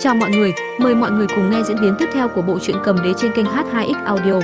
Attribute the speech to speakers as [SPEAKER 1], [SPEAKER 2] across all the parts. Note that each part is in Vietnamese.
[SPEAKER 1] Chào mọi người, mời mọi người cùng nghe diễn biến tiếp theo của bộ truyện cầm đế trên kênh H2X Audio.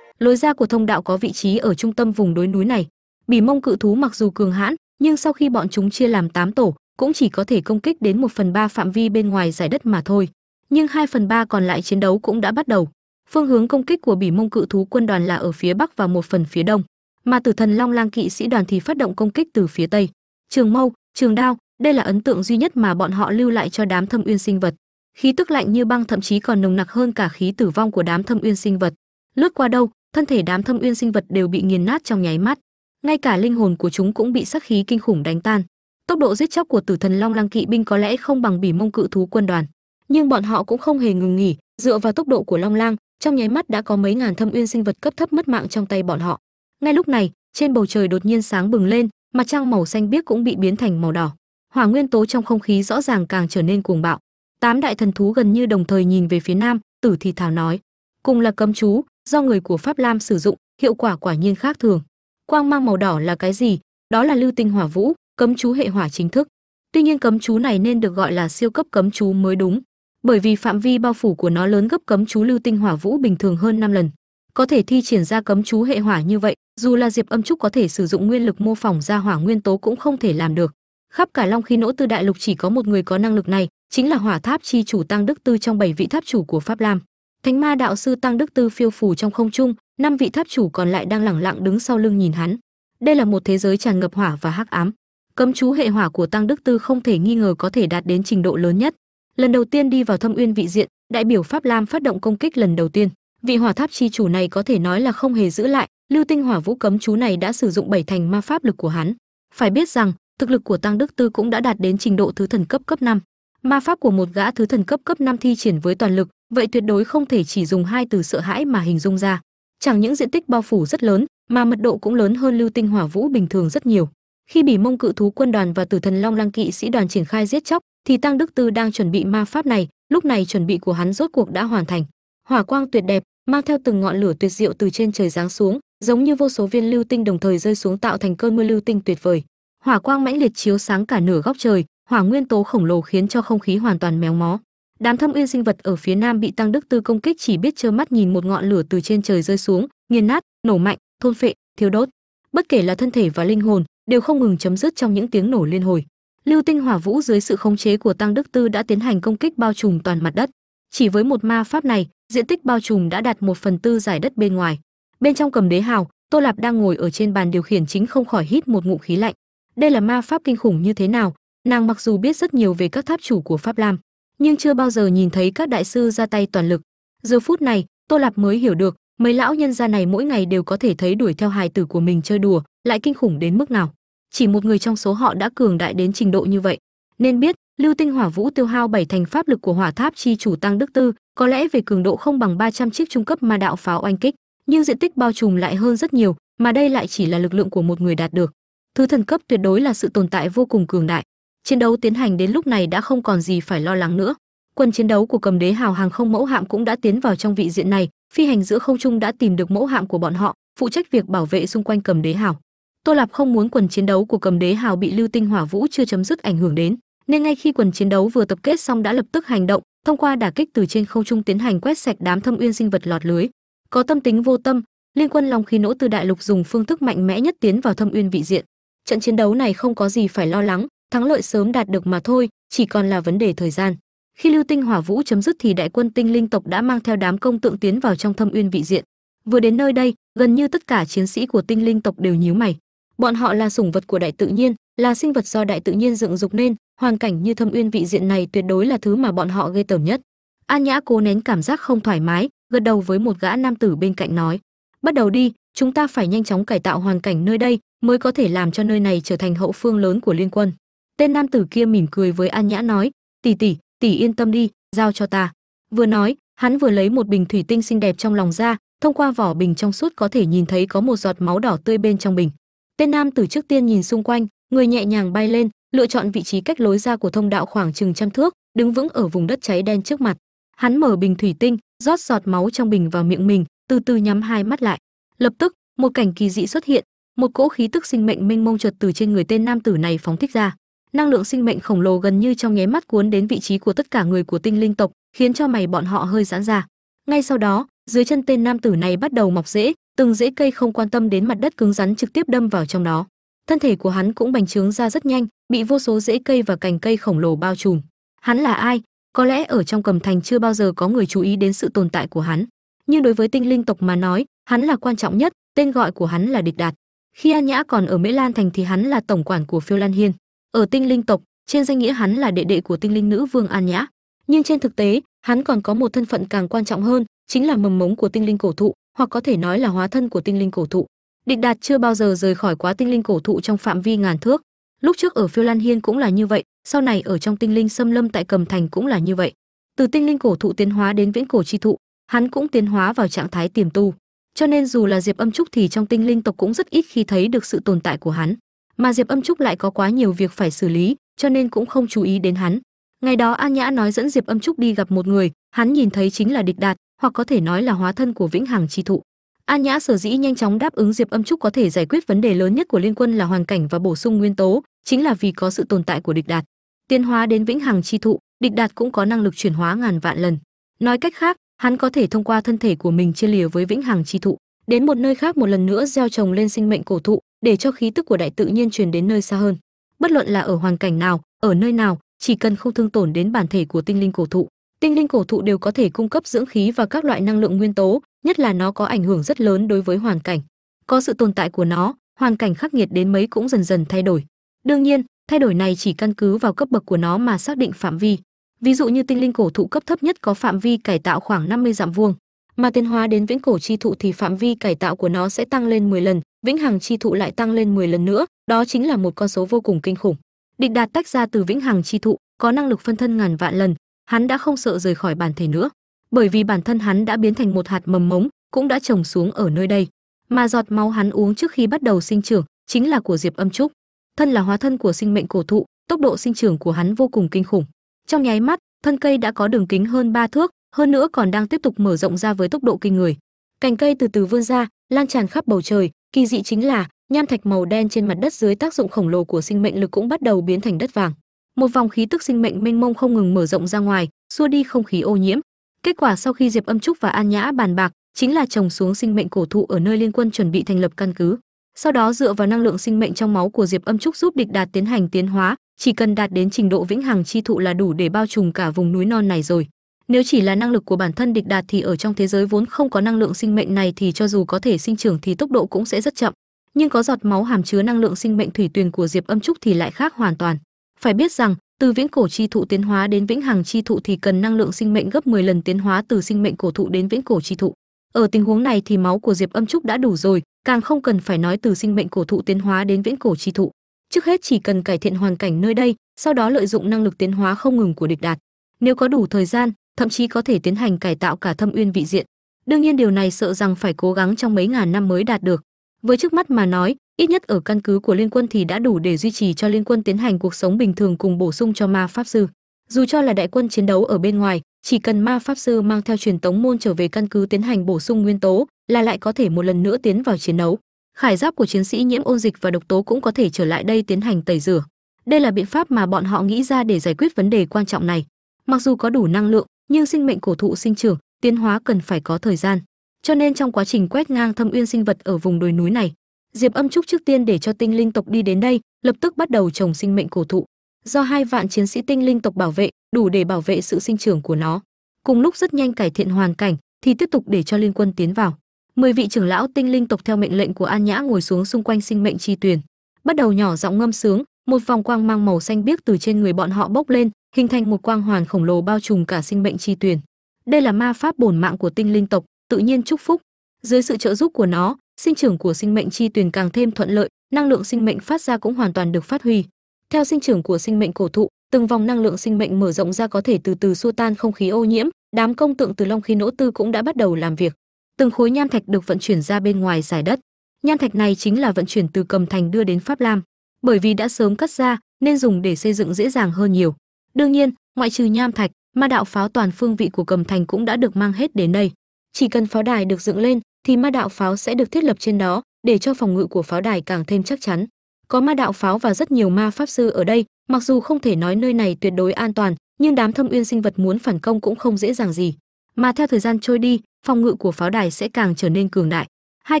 [SPEAKER 1] Lối ra của thông đạo có vị trí ở trung tâm vùng đối núi này. Bỉ mông cự thú mặc dù cường hãn, nhưng sau khi bọn chúng chia làm 8 tổ, cũng chỉ có thể công kích đến 1 phần 3 phạm vi bên ngoài giải đất mà thôi. Nhưng 2 phần 3 còn lại chiến đấu cũng đã bắt đầu. Phương hướng công kích của Bỉ mông cự thú quân đoàn là ở phía bắc và một phần phía đông mà tử thần long lang kỵ sĩ đoàn thì phát động công kích từ phía tây. Trường mâu, trường đao, đây là ấn tượng duy nhất mà bọn họ lưu lại cho đám thâm uyên sinh vật. Khí tức lạnh như băng thậm chí còn nồng nặc hơn cả khí tử vong của đám thâm uyên sinh vật. Lướt qua đâu, thân thể đám thâm uyên sinh vật đều bị nghiền nát trong nháy mắt. Ngay cả linh hồn của chúng cũng bị sắc khí kinh khủng đánh tan. Tốc độ giết chóc của tử thần long lang kỵ binh có lẽ không bằng bỉ mông cự thú quân đoàn. Nhưng bọn họ cũng không hề ngừng nghỉ. Dựa vào tốc độ của long lang, trong nháy mắt đã có mấy ngàn thâm uyên sinh vật cấp thấp mất mạng trong tay bọn họ ngay lúc này, trên bầu trời đột nhiên sáng bừng lên, mặt trăng màu xanh biếc cũng bị biến thành màu đỏ. Hỏa nguyên tố trong không khí rõ ràng càng trở nên cuồng bạo. Tám đại thần thú gần như đồng thời nhìn về phía nam, tử thì thảo nói. Cùng là cấm chú, do người của pháp lam sử dụng, hiệu quả quả nhiên khác thường. Quang mang màu đỏ là cái gì? Đó là lưu tinh hỏa vũ, cấm chú hệ hỏa chính thức. Tuy nhiên cấm chú này nên được gọi là siêu cấp cấm chú mới đúng, bởi vì phạm vi bao phủ của nó lớn gấp cấm chú lưu tinh hỏa vũ bình thường hơn 5 lần có thể thi triển ra cấm chú hệ hỏa như vậy, dù là diệp âm trúc có thể sử dụng nguyên lực mô phỏng ra hỏa nguyên tố cũng không thể làm được. Khắp cả long khí nỗ tư đại lục chỉ có một người có năng lực này, chính là hỏa tháp chi chủ tăng đức tư trong bảy vị tháp chủ của pháp lam. Thánh ma đạo sư tăng đức tư phiêu phù trong không trung, năm vị tháp chủ còn lại đang lẳng lặng đứng sau lưng nhìn hắn. Đây là một thế giới tràn ngập hỏa và hắc ám. Cấm chú hệ hỏa của tăng đức tư không thể nghi ngờ có thể đạt đến trình độ lớn nhất. Lần đầu tiên đi vào thâm uyên vị diện, đại biểu pháp lam phát động công kích lần đầu tiên vị hỏa tháp chi chủ này có thể nói là không hề giữ lại, lưu tinh hỏa vũ cấm chú này đã sử dụng bảy thành ma pháp lực của hắn. Phải biết rằng, thực lực của tăng đức tư cũng đã đạt đến trình độ thứ thần cấp cấp 5. ma pháp của một gã thứ thần cấp cấp 5 thi triển với toàn lực, vậy tuyệt đối không thể chỉ dùng hai từ sợ hãi mà hình dung ra. Chẳng những diện tích bao phủ rất lớn, mà mật độ cũng lớn hơn lưu tinh hỏa vũ bình thường rất nhiều. Khi bỉ mông cự thú quân đoàn và tử thần long lang kỵ sĩ đoàn triển khai giết chóc, thì tăng đức tư đang chuẩn bị ma pháp này, lúc này chuẩn bị của hắn rốt cuộc đã hoàn thành. Hỏa quang tuyệt đẹp mang theo từng ngọn lửa tuyệt diệu từ trên trời giáng xuống, giống như vô số viên lưu tinh đồng thời rơi xuống tạo thành cơn mưa lưu tinh tuyệt vời. Hỏa quang mãnh liệt chiếu sáng cả nửa góc trời, hỏa nguyên tố khổng lồ khiến cho không khí hoàn toàn méo mó. Đám thâm uyên sinh vật ở phía nam bị tăng đức tư công kích chỉ biết trơ mắt nhìn một ngọn lửa từ trên trời rơi xuống, nghiền nát, nổ mạnh, thôn phệ, thiêu đốt. Bất kể là thân thể và linh hồn, đều không ngừng chấm dứt trong những tiếng nổ liên hồi. Lưu tinh hỏa vũ dưới sự khống chế của tăng đức tư đã tiến hành công kích bao trùm toàn mặt đất. Chỉ với một ma pháp này diện tích bao trùm đã đạt một phần tư giải đất bên ngoài. Bên trong cầm đế hào, tô lạp đang ngồi ở trên bàn điều khiển chính không khỏi hít một ngụm khí lạnh. Đây là ma pháp kinh khủng như thế nào? Nàng mặc dù biết rất nhiều về các tháp chủ của pháp lam, nhưng chưa bao giờ nhìn thấy các đại sư ra tay toàn lực. Giờ phút này, tô lạp mới hiểu được, mấy lão nhân gia này mỗi ngày đều có thể thấy đuổi theo hài tử của mình chơi đùa, lại kinh khủng đến mức nào. Chỉ một người trong số họ đã cường đại đến trình độ như vậy, nên biết lưu tinh hỏa vũ tiêu hao bảy thành pháp lực của hỏa tháp chi chủ tăng đức tư, có lẽ về cường độ không bằng 300 chiếc trung cấp ma đạo pháo oanh kích, nhưng diện tích bao trùm lại hơn rất nhiều, mà đây lại chỉ là lực lượng của một người đạt được. Thứ thần cấp tuyệt đối là sự tồn tại vô cùng cường đại. Chiến đấu tiến hành đến lúc này đã không còn gì phải lo lắng nữa. Quân chiến đấu của cầm đế hào hàng không mẫu hạm cũng đã tiến vào trong vị diện này, phi hành giữa không trung đã tìm được mẫu hạm của bọn họ, phụ trách việc bảo vệ xung quanh cầm đế hào. Tô lạp không muốn quần chiến đấu của cầm đế hào bị lưu tinh hỏa vũ chưa chấm dứt ảnh hưởng đến nên ngay khi quần chiến đấu vừa tập kết xong đã lập tức hành động, thông qua đả kích từ trên không trung tiến hành quét sạch đám thâm uyên sinh vật lọt lưới. Có tâm tính vô tâm, liên quân long khí nỗ từ đại lục dùng phương thức mạnh mẽ nhất tiến vào thâm uyên vị diện. Trận chiến đấu này không có gì phải lo lắng, thắng lợi sớm đạt được mà thôi, chỉ còn là vấn đề thời gian. Khi lưu tinh hỏa vũ chấm dứt thì đại quân tinh linh tộc đã mang theo đám công tượng tiến vào trong thâm uyên vị diện. Vừa đến nơi đây, gần như tất cả chiến sĩ của tinh linh tộc đều nhíu mày. Bọn họ là sủng vật của đại tự nhiên, là sinh vật do đại tự nhiên dựng dục nên hoàn cảnh như thâm uyên vị diện này tuyệt đối là thứ mà bọn họ ghê tởm nhất. An nhã cố nén cảm giác không thoải mái, gật đầu với một gã nam tử bên cạnh nói, bắt đầu đi, chúng ta phải nhanh chóng cải tạo hoàn cảnh nơi đây mới có thể làm cho nơi này trở thành hậu phương lớn của liên quân. Tên nam tử kia mỉm cười với an nhã nói, tỷ tỷ tỷ yên tâm đi, giao cho ta. Vừa nói, hắn vừa lấy một bình thủy tinh xinh đẹp trong lòng ra, thông qua vỏ bình trong suốt có thể nhìn thấy có một giọt máu đỏ tươi bên trong bình. Tên nam tử trước tiên nhìn xung quanh, người nhẹ nhàng bay lên lựa chọn vị trí cách lối ra của thông đạo khoảng chừng trăm thước, đứng vững ở vùng đất cháy đen trước mặt. Hắn mở bình thủy tinh, rót giọt máu trong bình vào miệng mình, từ từ nhắm hai mắt lại. Lập tức, một cảnh kỳ dị xuất hiện, một cỗ khí tức sinh mệnh mênh mông chợt từ trên người tên nam tử này phóng thích ra. Năng lượng sinh mệnh khổng lồ gần như trong nháy mắt cuốn đến vị trí của tất cả người của tinh linh tộc, khiến cho mày bọn họ hơi giãn ra. Ngay sau đó, dưới chân tên nam tử này bắt đầu mọc rễ, từng rễ cây không quan tâm đến mặt đất cứng rắn trực tiếp đâm vào trong đó thân thể của hắn cũng bành trướng ra rất nhanh, bị vô số rễ cây và cành cây khổng lồ bao trùm. Hắn là ai? Có lẽ ở trong cầm thành chưa bao giờ có người chú ý đến sự tồn tại của hắn. Nhưng đối với tinh linh tộc mà nói, hắn là quan trọng nhất, tên gọi của hắn là địch đạt. Khi an nhã còn ở mễ lan thành thì hắn là tổng quản của phiêu lan hiên. Ở tinh linh tộc, trên danh nghĩa hắn là đệ đệ của tinh linh nữ vương an nhã. Nhưng trên thực tế, hắn còn có một thân phận càng quan trọng hơn, chính là mầm mống của tinh linh cổ thụ, hoặc có thể nói là hóa thân của tinh linh cổ thụ địch đạt chưa bao giờ rời khỏi quá tinh linh cổ thụ trong phạm vi ngàn thước. Lúc trước ở phiêu lan hiên cũng là như vậy, sau này ở trong tinh linh xâm lâm tại cầm thành cũng là như vậy. Từ tinh linh cổ thụ tiến hóa đến viễn cổ chi thụ, hắn cũng tiến hóa vào trạng thái tiềm tu. Cho nên dù là diệp âm trúc thì trong tinh linh tộc cũng rất ít khi thấy được sự tồn tại của hắn. Mà diệp âm trúc lại có quá nhiều việc phải xử lý, cho nên cũng không chú ý đến hắn. Ngày đó an nhã nói dẫn diệp âm trúc đi gặp một người, hắn nhìn thấy chính là địch đạt, hoặc có thể nói là hóa thân của vĩnh hằng chi thụ an nhã sở dĩ nhanh chóng đáp ứng diệp âm trúc có thể giải quyết vấn đề lớn nhất của liên quân là hoàn cảnh và bổ sung nguyên tố, chính là vì có sự tồn tại của địch đạt. Tiến hóa đến vĩnh hằng chi thụ, địch đạt cũng có năng lực chuyển hóa ngàn vạn lần. Nói cách khác, hắn có thể thông qua thân thể của mình chia lìa với vĩnh hằng chi thụ, đến một nơi khác một lần nữa gieo trồng lên sinh mệnh cổ thụ, để cho khí tức của đại tự nhiên truyền đến nơi xa hơn. Bất luận là ở hoàn cảnh nào, ở nơi nào, chỉ cần không thương tổn đến bản thể của tinh linh cổ thụ, tinh linh cổ thụ đều có thể cung cấp dưỡng khí và các loại năng lượng nguyên tố nhất là nó có ảnh hưởng rất lớn đối với hoàn cảnh. Có sự tồn tại của nó, hoàn cảnh khắc nghiệt đến mấy cũng dần dần thay đổi. Đương nhiên, thay đổi này chỉ căn cứ vào cấp bậc của nó mà xác định phạm vi. Ví dụ như tinh linh cổ thụ cấp thấp nhất có phạm vi cải tạo khoảng 50 dặm vuông, mà tiến hóa đến viễn cổ chi thụ thì phạm vi cải tạo của nó sẽ tăng lên 10 lần, vĩnh hằng chi thụ lại tăng lên 10 lần nữa, đó chính là một con số vô cùng kinh khủng. Địch đạt tách ra từ vĩnh hằng chi thụ, có năng lực phân thân ngàn vạn lần, hắn đã không sợ rời khỏi bản thể nữa bởi vì bản thân hắn đã biến thành một hạt mầm mống, cũng đã trồng xuống ở nơi đây. Mà giọt máu hắn uống trước khi bắt đầu sinh trưởng chính là của diệp âm trúc. Thân là hóa thân của sinh mệnh cổ thụ, tốc độ sinh trưởng của hắn vô cùng kinh khủng. Trong nháy mắt, thân cây đã có đường kính hơn ba thước, hơn nữa còn đang tiếp tục mở rộng ra với tốc độ kinh người. Cành cây từ từ vươn ra, lan tràn khắp bầu trời. Kỳ dị chính là, nham thạch màu đen trên mặt đất dưới tác dụng khổng lồ của sinh mệnh lực cũng bắt đầu biến thành đất vàng. Một vòng khí tức sinh mệnh mênh mông không ngừng mở rộng ra ngoài, xua đi không khí ô nhiễm kết quả sau khi diệp âm trúc và an nhã bàn bạc chính là trồng xuống sinh mệnh cổ thụ ở nơi liên quân chuẩn bị thành lập căn cứ. Sau đó dựa vào năng lượng sinh mệnh trong máu của diệp âm trúc giúp địch đạt tiến hành tiến hóa, chỉ cần đạt đến trình độ vĩnh hằng chi thụ là đủ để bao trùm cả vùng núi non này rồi. Nếu chỉ là năng lực của bản thân địch đạt thì ở trong thế giới vốn không có năng lượng sinh mệnh này thì cho dù có thể sinh trưởng thì tốc độ cũng sẽ rất chậm. Nhưng có giọt máu hàm chứa năng lượng sinh mệnh thủy tuyền của diệp âm trúc thì lại khác hoàn toàn. Phải biết rằng từ viễn cổ chi thụ tiến hóa đến vĩnh hằng chi thụ thì cần năng lượng sinh mệnh gấp 10 lần tiến hóa từ sinh mệnh cổ thụ đến viễn cổ chi thụ. Ở tình huống này thì máu của diệp âm trúc đã đủ rồi, càng không cần phải nói từ sinh mệnh cổ thụ tiến hóa đến viễn cổ chi thụ. Trước hết chỉ cần cải thiện hoàn cảnh nơi đây, sau đó lợi dụng năng lực tiến hóa không ngừng của địch đạt. Nếu có đủ thời gian, thậm chí có thể tiến hành cải tạo cả thâm uyên vị diện. Đương nhiên điều này sợ rằng phải cố gắng trong mấy ngàn năm mới đạt được với trước mắt mà nói, ít nhất ở căn cứ của liên quân thì đã đủ để duy trì cho liên quân tiến hành cuộc sống bình thường cùng bổ sung cho ma pháp sư. Dù cho là đại quân chiến đấu ở bên ngoài, chỉ cần ma pháp sư mang theo truyền tống môn trở về căn cứ tiến hành bổ sung nguyên tố là lại có thể một lần nữa tiến vào chiến đấu. Khải giáp của chiến sĩ nhiễm ôn dịch và độc tố cũng có thể trở lại đây tiến hành tẩy rửa. Đây là biện pháp mà bọn họ nghĩ ra để giải quyết vấn đề quan trọng này. Mặc dù có đủ năng lượng, nhưng sinh mệnh cổ thụ sinh trưởng, tiến hóa cần phải có thời gian cho nên trong quá trình quét ngang thâm uyên sinh vật ở vùng đồi núi này, diệp âm trúc trước tiên để cho tinh linh tộc đi đến đây, lập tức bắt đầu trồng sinh mệnh cổ thụ. Do hai vạn chiến sĩ tinh linh tộc bảo vệ, đủ để bảo vệ sự sinh trưởng của nó. Cùng lúc rất nhanh cải thiện hoàn cảnh, thì tiếp tục để cho liên quân tiến vào. Mười vị trưởng lão tinh linh tộc theo mệnh lệnh của an nhã ngồi xuống xung quanh sinh mệnh chi tuyền. Bắt đầu nhỏ giọng ngâm sướng, một vòng quang mang màu xanh biếc từ trên người bọn họ bốc lên, hình thành một quang hoàn khổng lồ bao trùm cả sinh mệnh chi tuyền. Đây là ma pháp bổn mạng của tinh linh tộc tự nhiên chúc phúc. Dưới sự trợ giúp của nó, sinh trưởng của sinh mệnh chi tuyền càng thêm thuận lợi, năng lượng sinh mệnh phát ra cũng hoàn toàn được phát huy. Theo sinh trưởng của sinh mệnh cổ thụ, từng vòng năng lượng sinh mệnh mở rộng ra có thể từ từ xua tan không khí ô nhiễm, đám công tượng từ long khí nỗ tư cũng đã bắt đầu làm việc. Từng khối nham thạch được vận chuyển ra bên ngoài giải đất. Nham thạch này chính là vận chuyển từ cầm thành đưa đến pháp lam. Bởi vì đã sớm cắt ra, nên dùng để xây dựng dễ dàng hơn nhiều. Đương nhiên, ngoại trừ nham thạch, ma đạo pháo toàn phương vị của cầm thành cũng đã được mang hết đến đây chỉ cần pháo đài được dựng lên, thì ma đạo pháo sẽ được thiết lập trên đó, để cho phòng ngự của pháo đài càng thêm chắc chắn. Có ma đạo pháo và rất nhiều ma pháp sư ở đây, mặc dù không thể nói nơi này tuyệt đối an toàn, nhưng đám thâm uyên sinh vật muốn phản công cũng không dễ dàng gì. Mà theo thời gian trôi đi, phòng ngự của pháo đài sẽ càng trở nên cường đại. Hai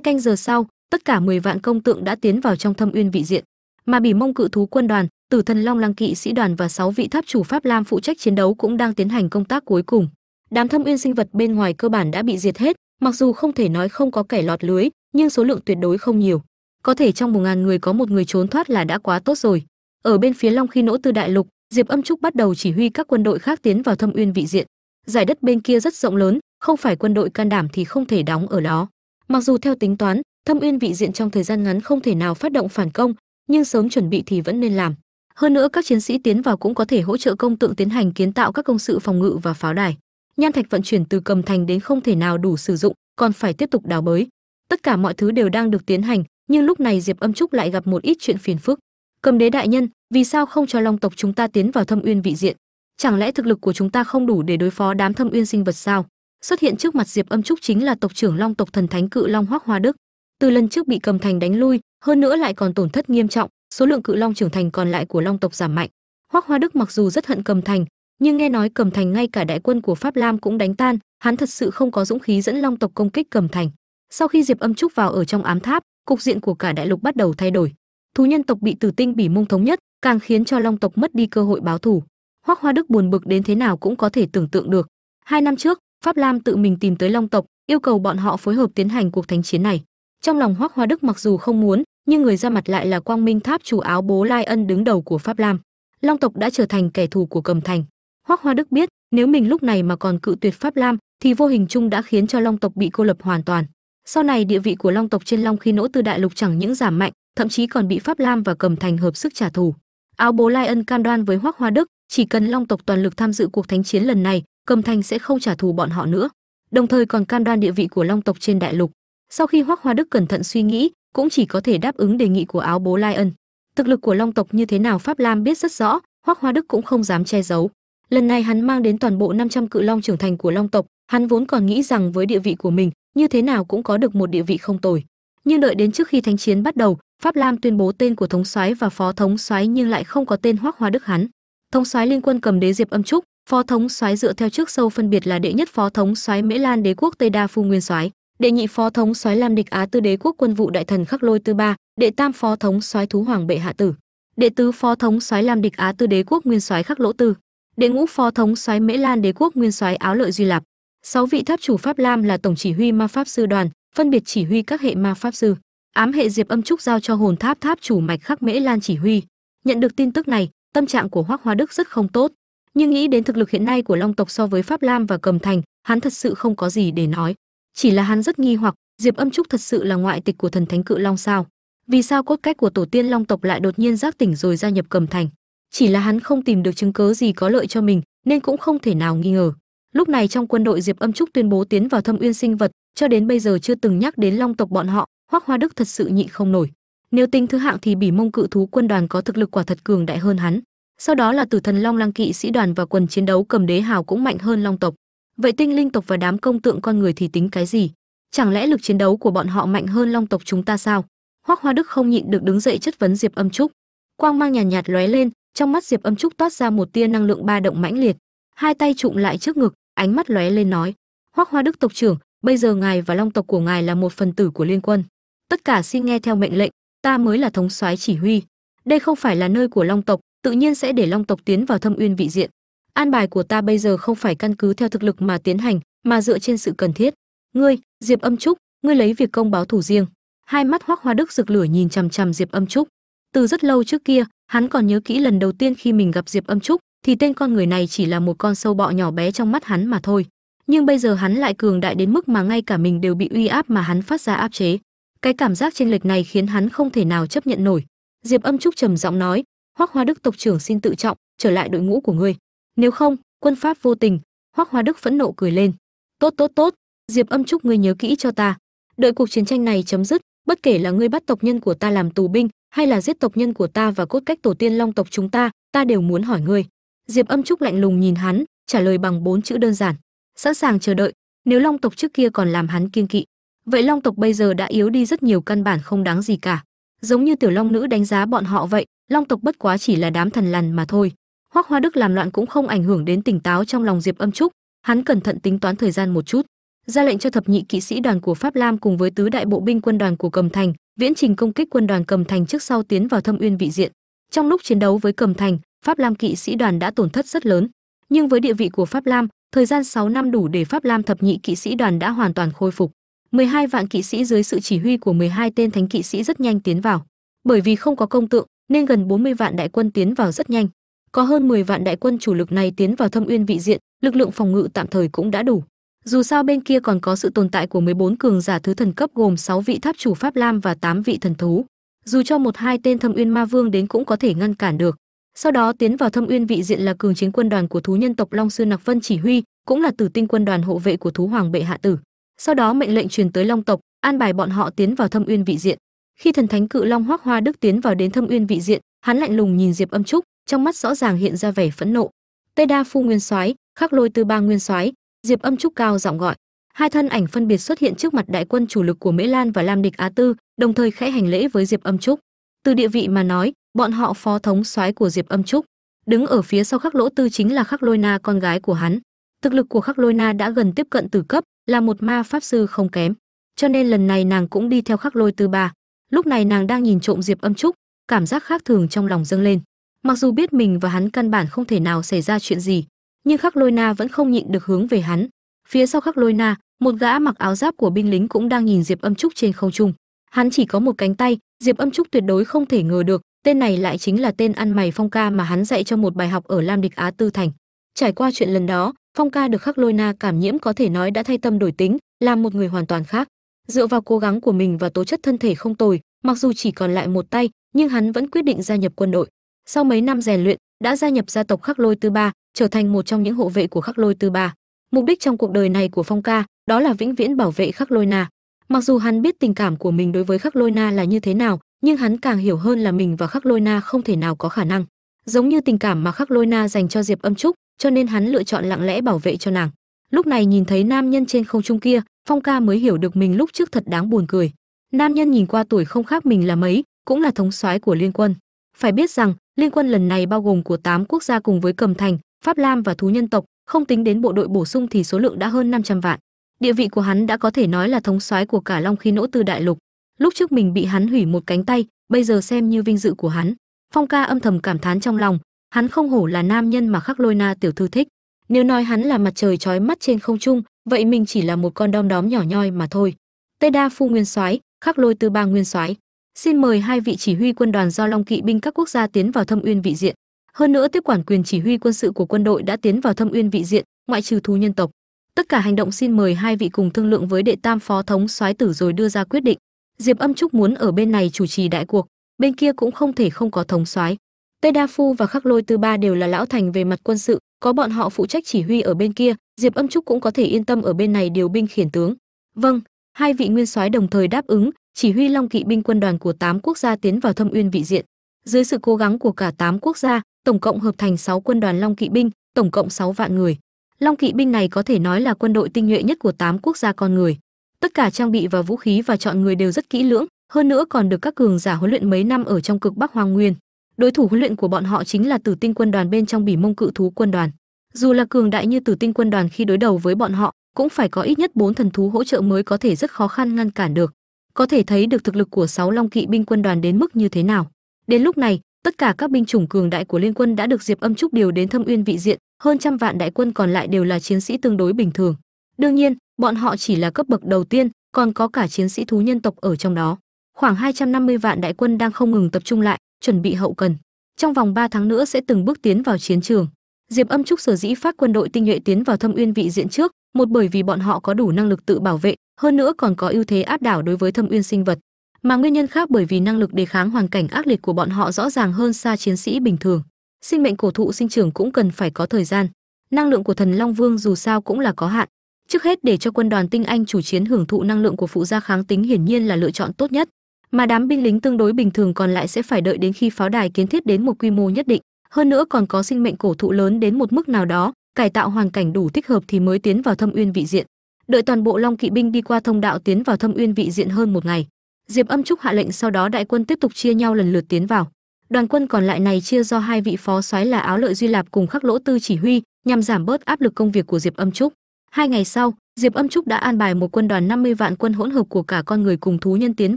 [SPEAKER 1] canh giờ sau, tất cả 10 vạn công tượng đã tiến vào trong thâm uyên vị diện. Mà bỉ mông cự thú quân đoàn, tử thần long lăng kỵ sĩ đoàn và 6 vị tháp chủ pháp lam phụ trách chiến đấu cũng đang tiến hành công tác cuối cùng đám thâm uyên sinh vật bên ngoài cơ bản đã bị diệt hết, mặc dù không thể nói không có kẻ lọt lưới, nhưng số lượng tuyệt đối không nhiều. Có thể trong một ngàn người có một người trốn thoát là đã quá tốt rồi. Ở bên phía long khi nỗ tư đại lục, diệp âm trúc bắt đầu chỉ huy các quân đội khác tiến vào thâm uyên vị diện. Giải đất bên kia rất rộng lớn, không phải quân đội can đảm thì không thể đóng ở đó. Mặc dù theo tính toán, thâm uyên vị diện trong thời gian ngắn không thể nào phát động phản công, nhưng sớm chuẩn bị thì vẫn nên làm. Hơn nữa các chiến sĩ tiến vào cũng có thể hỗ trợ công tượng tiến hành kiến tạo các công sự phòng ngự và pháo đài nhan thạch vận chuyển từ cầm thành đến không thể nào đủ sử dụng, còn phải tiếp tục đào bới. Tất cả mọi thứ đều đang được tiến hành, nhưng lúc này diệp âm trúc lại gặp một ít chuyện phiền phức. Cầm đế đại nhân, vì sao không cho long tộc chúng ta tiến vào thâm uyên vị diện? Chẳng lẽ thực lực của chúng ta không đủ để đối phó đám thâm uyên sinh vật sao? Xuất hiện trước mặt diệp âm trúc chính là tộc trưởng long tộc thần thánh cự long hoắc hoa đức. Từ lần trước bị cầm thành đánh lui, hơn nữa lại còn tổn thất nghiêm trọng, số lượng cự long trưởng thành còn lại của long tộc giảm mạnh. Hoắc hoa đức mặc dù rất hận cầm thành nhưng nghe nói cẩm thành ngay cả đại quân của pháp lam cũng đánh tan, hắn thật sự không có dũng khí dẫn long tộc công kích cẩm thành. Sau khi diệp âm trúc vào ở trong ám tháp, cục diện của cả đại lục bắt đầu thay đổi. Thú nhân tộc bị tử tinh bỉ mông thống nhất, càng khiến cho long tộc mất đi cơ hội báo thù. Hoắc hoa đức buồn bực đến thế nào cũng có thể tưởng tượng được. Hai năm trước, pháp lam tự mình tìm tới long tộc, yêu cầu bọn họ phối hợp tiến hành cuộc thánh chiến này. Trong lòng hoắc hoa đức mặc dù không muốn, nhưng người ra mặt lại là quang minh tháp chủ áo bố lai ân đứng đầu của pháp lam. Long tộc đã trở thành kẻ thù của cầm thành hoắc hoa đức biết, nếu mình lúc này mà còn cự tuyệt pháp lam, thì vô hình chung đã khiến cho long tộc bị cô lập hoàn toàn. Sau này địa vị của long tộc trên long khi nỗ tư đại lục chẳng những giảm mạnh, thậm chí còn bị pháp lam và cầm thành hợp sức trả thù. Áo bố lai ân cam đoan với hoắc hoa đức, chỉ cần long tộc toàn lực tham dự cuộc thánh chiến lần này, cầm thành sẽ không trả thù bọn họ nữa. Đồng thời còn cam đoan địa vị của long tộc trên đại lục. Sau khi hoắc hoa đức cẩn thận suy nghĩ, cũng chỉ có thể đáp ứng đề nghị của áo bố lai ân. Thực lực của long tộc như thế nào pháp lam biết rất rõ hoắc hoa đức cũng không dám che giấu lần này hắn mang đến toàn bộ 500 cự long trưởng thành của long tộc, hắn vốn còn nghĩ rằng với địa vị của mình, như thế nào cũng có được một địa vị không tồi. Nhưng đợi đến trước khi thánh chiến bắt đầu, pháp lam tuyên bố tên của thống soái và phó thống soái nhưng lại không có tên hoắc hoa đức hắn thống soái liên quân cầm đế diệp âm trúc, phó thống soái dựa theo trước sâu phân biệt là đệ nhất phó thống soái mễ lan đế quốc tây đa phu nguyên soái, đệ nhị phó thống soái lam địch á tư đế quốc quân vụ đại thần khắc lôi tư ba, đệ tam phó thống soái thú hoàng bệ hạ tử, đệ tứ phó thống soái lam địch á tư đế quốc nguyên soái khắc lỗ tư đệ ngũ phó thống soái mễ lan đế quốc nguyên soái áo lợi duy lạp. Sáu vị tháp chủ pháp lam là tổng chỉ huy ma pháp sư đoàn, phân biệt chỉ huy các hệ ma pháp sư. Ám hệ diệp âm trúc giao cho hồn tháp tháp chủ mạch khắc mễ lan chỉ huy. Nhận được tin tức này, tâm trạng của hoắc hoa đức rất không tốt. Nhưng nghĩ đến thực lực hiện nay của long tộc so với pháp lam và cầm thành, hắn thật sự không có gì để nói. Chỉ là hắn rất nghi hoặc, diệp âm trúc thật sự là ngoại tịch của thần thánh cự long sao? Vì sao cốt cách của tổ tiên long tộc lại đột nhiên giác tỉnh rồi gia nhập cầm thành? Chỉ là hắn không tìm được chứng cớ gì có lợi cho mình nên cũng không thể nào nghi ngờ. Lúc này trong quân đội diệp âm trúc tuyên bố tiến vào thâm uyên sinh vật cho đến bây giờ chưa từng nhắc đến long tộc bọn họ hoắc hoa đức thật sự nhịn không nổi. Nếu tính thứ hạng thì bỉ mông cự thú quân đoàn có thực lực quả thật cường đại hơn hắn. Sau đó là tử thần long lang kỵ sĩ đoàn và quần chiến đấu cầm đế hào cũng mạnh hơn long tộc. Vậy tinh linh tộc và đám công tượng con người thì tính cái gì? Chẳng lẽ lực chiến đấu của bọn họ mạnh hơn long tộc chúng ta sao? Hoắc hoa đức không nhịn được đứng dậy chất vấn diệp âm trúc. Quang mang nhàn nhạt, nhạt lóe lên trong mắt diệp âm trúc toát ra một tia năng lượng ba động mãnh liệt. Hai tay trụng lại trước ngực, ánh mắt lóe lên nói, hoắc hoa đức tộc trưởng, bây giờ ngài và long tộc của ngài là một phần tử của liên quân. Tất cả xin nghe theo mệnh lệnh, ta mới là thống soái chỉ huy. Đây không phải là nơi của long tộc, tự nhiên sẽ để long tộc tiến vào thâm uyên vị diện. An bài của ta bây giờ không phải căn cứ theo thực lực mà tiến hành, mà dựa trên sự cần thiết. Ngươi, diệp âm trúc, ngươi lấy việc công báo thủ riêng. Hai mắt hoắc hoa đức rực lửa nhìn chằm chằm diệp âm trúc. Từ rất lâu trước kia hắn còn nhớ kỹ lần đầu tiên khi mình gặp diệp âm trúc, thì tên con người này chỉ là một con sâu bọ nhỏ bé trong mắt hắn mà thôi. Nhưng bây giờ hắn lại cường đại đến mức mà ngay cả mình đều bị uy áp mà hắn phát ra áp chế. Cái cảm giác chênh lệch này khiến hắn không thể nào chấp nhận nổi. Diệp âm trúc trầm giọng nói, hoắc hoa đức tộc trưởng xin tự trọng, trở lại đội ngũ của ngươi. Nếu không, quân pháp vô tình. Hoắc hoa đức phẫn nộ cười lên. Tốt tốt tốt, diệp âm trúc ngươi nhớ kỹ cho ta. Đợi cuộc chiến tranh này chấm dứt, bất kể là ngươi bắt tộc nhân của ta làm tù binh hay là giết tộc nhân của ta và cốt cách tổ tiên long tộc chúng ta ta đều muốn hỏi ngươi. Diệp âm trúc lạnh lùng nhìn hắn, trả lời bằng bốn chữ đơn giản. Sẵn sàng chờ đợi, nếu long tộc trước kia còn làm hắn kiên kỵ. Vậy long tộc bây giờ đã yếu đi rất nhiều căn bản không đáng gì cả. Giống như tiểu long nữ đánh giá bọn họ vậy, long tộc bất quá chỉ là đám thần lằn mà thôi. Hoắc hoa đức làm loạn cũng không ảnh hưởng đến tỉnh táo trong lòng diệp âm trúc. Hắn cẩn thận tính toán thời gian một chút. Ra lệnh cho thập nhị kỵ sĩ đoàn của pháp lam cùng với tứ đại bộ binh quân đoàn của cầm thành viễn trình công kích quân đoàn cầm thành trước sau tiến vào thâm uyên vị diện. Trong lúc chiến đấu với cầm thành, pháp lam kỵ sĩ đoàn đã tổn thất rất lớn. Nhưng với địa vị của pháp lam, thời gian 6 năm đủ để pháp lam thập nhị kỵ sĩ đoàn đã hoàn toàn khôi phục. 12 vạn kỵ sĩ dưới sự chỉ huy của 12 tên thánh kỵ sĩ rất nhanh tiến vào. Bởi vì không có công tượng, nên gần 40 vạn đại quân tiến vào rất nhanh. Có hơn 10 vạn đại quân chủ lực này tiến vào thâm uyên vị diện, lực lượng phòng ngự tạm thời cũng đã đủ dù sao bên kia còn có sự tồn tại của 14 cường giả thứ thần cấp gồm 6 vị tháp chủ pháp lam và 8 vị thần thú. Dù cho một hai tên thâm uyên ma vương đến cũng có thể ngăn cản được. Sau đó tiến vào thâm uyên vị diện là cường chiến quân đoàn của thú nhân tộc long sư nặc vân chỉ huy, cũng là tử tinh quân đoàn hộ vệ của thú hoàng bệ hạ tử. Sau đó mệnh lệnh truyền tới long tộc, an bài bọn họ tiến vào thâm uyên vị diện. Khi thần thánh cự long hoắc hoa đức tiến vào đến thâm uyên vị diện, hắn lạnh lùng nhìn diệp âm trúc, trong mắt rõ ràng hiện ra vẻ phẫn nộ. Tây đa phu nguyên soái, khắc lôi tư ba nguyên soái diệp âm trúc cao giọng gọi. Hai thân ảnh phân biệt xuất hiện trước mặt đại quân chủ lực của mễ lan và lam địch á tư, đồng thời khẽ hành lễ với diệp âm trúc. Từ địa vị mà nói, bọn họ phó thống soái của diệp âm trúc. Đứng ở phía sau khắc lỗ tư chính là khắc lôi na, con gái của hắn. Thực lực của khắc lôi na đã gần tiếp cận tử cấp, là một ma pháp sư không kém. Cho nên lần này nàng cũng đi theo khắc lôi tư ba. Lúc này nàng đang nhìn trộm diệp âm trúc, cảm giác khác thường trong lòng dâng lên. Mặc dù biết mình và hắn căn bản không thể nào xảy ra chuyện gì nhưng khắc lôi na vẫn không nhịn được hướng về hắn. Phía sau khắc lôi na, một gã mặc áo giáp của binh lính cũng đang nhìn diệp âm trúc trên không trung. Hắn chỉ có một cánh tay, diệp âm trúc tuyệt đối không thể ngờ được, tên này lại chính là tên ăn mày phong ca mà hắn dạy cho một bài học ở lam địch á tư thành. Trải qua chuyện lần đó, phong ca được khắc lôi na cảm nhiễm có thể nói đã thay tâm đổi tính, làm một người hoàn toàn khác. Dựa vào cố gắng của mình và tố chất thân thể không tồi, mặc dù chỉ còn lại một tay, nhưng hắn vẫn quyết định gia nhập quân đội. Sau mấy năm rèn luyện đã gia nhập gia tộc khắc lôi tư ba, trở thành một trong những hộ vệ của khắc lôi tư ba. Mục đích trong cuộc đời này của phong ca, đó là vĩnh viễn bảo vệ khắc lôi na. Mặc dù hắn biết tình cảm của mình đối với khắc lôi na là như thế nào, nhưng hắn càng hiểu hơn là mình và khắc lôi na không thể nào có khả năng. Giống như tình cảm mà khắc lôi na dành cho diệp âm trúc, cho nên hắn lựa chọn lặng lẽ bảo vệ cho nàng. Lúc này nhìn thấy nam nhân trên không trung kia, phong ca mới hiểu được mình lúc trước thật đáng buồn cười. Nam nhân nhìn qua tuổi không khác mình là mấy, cũng là thống soái của liên quân. Phải biết rằng liên quân lần này bao gồm của 8 quốc gia cùng với cầm thành, pháp lam và thú nhân tộc, không tính đến bộ đội bổ sung thì số lượng đã hơn 500 vạn. Địa vị của hắn đã có thể nói là thống soái của cả long khí nỗ tư đại lục. Lúc trước mình bị hắn hủy một cánh tay, bây giờ xem như vinh dự của hắn. Phong ca âm thầm cảm thán trong lòng, hắn không hổ là nam nhân mà khắc lôi na tiểu thư thích. Nếu nói hắn là mặt trời chói mắt trên không trung, vậy mình chỉ là một con đom đóm nhỏ nhoi mà thôi. Tây đa phu nguyên soái, khắc lôi tư ba nguyên soái xin mời hai vị chỉ huy quân đoàn do long kỵ binh các quốc gia tiến vào thâm uyên vị diện. Hơn nữa tiếp quản quyền chỉ huy quân sự của quân đội đã tiến vào thâm uyên vị diện, ngoại trừ thú nhân tộc. Tất cả hành động xin mời hai vị cùng thương lượng với đệ tam phó thống soái tử rồi đưa ra quyết định. Diệp âm trúc muốn ở bên này chủ trì đại cuộc, bên kia cũng không thể không có thống soái. Tây đa phu và khắc lôi tư ba đều là lão thành về mặt quân sự, có bọn họ phụ trách chỉ huy ở bên kia, diệp âm trúc cũng có thể yên tâm ở bên này điều binh khiển tướng. Vâng hai vị nguyên soái đồng thời đáp ứng chỉ huy long kỵ binh quân đoàn của tám quốc gia tiến vào thâm uyên vị diện. Dưới sự cố gắng của cả tám quốc gia, tổng cộng hợp thành 6 quân đoàn long kỵ binh, tổng cộng 6 vạn người. Long kỵ binh này có thể nói là quân đội tinh nhuệ nhất của 8 quốc gia con người. Tất cả trang bị và vũ khí và chọn người đều rất kỹ lưỡng, hơn nữa còn được các cường giả huấn luyện mấy năm ở trong cực bắc hoang nguyên. Đối thủ huấn luyện của bọn họ chính là tử tinh quân đoàn bên trong bỉ mông cự thú quân đoàn. Dù là cường đại như tử tinh quân đoàn khi đối đầu với bọn họ, cũng phải có ít nhất bốn thần thú hỗ trợ mới có thể rất khó khăn ngăn cản được có thể thấy được thực lực của sáu long kỵ binh quân đoàn đến mức như thế nào. Đến lúc này, tất cả các binh chủng cường đại của liên quân đã được diệp âm trúc điều đến thâm uyên vị diện, hơn trăm vạn đại quân còn lại đều là chiến sĩ tương đối bình thường. Đương nhiên, bọn họ chỉ là cấp bậc đầu tiên, còn có cả chiến sĩ thú nhân tộc ở trong đó. Khoảng 250 vạn đại quân đang không ngừng tập trung lại, chuẩn bị hậu cần. Trong vòng 3 tháng nữa sẽ từng bước tiến vào chiến trường diệp âm trúc sở dĩ phát quân đội tinh nhuệ tiến vào thâm uyên vị diện trước, một bởi vì bọn họ có đủ năng lực tự bảo vệ, hơn nữa còn có ưu thế áp đảo đối với thâm uyên sinh vật. Mà nguyên nhân khác bởi vì năng lực đề kháng hoàn cảnh ác liệt của bọn họ rõ ràng hơn xa chiến sĩ bình thường. Sinh mệnh cổ thụ sinh trưởng cũng cần phải có thời gian. Năng lượng của thần long vương dù sao cũng là có hạn. Trước hết để cho quân đoàn tinh anh chủ chiến hưởng thụ năng lượng của phụ gia kháng tính hiển nhiên là lựa chọn tốt nhất. Mà đám binh lính tương đối bình thường còn lại sẽ phải đợi đến khi pháo đài kiến thiết đến một quy mô nhất định hơn nữa còn có sinh mệnh cổ thụ lớn đến một mức nào đó, cải tạo hoàn cảnh đủ thích hợp thì mới tiến vào thâm uyên vị diện. Đợi toàn bộ long kỵ binh đi qua thông đạo tiến vào thâm uyên vị diện hơn một ngày. Diệp âm trúc hạ lệnh sau đó đại quân tiếp tục chia nhau lần lượt tiến vào. Đoàn quân còn lại này chia do hai vị phó soái là áo lợi duy lạp cùng khắc lỗ tư chỉ huy, nhằm giảm bớt áp lực công việc của diệp âm trúc. Hai ngày sau, diệp âm trúc đã an bài một quân đoàn 50 vạn quân hỗn hợp của cả con người cùng thú nhân tiến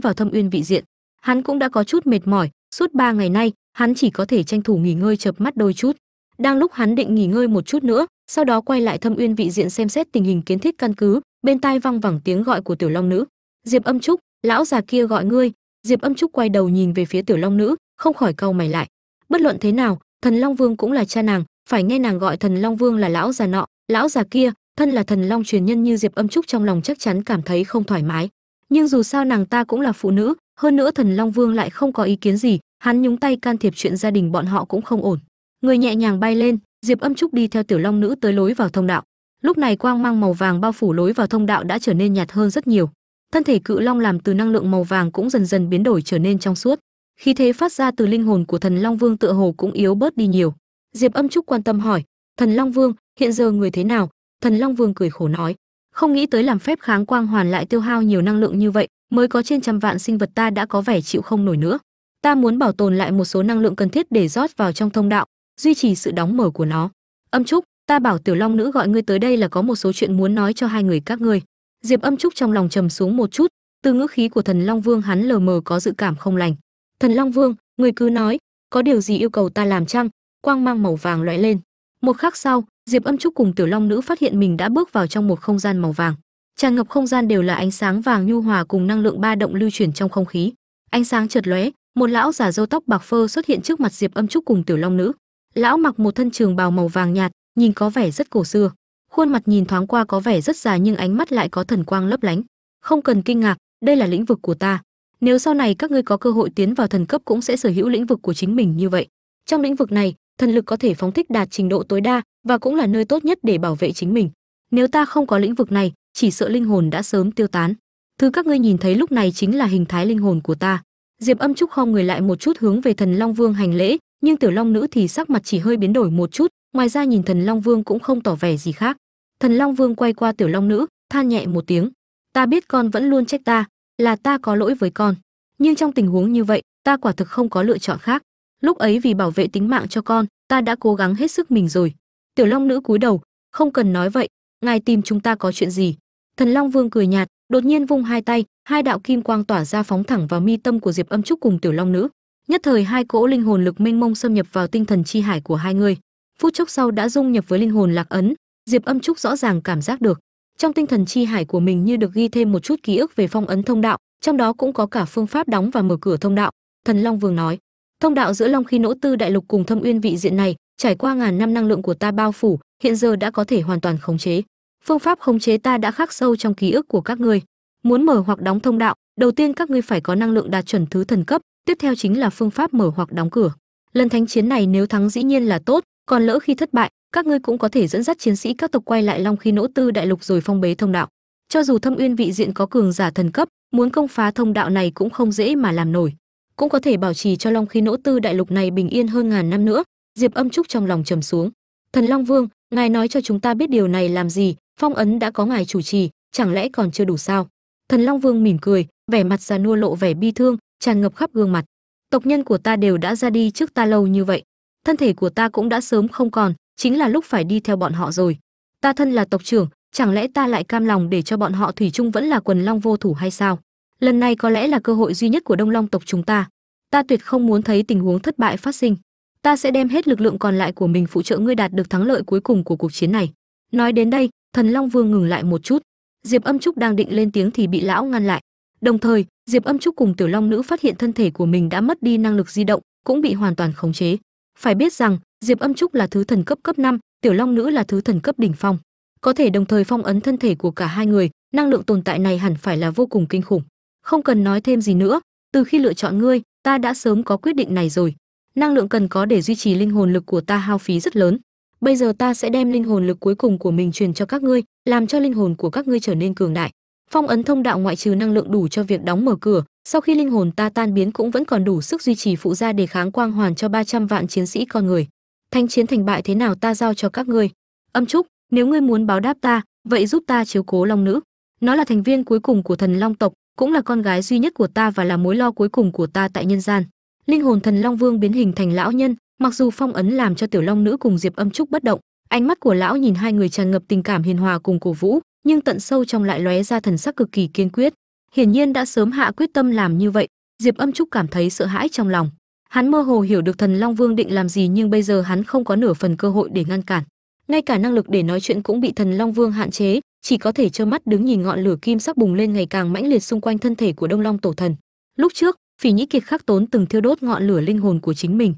[SPEAKER 1] vào thâm uyên vị diện. Hắn cũng đã có chút mệt mỏi suốt ba ngày nay, hắn chỉ có thể tranh thủ nghỉ ngơi chợp mắt đôi chút. Đang lúc hắn định nghỉ ngơi một chút nữa, sau đó quay lại thâm uyên vị diện xem xét tình hình kiến thiết căn cứ, bên tai văng vẳng tiếng gọi của tiểu long nữ. Diệp âm trúc, lão già kia gọi ngươi. Diệp âm trúc quay đầu nhìn về phía tiểu long nữ, không khỏi cau mày lại. Bất luận thế nào, thần long vương cũng là cha nàng, phải nghe nàng gọi thần long vương là lão già nọ. Lão già kia, thân là thần long truyền nhân như diệp âm trúc trong lòng chắc chắn cảm thấy không thoải mái. Nhưng dù sao nàng ta cũng là phụ nữ hơn nữa thần long vương lại không có ý kiến gì, hắn nhúng tay can thiệp chuyện gia đình bọn họ cũng không ổn. Người nhẹ nhàng bay lên, diệp âm trúc đi theo tiểu long nữ tới lối vào thông đạo. Lúc này quang mang màu vàng bao phủ lối vào thông đạo đã trở nên nhạt hơn rất nhiều. Thân thể cự long làm từ năng lượng màu vàng cũng dần dần biến đổi trở nên trong suốt. Khí thế phát ra từ linh hồn của thần long vương tựa hồ cũng yếu bớt đi nhiều. Diệp âm trúc quan tâm hỏi, thần long vương, hiện giờ người thế nào? Thần long vương cười khổ nói, không nghĩ tới làm phép kháng quang hoàn lại tiêu hao nhiều năng lượng như vậy mới có trên trăm vạn sinh vật ta đã có vẻ chịu không nổi nữa. Ta muốn bảo tồn lại một số năng lượng cần thiết để rót vào trong thông đạo, duy trì sự đóng mở của nó. Âm trúc, ta bảo tiểu long nữ gọi ngươi tới đây là có một số chuyện muốn nói cho hai người các ngươi. Diệp âm trúc trong lòng trầm xuống một chút, từ ngữ khí của thần long vương hắn lờ mờ có dự cảm không lành. Thần long vương người cứ nói, có điều gì yêu cầu ta làm chăng? Quang mang màu vàng loại lên. Một khắc sau, diệp âm trúc cùng tiểu long nữ phát hiện mình đã bước vào trong một không gian màu vàng tràn ngập không gian đều là ánh sáng vàng nhu hòa cùng năng lượng ba động lưu chuyển trong không khí. Ánh sáng chợt lóe, một lão già râu tóc bạc phơ xuất hiện trước mặt diệp âm trúc cùng tiểu long nữ. Lão mặc một thân trường bào màu vàng nhạt, nhìn có vẻ rất cổ xưa. Khuôn mặt nhìn thoáng qua có vẻ rất già nhưng ánh mắt lại có thần quang lấp lánh. Không cần kinh ngạc, đây là lĩnh vực của ta. Nếu sau này các ngươi có cơ hội tiến vào thần cấp cũng sẽ sở hữu lĩnh vực của chính mình như vậy. Trong lĩnh vực này, thần lực có thể phóng thích đạt trình độ tối đa và cũng là nơi tốt nhất để bảo vệ chính mình. Nếu ta không có lĩnh vực này chỉ sợ linh hồn đã sớm tiêu tán. Thứ các ngươi nhìn thấy lúc này chính là hình thái linh hồn của ta. Diệp âm trúc không người lại một chút hướng về thần long vương hành lễ, nhưng tiểu long nữ thì sắc mặt chỉ hơi biến đổi một chút, ngoài ra nhìn thần long vương cũng không tỏ vẻ gì khác. Thần long vương quay qua tiểu long nữ, than nhẹ một tiếng, ta biết con vẫn luôn trách ta, là ta có lỗi với con, nhưng trong tình huống như vậy, ta quả thực không có lựa chọn khác. Lúc ấy vì bảo vệ tính mạng cho con, ta đã cố gắng hết sức mình rồi. Tiểu long nữ cúi đầu, không cần nói vậy, ngài tìm chúng ta có chuyện gì thần long vương cười nhạt, đột nhiên vung hai tay, hai đạo kim quang tỏa ra phóng thẳng vào mi tâm của diệp âm trúc cùng tiểu long nữ. Nhất thời hai cỗ linh hồn lực mênh mông xâm nhập vào tinh thần chi hải của hai người. Phút chốc sau đã dung nhập với linh hồn lạc ấn, diệp âm trúc rõ ràng cảm giác được. Trong tinh thần chi hải của mình như được ghi thêm một chút ký ức về phong ấn thông đạo, trong đó cũng có cả phương pháp đóng và mở cửa thông đạo, thần long vương nói. Thông đạo giữa long khí nỗ tư đại lục cùng thâm uyên vị diện này, trải qua ngàn năm năng lượng của ta bao phủ, hiện giờ đã có thể hoàn toàn khống chế phương pháp khống chế ta đã khắc sâu trong ký ức của các ngươi. Muốn mở hoặc đóng thông đạo, đầu tiên các ngươi phải có năng lượng đạt chuẩn thứ thần cấp, tiếp theo chính là phương pháp mở hoặc đóng cửa. Lần thánh chiến này nếu thắng dĩ nhiên là tốt, còn lỡ khi thất bại, các ngươi cũng có thể dẫn dắt chiến sĩ các tộc quay lại long khí nỗ tư đại lục rồi phong bế thông đạo. Cho dù thâm uyên vị diện có cường giả thần cấp, muốn công phá thông đạo này cũng không dễ mà làm nổi. Cũng có thể bảo trì cho long khí nỗ tư đại lục này bình yên hơn ngàn năm nữa. Diệp âm trúc trong lòng trầm xuống. Thần long vương, ngài nói cho chúng ta biết điều này làm gì phong ấn đã có ngài chủ trì, chẳng lẽ còn chưa đủ sao? Thần long vương mỉm cười, vẻ mặt già nua lộ vẻ bi thương, tràn ngập khắp gương mặt. Tộc nhân của ta đều đã ra đi trước ta lâu như vậy. Thân thể của ta cũng đã sớm không còn, chính là lúc phải đi theo bọn họ rồi. Ta thân là tộc trưởng, chẳng lẽ ta lại cam lòng để cho bọn họ thủy chung vẫn là quần long vô thủ hay sao? Lần này có lẽ là cơ hội duy nhất của đông long tộc chúng ta. Ta tuyệt không muốn thấy tình huống thất bại phát sinh. Ta sẽ đem hết lực lượng còn lại của mình phụ trợ ngươi đạt được thắng lợi cuối cùng của cuộc chiến này. Nói đến đây thần long vương ngừng lại một chút. Diệp âm trúc đang định lên tiếng thì bị lão ngăn lại. Đồng thời diệp âm trúc cùng tiểu long nữ phát hiện thân thể của mình đã mất đi năng lực di động cũng bị hoàn toàn khống chế. Phải biết rằng diệp âm trúc là thứ thần cấp cấp 5, tiểu long nữ là thứ thần cấp đỉnh phong. Có thể đồng thời phong ấn thân thể của cả hai người năng lượng tồn tại này hẳn phải là vô cùng kinh khủng. Không cần nói thêm gì nữa từ khi lựa chọn ngươi ta đã sớm có quyết định này rồi. Năng lượng cần có để duy trì linh hồn lực của ta hao phí rất lớn bây giờ ta sẽ đem linh hồn lực cuối cùng của mình truyền cho các ngươi, làm cho linh hồn của các ngươi trở nên cường đại. Phong ấn thông đạo ngoại trừ năng lượng đủ cho việc đóng mở cửa, sau khi linh hồn ta tan biến cũng vẫn còn đủ sức duy trì phụ gia để kháng quang hoàn cho 300 vạn chiến sĩ con người. Thanh chiến thành bại thế nào ta giao cho các ngươi? Âm trúc, nếu ngươi muốn báo đáp ta, vậy giúp ta chiếu cố long nữ. Nó là thành viên cuối cùng của thần long tộc, cũng là con gái duy nhất của ta và là mối lo cuối cùng của ta tại nhân gian. Linh hồn thần long vương biến hình thành lão nhân mặc dù phong ấn làm cho tiểu long nữ cùng diệp âm trúc bất động, ánh mắt của lão nhìn hai người tràn ngập tình cảm hiền hòa cùng cổ vũ, nhưng tận sâu trong lại lóe ra thần sắc cực kỳ kiên quyết. Hiển nhiên đã sớm hạ quyết tâm làm như vậy, diệp âm trúc cảm thấy sợ hãi trong lòng. Hắn mơ hồ hiểu được thần long vương định làm gì nhưng bây giờ hắn không có nửa phần cơ hội để ngăn cản. Ngay cả năng lực để nói chuyện cũng bị thần long vương hạn chế, chỉ có thể trơ mắt đứng nhìn ngọn lửa kim sắc bùng lên ngày càng mãnh liệt xung quanh thân thể của đông long tổ thần. Lúc trước, phỉ nhĩ kiệt khắc tốn từng thiêu đốt ngọn lửa linh hồn của chính mình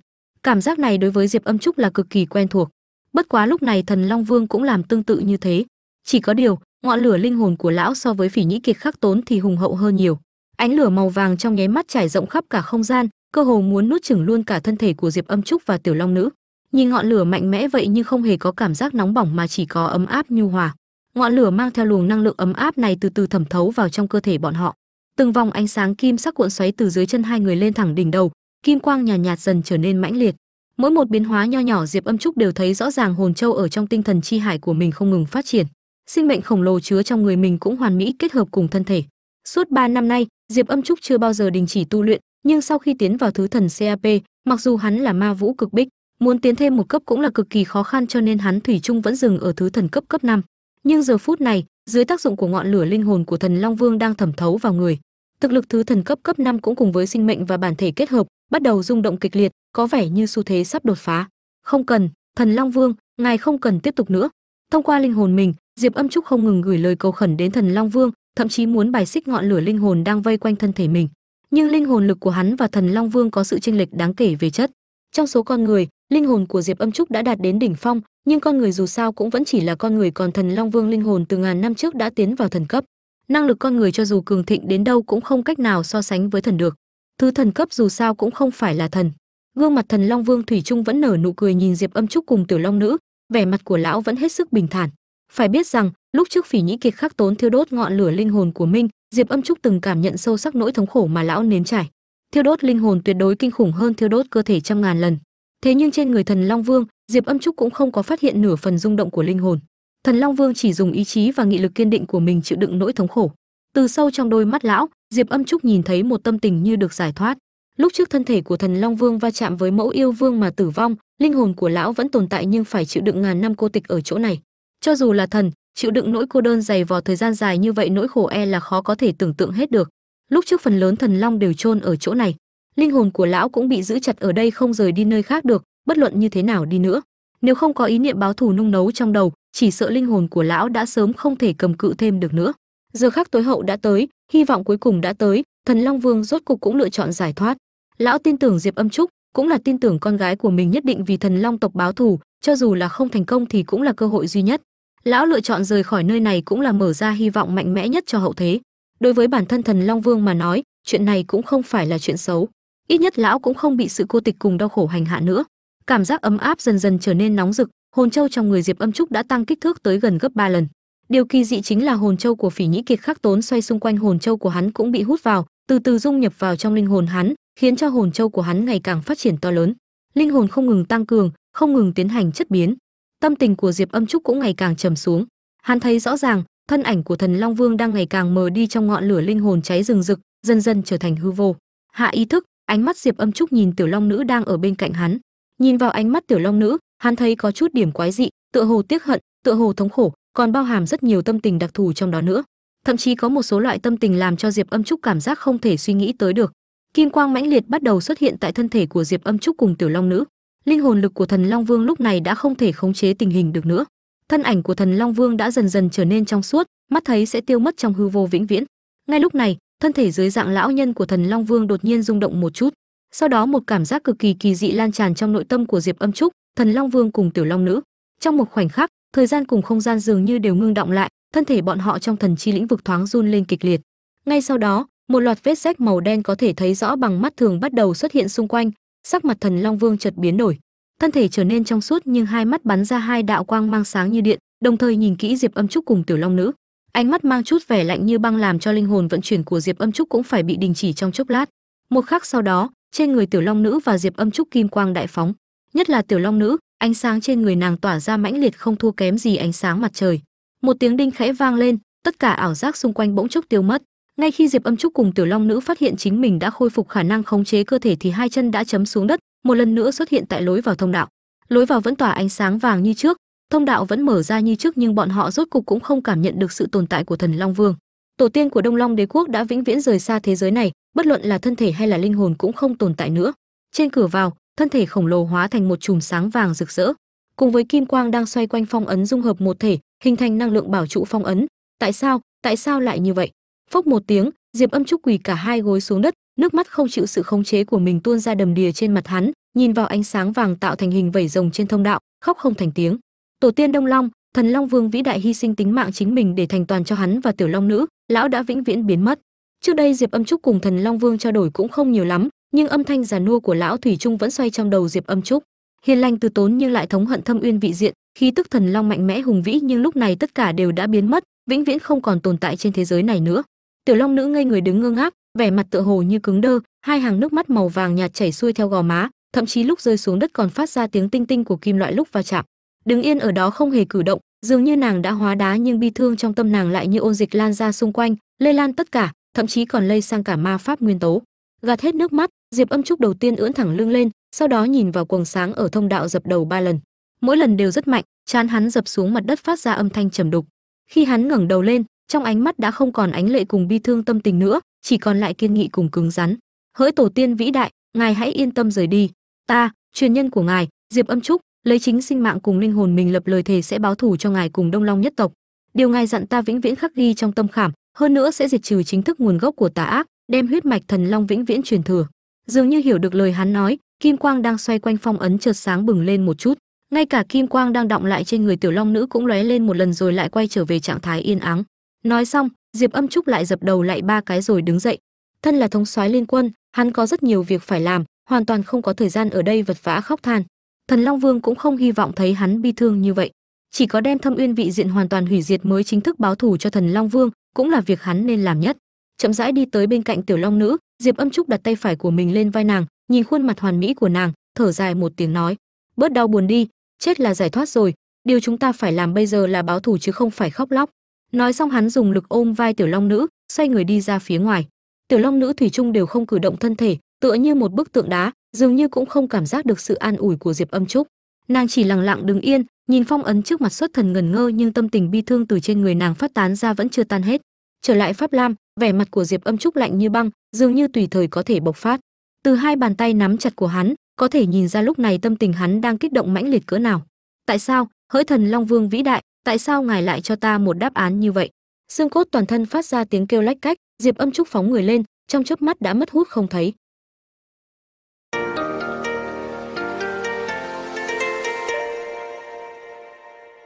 [SPEAKER 1] cảm giác này đối với diệp âm trúc là cực kỳ quen thuộc. Bất quá lúc này thần long vương cũng làm tương tự như thế. Chỉ có điều, ngọn lửa linh hồn của lão so với phỉ nhĩ kiệt khắc tốn thì hùng hậu hơn nhiều. Ánh lửa màu vàng trong nháy mắt trải rộng khắp cả không gian, cơ hồ muốn nuốt chửng luôn cả thân thể của diệp âm trúc và tiểu long nữ. Nhìn ngọn lửa mạnh mẽ vậy nhưng không hề có cảm giác nóng bỏng mà chỉ có ấm áp nhu hòa. Ngọn lửa mang theo luồng năng lượng ấm áp này từ từ thẩm thấu vào trong cơ thể bọn họ. Từng vòng ánh sáng kim sắc cuộn xoáy từ dưới chân hai người lên thẳng đỉnh đầu kim quang nhàn nhạt, nhạt dần trở nên mãnh liệt. Mỗi một biến hóa nho nhỏ diệp âm trúc đều thấy rõ ràng hồn châu ở trong tinh thần chi hải của mình không ngừng phát triển. Sinh mệnh khổng lồ chứa trong người mình cũng hoàn mỹ kết hợp cùng thân thể. Suốt 3 năm nay diệp âm trúc chưa bao giờ đình chỉ tu luyện nhưng sau khi tiến vào thứ thần cap mặc dù hắn là ma vũ cực bích muốn tiến thêm một cấp cũng là cực kỳ khó khăn cho nên hắn thủy chung vẫn dừng ở thứ thần cấp cấp 5. nhưng giờ phút này dưới tác dụng của ngọn lửa linh hồn của thần long vương đang thẩm thấu vào người. Thực lực thứ thần cấp cấp 5 cũng cùng với sinh mệnh và bản thể kết hợp bắt đầu rung động kịch liệt, có vẻ như xu thế sắp đột phá. Không cần, thần long vương, ngài không cần tiếp tục nữa. Thông qua linh hồn mình, diệp âm trúc không ngừng gửi lời cầu khẩn đến thần long vương, thậm chí muốn bài xích ngọn lửa linh hồn đang vây quanh thân thể mình. Nhưng linh hồn lực của hắn và thần long vương có sự chênh lệch đáng kể về chất. Trong số con người, linh hồn của diệp âm trúc đã đạt đến đỉnh phong, nhưng con người dù sao cũng vẫn chỉ là con người còn thần long vương linh hồn từ ngàn năm trước đã tiến vào thần cấp. Năng lực con người cho dù cường thịnh đến đâu cũng không cách nào so sánh với thần được thứ thần cấp dù sao cũng không phải là thần. Gương mặt thần long vương thủy trung vẫn nở nụ cười nhìn diệp âm trúc cùng tiểu long nữ. Vẻ mặt của lão vẫn hết sức bình thản. Phải biết rằng, lúc trước phỉ nhĩ kiệt khắc tốn thiêu đốt ngọn lửa linh hồn của minh, diệp âm trúc từng cảm nhận sâu sắc nỗi thống khổ mà lão nếm trải. Thiêu đốt linh hồn tuyệt đối kinh khủng hơn thiêu đốt cơ thể trăm ngàn lần. Thế nhưng trên người thần long vương, diệp âm trúc cũng không có phát hiện nửa phần rung động của linh hồn. Thần long vương chỉ dùng ý chí và nghị lực kiên định của mình chịu đựng nỗi thống khổ. Từ sâu trong đôi mắt lão diệp âm trúc nhìn thấy một tâm tình như được giải thoát. Lúc trước thân thể của thần long vương va chạm với mẫu yêu vương mà tử vong, linh hồn của lão vẫn tồn tại nhưng phải chịu đựng ngàn năm cô tịch ở chỗ này. Cho dù là thần, chịu đựng nỗi cô đơn dày vò thời gian dài như vậy nỗi khổ e là khó có thể tưởng tượng hết được. Lúc trước phần lớn thần long đều chôn ở chỗ này, linh hồn của lão cũng bị giữ chặt ở đây không rời đi nơi khác được, bất luận như thế nào đi nữa. Nếu không có ý niệm báo thù nung nấu trong đầu, chỉ sợ linh hồn của lão đã sớm không thể cầm cự thêm được nữa. Giờ khắc tối hậu đã tới hy vọng cuối cùng đã tới, thần long vương rốt cục cũng lựa chọn giải thoát. Lão tin tưởng diệp âm trúc cũng là tin tưởng con gái của mình nhất định vì thần long tộc báo thù, cho dù là không thành công thì cũng là cơ hội duy nhất. Lão lựa chọn rời khỏi nơi này cũng là mở ra hy vọng mạnh mẽ nhất cho hậu thế. Đối với bản thân thần long vương mà nói, chuyện này cũng không phải là chuyện xấu. Ít nhất lão cũng không bị sự cô tịch cùng đau khổ hành hạ nữa. Cảm giác ấm áp dần dần trở nên nóng rực, hồn châu trong người diệp âm trúc đã tăng kích thước tới gần gấp 3 lần điều kỳ dị chính là hồn châu của phỉ nhĩ kiệt khắc tốn xoay xung quanh hồn châu của hắn cũng bị hút vào, từ từ dung nhập vào trong linh hồn hắn, khiến cho hồn châu của hắn ngày càng phát triển to lớn. Linh hồn không ngừng tăng cường, không ngừng tiến hành chất biến. Tâm tình của diệp âm trúc cũng ngày càng trầm xuống. Hắn thấy rõ ràng, thân ảnh của thần long vương đang ngày càng mờ đi trong ngọn lửa linh hồn cháy rừng rực, dần dần trở thành hư vô. Hạ ý thức, ánh mắt diệp âm trúc nhìn tiểu long nữ đang ở bên cạnh hắn. Nhìn vào ánh mắt tiểu long nữ, hắn thấy có chút điểm quái dị, tựa hồ tiếc hận, tựa hồ thống khổ còn bao hàm rất nhiều tâm tình đặc thù trong đó nữa. Thậm chí có một số loại tâm tình làm cho diệp âm trúc cảm giác không thể suy nghĩ tới được. Kim quang mãnh liệt bắt đầu xuất hiện tại thân thể của diệp âm trúc cùng tiểu long nữ. Linh hồn lực của thần long vương lúc này đã không thể khống chế tình hình được nữa. Thân ảnh của thần long vương đã dần dần trở nên trong suốt, mắt thấy sẽ tiêu mất trong hư vô vĩnh viễn. Ngay lúc này, thân thể dưới dạng lão nhân của thần long vương đột nhiên rung động một chút. Sau đó một cảm giác cực kỳ kỳ dị lan tràn trong nội tâm của diệp âm trúc, thần long vương cùng tiểu long nữ. Trong một khoảnh khắc thời gian cùng không gian dường như đều ngưng động lại, thân thể bọn họ trong thần chi lĩnh vực thoáng run lên kịch liệt. Ngay sau đó, một loạt vết rách màu đen có thể thấy rõ bằng mắt thường bắt đầu xuất hiện xung quanh, sắc mặt thần long vương chợt biến đổi. Thân thể trở nên trong suốt nhưng hai mắt bắn ra hai đạo quang mang sáng như điện, đồng thời nhìn kỹ diệp âm trúc cùng tiểu long nữ. Ánh mắt mang chút vẻ lạnh như băng làm cho linh hồn vận chuyển của diệp âm trúc cũng phải bị đình chỉ trong chốc lát. Một khắc sau đó, trên người tiểu long nữ và diệp âm trúc kim quang đại phóng. Nhất là tiểu long nữ ánh sáng trên người nàng tỏa ra mãnh liệt không thua kém gì ánh sáng mặt trời. Một tiếng đinh khẽ vang lên, tất cả ảo giác xung quanh bỗng chốc tiêu mất. Ngay khi diệp âm trúc cùng tiểu long nữ phát hiện chính mình đã khôi phục khả năng khống chế cơ thể thì hai chân đã chấm xuống đất, một lần nữa xuất hiện tại lối vào thông đạo. Lối vào vẫn tỏa ánh sáng vàng như trước, thông đạo vẫn mở ra như trước nhưng bọn họ rốt cục cũng không cảm nhận được sự tồn tại của thần long vương. Tổ tiên của đông long đế quốc đã vĩnh viễn rời xa thế giới này, bất luận là thân thể hay là linh hồn cũng không tồn tại nữa. Trên cửa vào thân thể khổng lồ hóa thành một chùm sáng vàng rực rỡ. Cùng với kim quang đang xoay quanh phong ấn dung hợp một thể, hình thành năng lượng bảo trụ phong ấn. Tại sao? Tại sao lại như vậy? Phốc một tiếng, diệp âm trúc quỳ cả hai gối xuống đất, nước mắt không chịu sự khống chế của mình tuôn ra đầm đìa trên mặt hắn, nhìn vào ánh sáng vàng tạo thành hình vẩy rồng trên thông đạo, khóc không thành tiếng. Tổ tiên đông long, thần long vương vĩ đại hy sinh tính mạng chính mình để thành toàn cho hắn và tiểu long nữ, lão đã vĩnh viễn biến mất. Trước đây diệp âm trúc cùng thần long vương trao đổi cũng không nhiều lắm nhưng âm thanh già nua của lão thủy trung vẫn xoay trong đầu diệp âm trúc. Hiền lành từ tốn nhưng lại thống hận thâm uyên vị diện khí tức thần long mạnh mẽ hùng vĩ nhưng lúc này tất cả đều đã biến mất, vĩnh viễn không còn tồn tại trên thế giới này nữa. Tiểu long nữ ngây người đứng ngơ ngác, vẻ mặt tựa hồ như cứng đơ, hai hàng nước mắt màu vàng nhạt chảy xuôi theo gò má, thậm chí lúc rơi xuống đất còn phát ra tiếng tinh tinh của kim loại lúc va chạm. Đứng yên ở đó không hề cử động, dường như nàng đã hóa đá nhưng bi thương trong tâm nàng lại như ôn dịch lan ra xung quanh, lây lan tất cả, thậm chí còn lây sang cả ma pháp nguyên tố gạt hết nước mắt, diệp âm trúc đầu tiên ưỡn thẳng lưng lên, sau đó nhìn vào quầng sáng ở thông đạo dập đầu ba lần. Mỗi lần đều rất mạnh, chán hắn dập xuống mặt đất phát ra âm thanh trầm đục. Khi hắn ngẩng đầu lên, trong ánh mắt đã không còn ánh lệ cùng bi thương tâm tình nữa, chỉ còn lại kiên nghị cùng cứng rắn. Hỡi tổ tiên vĩ đại, ngài hãy yên tâm rời đi. Ta, truyền nhân của ngài, diệp âm trúc, lấy chính sinh mạng cùng linh hồn mình lập lời thề sẽ báo thù cho ngài cùng đông long nhất tộc. Điều ngài dặn ta vĩnh viễn khắc ghi trong tâm khảm, hơn nữa sẽ diệt trừ chính thức nguồn gốc của tà ác đem huyết mạch thần long vĩnh viễn truyền thừa. Dường như hiểu được lời hắn nói, kim quang đang xoay quanh phong ấn chợt sáng bừng lên một chút. Ngay cả kim quang đang động lại trên người tiểu long nữ cũng lóe lên một lần rồi lại quay trở về trạng thái yên ắng. Nói xong, diệp âm trúc lại dập đầu lại ba cái rồi đứng dậy. Thân là thống soái liên quân, hắn có rất nhiều việc phải làm, hoàn toàn không có thời gian ở đây vật vã khóc than. Thần long vương cũng không hy vọng thấy hắn bi thương như vậy. Chỉ có đem thâm uyên vị diện hoàn toàn hủy diệt mới chính thức báo thù cho thần long vương, cũng là việc hắn nên làm nhất chậm rãi đi tới bên cạnh tiểu long nữ. Diệp âm trúc đặt tay phải của mình lên vai nàng, nhìn khuôn mặt hoàn mỹ của nàng, thở dài một tiếng nói, bớt đau buồn đi, chết là giải thoát rồi. Điều chúng ta phải làm bây giờ là báo thù chứ không phải khóc lóc. Nói xong hắn dùng lực ôm vai tiểu long nữ, xoay người đi ra phía ngoài. Tiểu long nữ thủy chung đều không cử động thân thể, tựa như một bức tượng đá, dường như cũng không cảm giác được sự an ủi của diệp âm trúc. Nàng chỉ lặng lặng đứng yên, nhìn phong ấn trước mặt xuất thần ngần ngơ nhưng tâm tình bi thương từ trên người nàng phát tán ra vẫn chưa tan hết. Trở lại pháp lam vẻ mặt của diệp âm trúc lạnh như băng, dường như tùy thời có thể bộc phát. Từ hai bàn tay nắm chặt của hắn, có thể nhìn ra lúc này tâm tình hắn đang kích động mãnh liệt cỡ nào. Tại sao, hỡi thần long vương vĩ đại, tại sao ngài lại cho ta một đáp án như vậy? Xương cốt toàn thân phát ra tiếng kêu lách cách, diệp âm trúc phóng người lên, trong chớp mắt đã mất hút không thấy.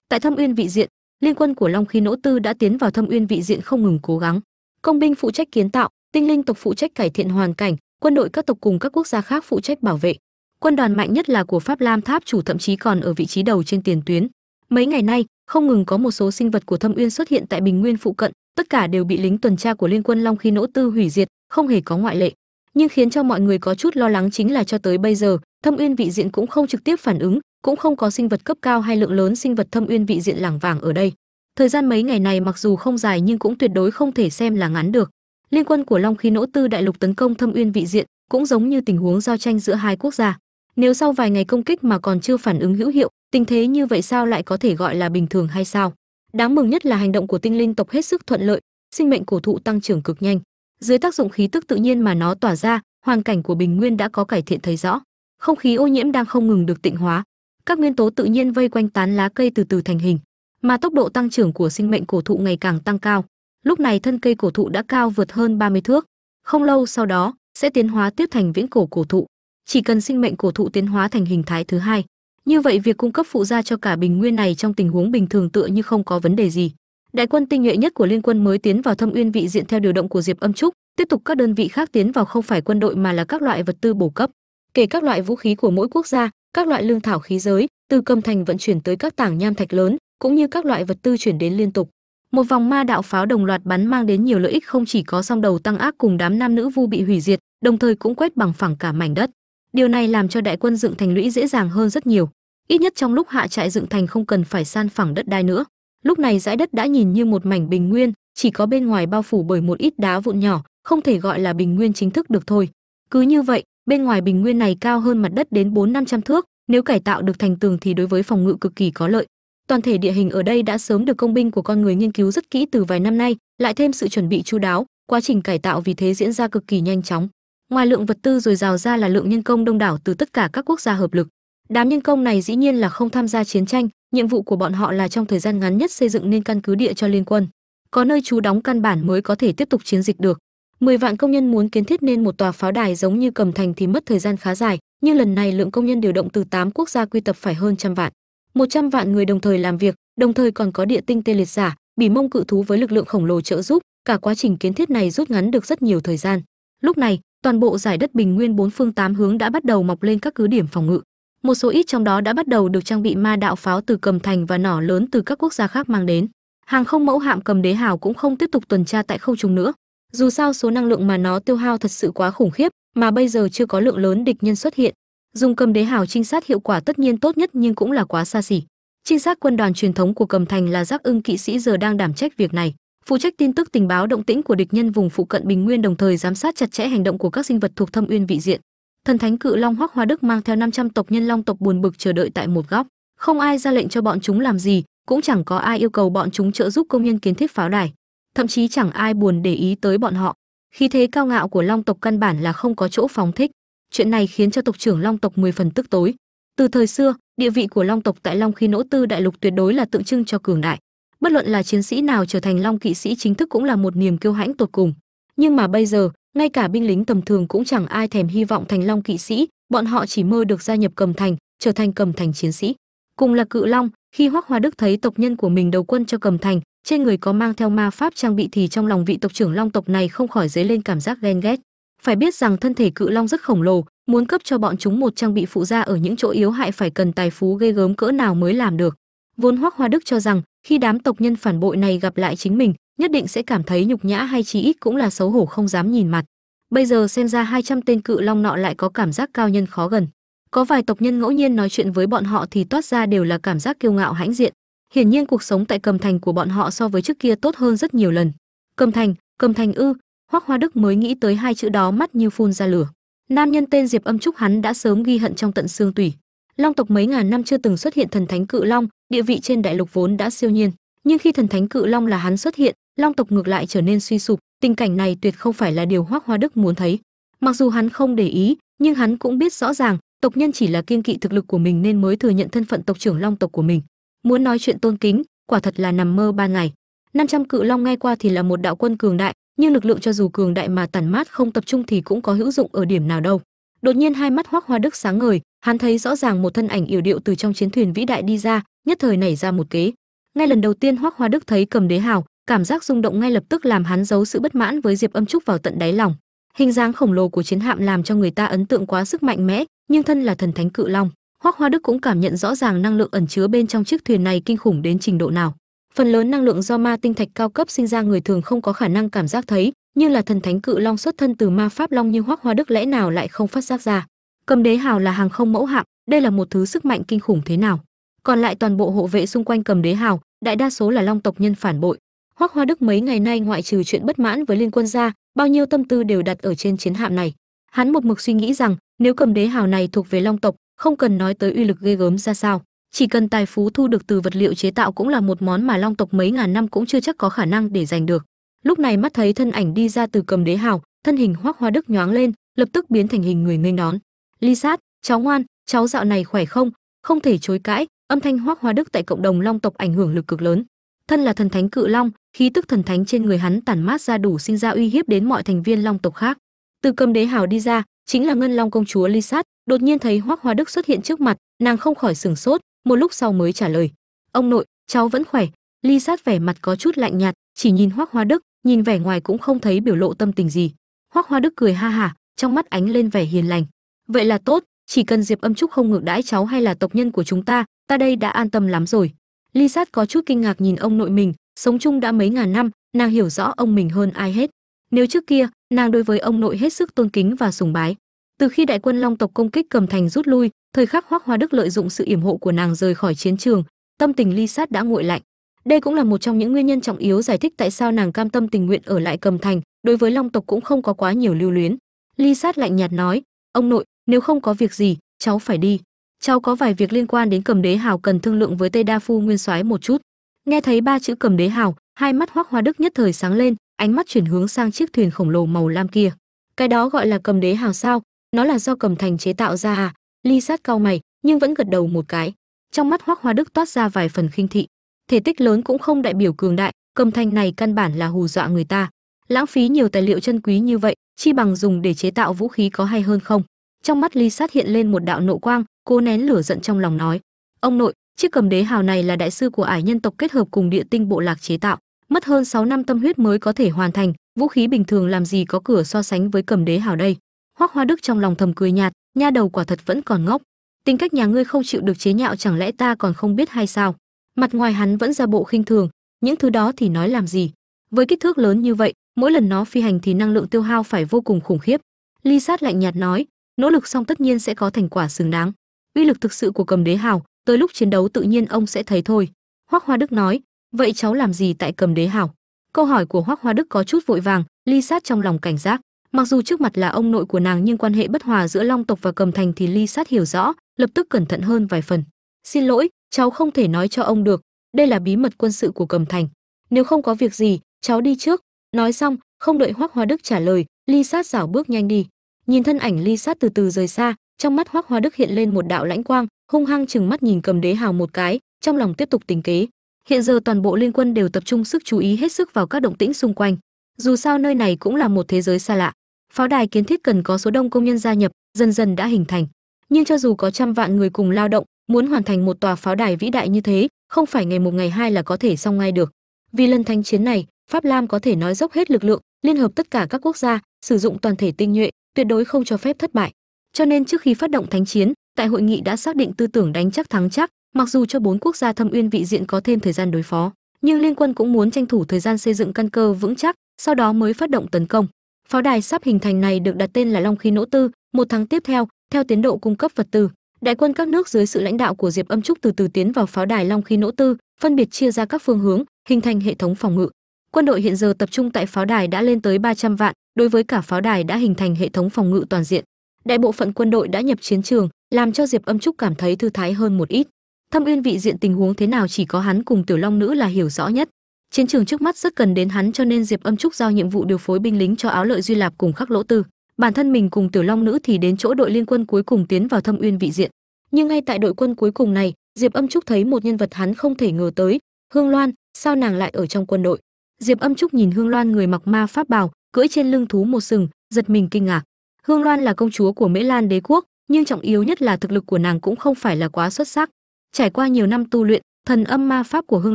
[SPEAKER 1] Tại thâm uyên vị diện, liên quân của long khí nỗ tư đã tiến vào thâm uyên vị diện không ngừng cố gắng công binh phụ trách kiến tạo, tinh linh tộc phụ trách cải thiện hoàn cảnh, quân đội các tộc cùng các quốc gia khác phụ trách bảo vệ. Quân đoàn mạnh nhất là của pháp lam tháp chủ thậm chí còn ở vị trí đầu trên tiền tuyến. Mấy ngày nay, không ngừng có một số sinh vật của thâm uyên xuất hiện tại bình nguyên phụ cận, tất cả đều bị lính tuần tra của liên quân long khí nỗ tư hủy diệt, không hề có ngoại lệ. Nhưng khiến cho mọi người có chút lo lắng chính là cho tới bây giờ, thâm uyên vị diện cũng không trực tiếp phản ứng, cũng không có sinh vật cấp cao hay lượng lớn sinh vật thâm uyên vị diện lảng vàng ở đây thời gian mấy ngày này mặc dù không dài nhưng cũng tuyệt đối không thể xem là ngắn được. Liên quân của long khí nỗ tư đại lục tấn công thâm uyên vị diện cũng giống như tình huống giao tranh giữa hai quốc gia. Nếu sau vài ngày công kích mà còn chưa phản ứng hữu hiệu, tình thế như vậy sao lại có thể gọi là bình thường hay sao? Đáng mừng nhất là hành động của tinh linh tộc hết sức thuận lợi, sinh mệnh cổ thụ tăng trưởng cực nhanh. Dưới tác dụng khí tức tự nhiên mà nó tỏa ra, hoàn cảnh của bình nguyên đã có cải thiện thấy rõ. Không khí ô nhiễm đang không ngừng được tịnh hóa. Các nguyên tố tự nhiên vây quanh tán lá cây từ từ thành hình mà tốc độ tăng trưởng của sinh mệnh cổ thụ ngày càng tăng cao. Lúc này thân cây cổ thụ đã cao vượt hơn 30 thước. Không lâu sau đó, sẽ tiến hóa tiếp thành viễn cổ cổ thụ. Chỉ cần sinh mệnh cổ thụ tiến hóa thành hình thái thứ hai. Như vậy việc cung cấp phụ gia cho cả bình nguyên này trong tình huống bình thường tựa như không có vấn đề gì. Đại quân tinh nhuệ nhất của liên quân mới tiến vào thâm uyên vị diện theo điều động của diệp âm trúc. Tiếp tục các đơn vị khác tiến vào không phải quân đội mà là các loại vật tư bổ cấp. Kể các loại vũ khí của mỗi quốc gia, các loại lương thảo khí giới, từ cầm thành vận chuyển tới các tảng nham thạch lớn cũng như các loại vật tư chuyển đến liên tục. Một vòng ma đạo pháo đồng loạt bắn mang đến nhiều lợi ích không chỉ có song đầu tăng ác cùng đám nam nữ vu bị hủy diệt, đồng thời cũng quét bằng phẳng cả mảnh đất. Điều này làm cho đại quân dựng thành lũy dễ dàng hơn rất nhiều. Ít nhất trong lúc hạ trại dựng thành không cần phải san phẳng đất đai nữa. Lúc này dãy đất đã nhìn như một mảnh bình nguyên, chỉ có bên ngoài bao phủ bởi một ít đá vụn nhỏ, không thể gọi là bình nguyên chính thức được thôi. Cứ như vậy, bên ngoài bình nguyên này cao hơn mặt đất đến bốn năm trăm thước, nếu cải tạo được thành tường thì đối với phòng ngự cực kỳ có lợi toàn thể địa hình ở đây đã sớm được công binh của con người nghiên cứu rất kỹ từ vài năm nay, lại thêm sự chuẩn bị chu đáo, quá trình cải tạo vì thế diễn ra cực kỳ nhanh chóng. Ngoài lượng vật tư dồi dào ra là lượng nhân công đông đảo từ tất cả các quốc gia hợp lực. Đám nhân công này dĩ nhiên là không tham gia chiến tranh, nhiệm vụ của bọn họ là trong thời gian ngắn nhất xây dựng nên căn cứ địa cho liên quân. Có nơi trú đóng căn bản mới có thể tiếp tục chiến dịch được. 10 vạn công nhân muốn kiến thiết nên một tòa pháo đài giống như cầm thành thì mất thời gian khá dài, nhưng lần này lượng công nhân điều động từ 8 quốc gia quy tập phải hơn trăm vạn. 100 vạn người đồng thời làm việc, đồng thời còn có địa tinh tê liệt giả, bỉ mông cự thú với lực lượng khổng lồ trợ giúp, cả quá trình kiến thiết này rút ngắn được rất nhiều thời gian. Lúc này, toàn bộ giải đất bình nguyên bốn phương tám hướng đã bắt đầu mọc lên các cứ điểm phòng ngự. Một số ít trong đó đã bắt đầu được trang bị ma đạo pháo từ cầm thành và nỏ lớn từ các quốc gia khác mang đến. Hàng không mẫu hạm cầm đế hào cũng không tiếp tục tuần tra tại không trung nữa. Dù sao số năng lượng mà nó tiêu hao thật sự quá khủng khiếp, mà bây giờ chưa có lượng lớn địch nhân xuất hiện dùng cầm đế hào trinh sát hiệu quả tất nhiên tốt nhất nhưng cũng là quá xa xỉ. Trinh sát quân đoàn truyền thống của cầm thành là giác ưng kỵ sĩ giờ đang đảm trách việc này. Phụ trách tin tức tình báo động tĩnh của địch nhân vùng phụ cận bình nguyên đồng thời giám sát chặt chẽ hành động của các sinh vật thuộc thâm uyên vị diện. Thần thánh cự long hoắc hoa đức mang theo 500 tộc nhân long tộc buồn bực chờ đợi tại một góc. Không ai ra lệnh cho bọn chúng làm gì, cũng chẳng có ai yêu cầu bọn chúng trợ giúp công nhân kiến thiết pháo đài. Thậm chí chẳng ai buồn để ý tới bọn họ. Khí thế cao ngạo của long tộc căn bản là không có chỗ phóng thích chuyện này khiến cho tộc trưởng long tộc 10 phần tức tối. Từ thời xưa, địa vị của long tộc tại long khi nỗ tư đại lục tuyệt đối là tượng trưng cho cường đại. Bất luận là chiến sĩ nào trở thành long kỵ sĩ chính thức cũng là một niềm kiêu hãnh tột cùng. Nhưng mà bây giờ, ngay cả binh lính tầm thường cũng chẳng ai thèm hy vọng thành long kỵ sĩ, bọn họ chỉ mơ được gia nhập cầm thành, trở thành cầm thành chiến sĩ. Cùng là cự long, khi hoắc hoa đức thấy tộc nhân của mình đầu quân cho cầm thành, trên người có mang theo ma pháp trang bị thì trong lòng vị tộc trưởng long tộc này không khỏi dấy lên cảm giác ghen ghét phải biết rằng thân thể cự long rất khổng lồ, muốn cấp cho bọn chúng một trang bị phụ gia ở những chỗ yếu hại phải cần tài phú ghê gớm cỡ nào mới làm được. Vốn hoắc hoa đức cho rằng, khi đám tộc nhân phản bội này gặp lại chính mình, nhất định sẽ cảm thấy nhục nhã hay chí ít cũng là xấu hổ không dám nhìn mặt. Bây giờ xem ra 200 tên cự long nọ lại có cảm giác cao nhân khó gần. Có vài tộc nhân ngẫu nhiên nói chuyện với bọn họ thì toát ra đều là cảm giác kiêu ngạo hãnh diện. Hiển nhiên cuộc sống tại cầm thành của bọn họ so với trước kia tốt hơn rất nhiều lần. Cầm thành cầm thành ư hoắc hoa đức mới nghĩ tới hai chữ đó mắt như phun ra lửa. Nam nhân tên diệp âm trúc hắn đã sớm ghi hận trong tận xương tủy. Long tộc mấy ngàn năm chưa từng xuất hiện thần thánh cự long, địa vị trên đại lục vốn đã siêu nhiên. Nhưng khi thần thánh cự long là hắn xuất hiện, long tộc ngược lại trở nên suy sụp, tình cảnh này tuyệt không phải là điều hoắc hoa đức muốn thấy. Mặc dù hắn không để ý, nhưng hắn cũng biết rõ ràng, tộc nhân chỉ là kiên kỵ thực lực của mình nên mới thừa nhận thân phận tộc trưởng long tộc của mình. Muốn nói chuyện tôn kính, quả thật là nằm mơ ban ngày. 500 cự long nghe qua thì là một đạo quân cường đại nhưng lực lượng cho dù cường đại mà tản mát không tập trung thì cũng có hữu dụng ở điểm nào đâu. Đột nhiên hai mắt hoắc hoa đức sáng ngời, hắn thấy rõ ràng một thân ảnh yểu điệu từ trong chiến thuyền vĩ đại đi ra, nhất thời nảy ra một kế. Ngay lần đầu tiên hoắc hoa đức thấy cầm đế hào, cảm giác rung động ngay lập tức làm hắn giấu sự bất mãn với diệp âm trúc vào tận đáy lòng. Hình dáng khổng lồ của chiến hạm làm cho người ta ấn tượng quá sức mạnh mẽ, nhưng thân là thần thánh cự long, hoắc hoa đức cũng cảm nhận rõ ràng năng lượng ẩn chứa bên trong chiếc thuyền này kinh khủng đến trình độ nào phần lớn năng lượng do ma tinh thạch cao cấp sinh ra người thường không có khả năng cảm giác thấy, như là thần thánh cự long xuất thân từ ma pháp long như hoắc hoa đức lẽ nào lại không phát giác ra. Cầm đế hào là hàng không mẫu hạm, đây là một thứ sức mạnh kinh khủng thế nào. Còn lại toàn bộ hộ vệ xung quanh cầm đế hào, đại đa số là long tộc nhân phản bội. Hoắc hoa đức mấy ngày nay ngoại trừ chuyện bất mãn với liên quân ra, bao nhiêu tâm tư đều đặt ở trên chiến hạm này. Hắn một mực suy nghĩ rằng, nếu cầm đế hào này thuộc về long tộc, không cần nói tới uy lực ghê gớm ra sao chỉ cần tài phú thu được từ vật liệu chế tạo cũng là một món mà long tộc mấy ngàn năm cũng chưa chắc có khả năng để giành được. Lúc này mắt thấy thân ảnh đi ra từ cầm đế hào, thân hình hoắc hoa đức nhoáng lên, lập tức biến thành hình người nghênh đón. Ly sát, cháu ngoan, cháu dạo này khỏe không? Không thể chối cãi. Âm thanh hoắc hoa đức tại cộng đồng long tộc ảnh hưởng lực cực lớn. Thân là thần thánh cự long, khí tức thần thánh trên người hắn tản mát ra đủ sinh ra uy hiếp đến mọi thành viên long tộc khác. Từ cầm đế hào đi ra, chính là ngân long công chúa ly sát, đột nhiên thấy hoắc hoa đức xuất hiện trước mặt, nàng không khỏi sửng sốt một lúc sau mới trả lời. Ông nội, cháu vẫn khỏe. Ly sát vẻ mặt có chút lạnh nhạt, chỉ nhìn hoắc hoa đức, nhìn vẻ ngoài cũng không thấy biểu lộ tâm tình gì. Hoắc hoa đức cười ha hả, trong mắt ánh lên vẻ hiền lành. Vậy là tốt, chỉ cần diệp âm trúc không ngược đãi cháu hay là tộc nhân của chúng ta ta đây đã an tâm lắm rồi. Ly sát có chút kinh ngạc nhìn ông nội mình, sống chung đã mấy ngàn năm, nàng hiểu rõ ông mình hơn ai hết. Nếu trước kia, nàng đối với ông nội hết sức tôn kính và sùng bái từ khi đại quân long tộc công kích cầm thành rút lui, thời khắc hoắc hoa đức lợi dụng sự yểm hộ của nàng rời khỏi chiến trường, tâm tình ly sát đã nguội lạnh. Đây cũng là một trong những nguyên nhân trọng yếu giải thích tại sao nàng cam tâm tình nguyện ở lại cầm thành, đối với long tộc cũng không có quá nhiều lưu luyến. Ly sát lạnh nhạt nói, ông nội, nếu không có việc gì, cháu phải đi. Cháu có vài việc liên quan đến cầm đế hào cần thương lượng với tây đa phu nguyên soái một chút. Nghe thấy ba chữ cầm đế hào, hai mắt hoắc hoa đức nhất thời sáng lên, ánh mắt chuyển hướng sang chiếc thuyền khổng lồ màu lam kia. Cái đó gọi là cầm đế hào sao? Nó là do cầm thành chế tạo ra à? Ly sát cau mày, nhưng vẫn gật đầu một cái. Trong mắt hoắc hoa đức toát ra vài phần khinh thị. Thể tích lớn cũng không đại biểu cường đại, cầm thành này căn bản là hù dọa người ta. Lãng phí nhiều tài liệu chân quý như vậy, chi bằng dùng để chế tạo vũ khí có hay hơn không? Trong mắt ly sát hiện lên một đạo nộ quang, cố nén lửa giận trong lòng nói. Ông nội, chiếc cầm đế hào này là đại sư của ải nhân tộc kết hợp cùng địa tinh bộ lạc chế tạo. Mất hơn 6 năm tâm huyết mới có thể hoàn thành, vũ khí bình thường làm gì có cửa so sánh với cầm đế hào đây? Hoắc hoa đức trong lòng thầm cười nhạt, nha đầu quả thật vẫn còn ngốc. Tính cách nhà ngươi không chịu được chế nhạo chẳng lẽ ta còn không biết hay sao? Mặt ngoài hắn vẫn ra bộ khinh thường, những thứ đó thì nói làm gì? Với kích thước lớn như vậy, mỗi lần nó phi hành thì năng lượng tiêu hao phải vô cùng khủng khiếp. Ly sát lạnh nhạt nói, nỗ lực xong tất nhiên sẽ có thành quả xứng đáng. Uy lực thực sự của cầm đế hào, tới lúc chiến đấu tự nhiên ông sẽ thấy thôi. Hoắc hoa đức nói, vậy cháu làm gì tại cầm đế hào? Câu hỏi của hoắc hoa đức có chút vội vàng, ly sát trong lòng cảnh giác mặc dù trước mặt là ông nội của nàng nhưng quan hệ bất hòa giữa long tộc và cầm thành thì ly sát hiểu rõ, lập tức cẩn thận hơn vài phần. Xin lỗi, cháu không thể nói cho ông được. Đây là bí mật quân sự của cầm thành. Nếu không có việc gì, cháu đi trước. Nói xong, không đợi hoắc hoa đức trả lời, ly sát rảo bước nhanh đi. Nhìn thân ảnh ly sát từ từ rời xa, trong mắt hoắc hoa đức hiện lên một đạo lãnh quang, hung hăng chừng mắt nhìn cầm đế hào một cái, trong lòng tiếp tục tính kế. Hiện giờ toàn bộ liên quân đều tập trung sức chú ý hết sức vào các động tĩnh xung quanh. Dù sao nơi này cũng là một thế giới xa lạ pháo đài kiến thiết cần có số đông công nhân gia nhập, dần dần đã hình thành. Nhưng cho dù có trăm vạn người cùng lao động, muốn hoàn thành một tòa pháo đài vĩ đại như thế, không phải ngày một ngày hai là có thể xong ngay được. Vì lần thanh chiến này, pháp lam có thể nói dốc hết lực lượng, liên hợp tất cả các quốc gia, sử dụng toàn thể tinh nhuệ, tuyệt đối không cho phép thất bại. Cho nên trước khi phát động thánh chiến, tại hội nghị đã xác định tư tưởng đánh chắc thắng chắc, mặc dù cho bốn quốc gia thâm uyên vị diện có thêm thời gian đối phó, nhưng liên quân cũng muốn tranh thủ thời gian xây dựng căn cơ vững chắc, sau đó mới phát động tấn công pháo đài sắp hình thành này được đặt tên là long khí nỗ tư, một tháng tiếp theo theo tiến độ cung cấp vật tư. Đại quân các nước dưới sự lãnh đạo của diệp âm trúc từ từ tiến vào pháo đài long khí nỗ tư, phân biệt chia ra các phương hướng, hình thành hệ thống phòng ngự. Quân đội hiện giờ tập trung tại pháo đài đã lên tới 300 vạn, đối với cả pháo đài đã hình thành hệ thống phòng ngự toàn diện. Đại bộ phận quân đội đã nhập chiến trường, làm cho diệp âm trúc cảm thấy thư thái hơn một ít. Thâm uyên vị diện tình huống thế nào chỉ có hắn cùng tiểu long nữ là hiểu rõ nhất chiến trường trước mắt rất cần đến hắn cho nên diệp âm trúc giao nhiệm vụ điều phối binh lính cho áo lợi duy lạp cùng khắc lỗ tư. Bản thân mình cùng tiểu long nữ thì đến chỗ đội liên quân cuối cùng tiến vào thâm uyên vị diện. Nhưng ngay tại đội quân cuối cùng này, diệp âm trúc thấy một nhân vật hắn không thể ngờ tới, hương loan, sao nàng lại ở trong quân đội? Diệp âm trúc nhìn hương loan người mặc ma pháp bào, cưỡi trên lưng thú một sừng, giật mình kinh ngạc. Hương loan là công chúa của mễ lan đế quốc, nhưng trọng yếu nhất là thực lực của nàng cũng không phải là quá xuất sắc. Trải qua nhiều năm tu luyện thần âm ma pháp của hương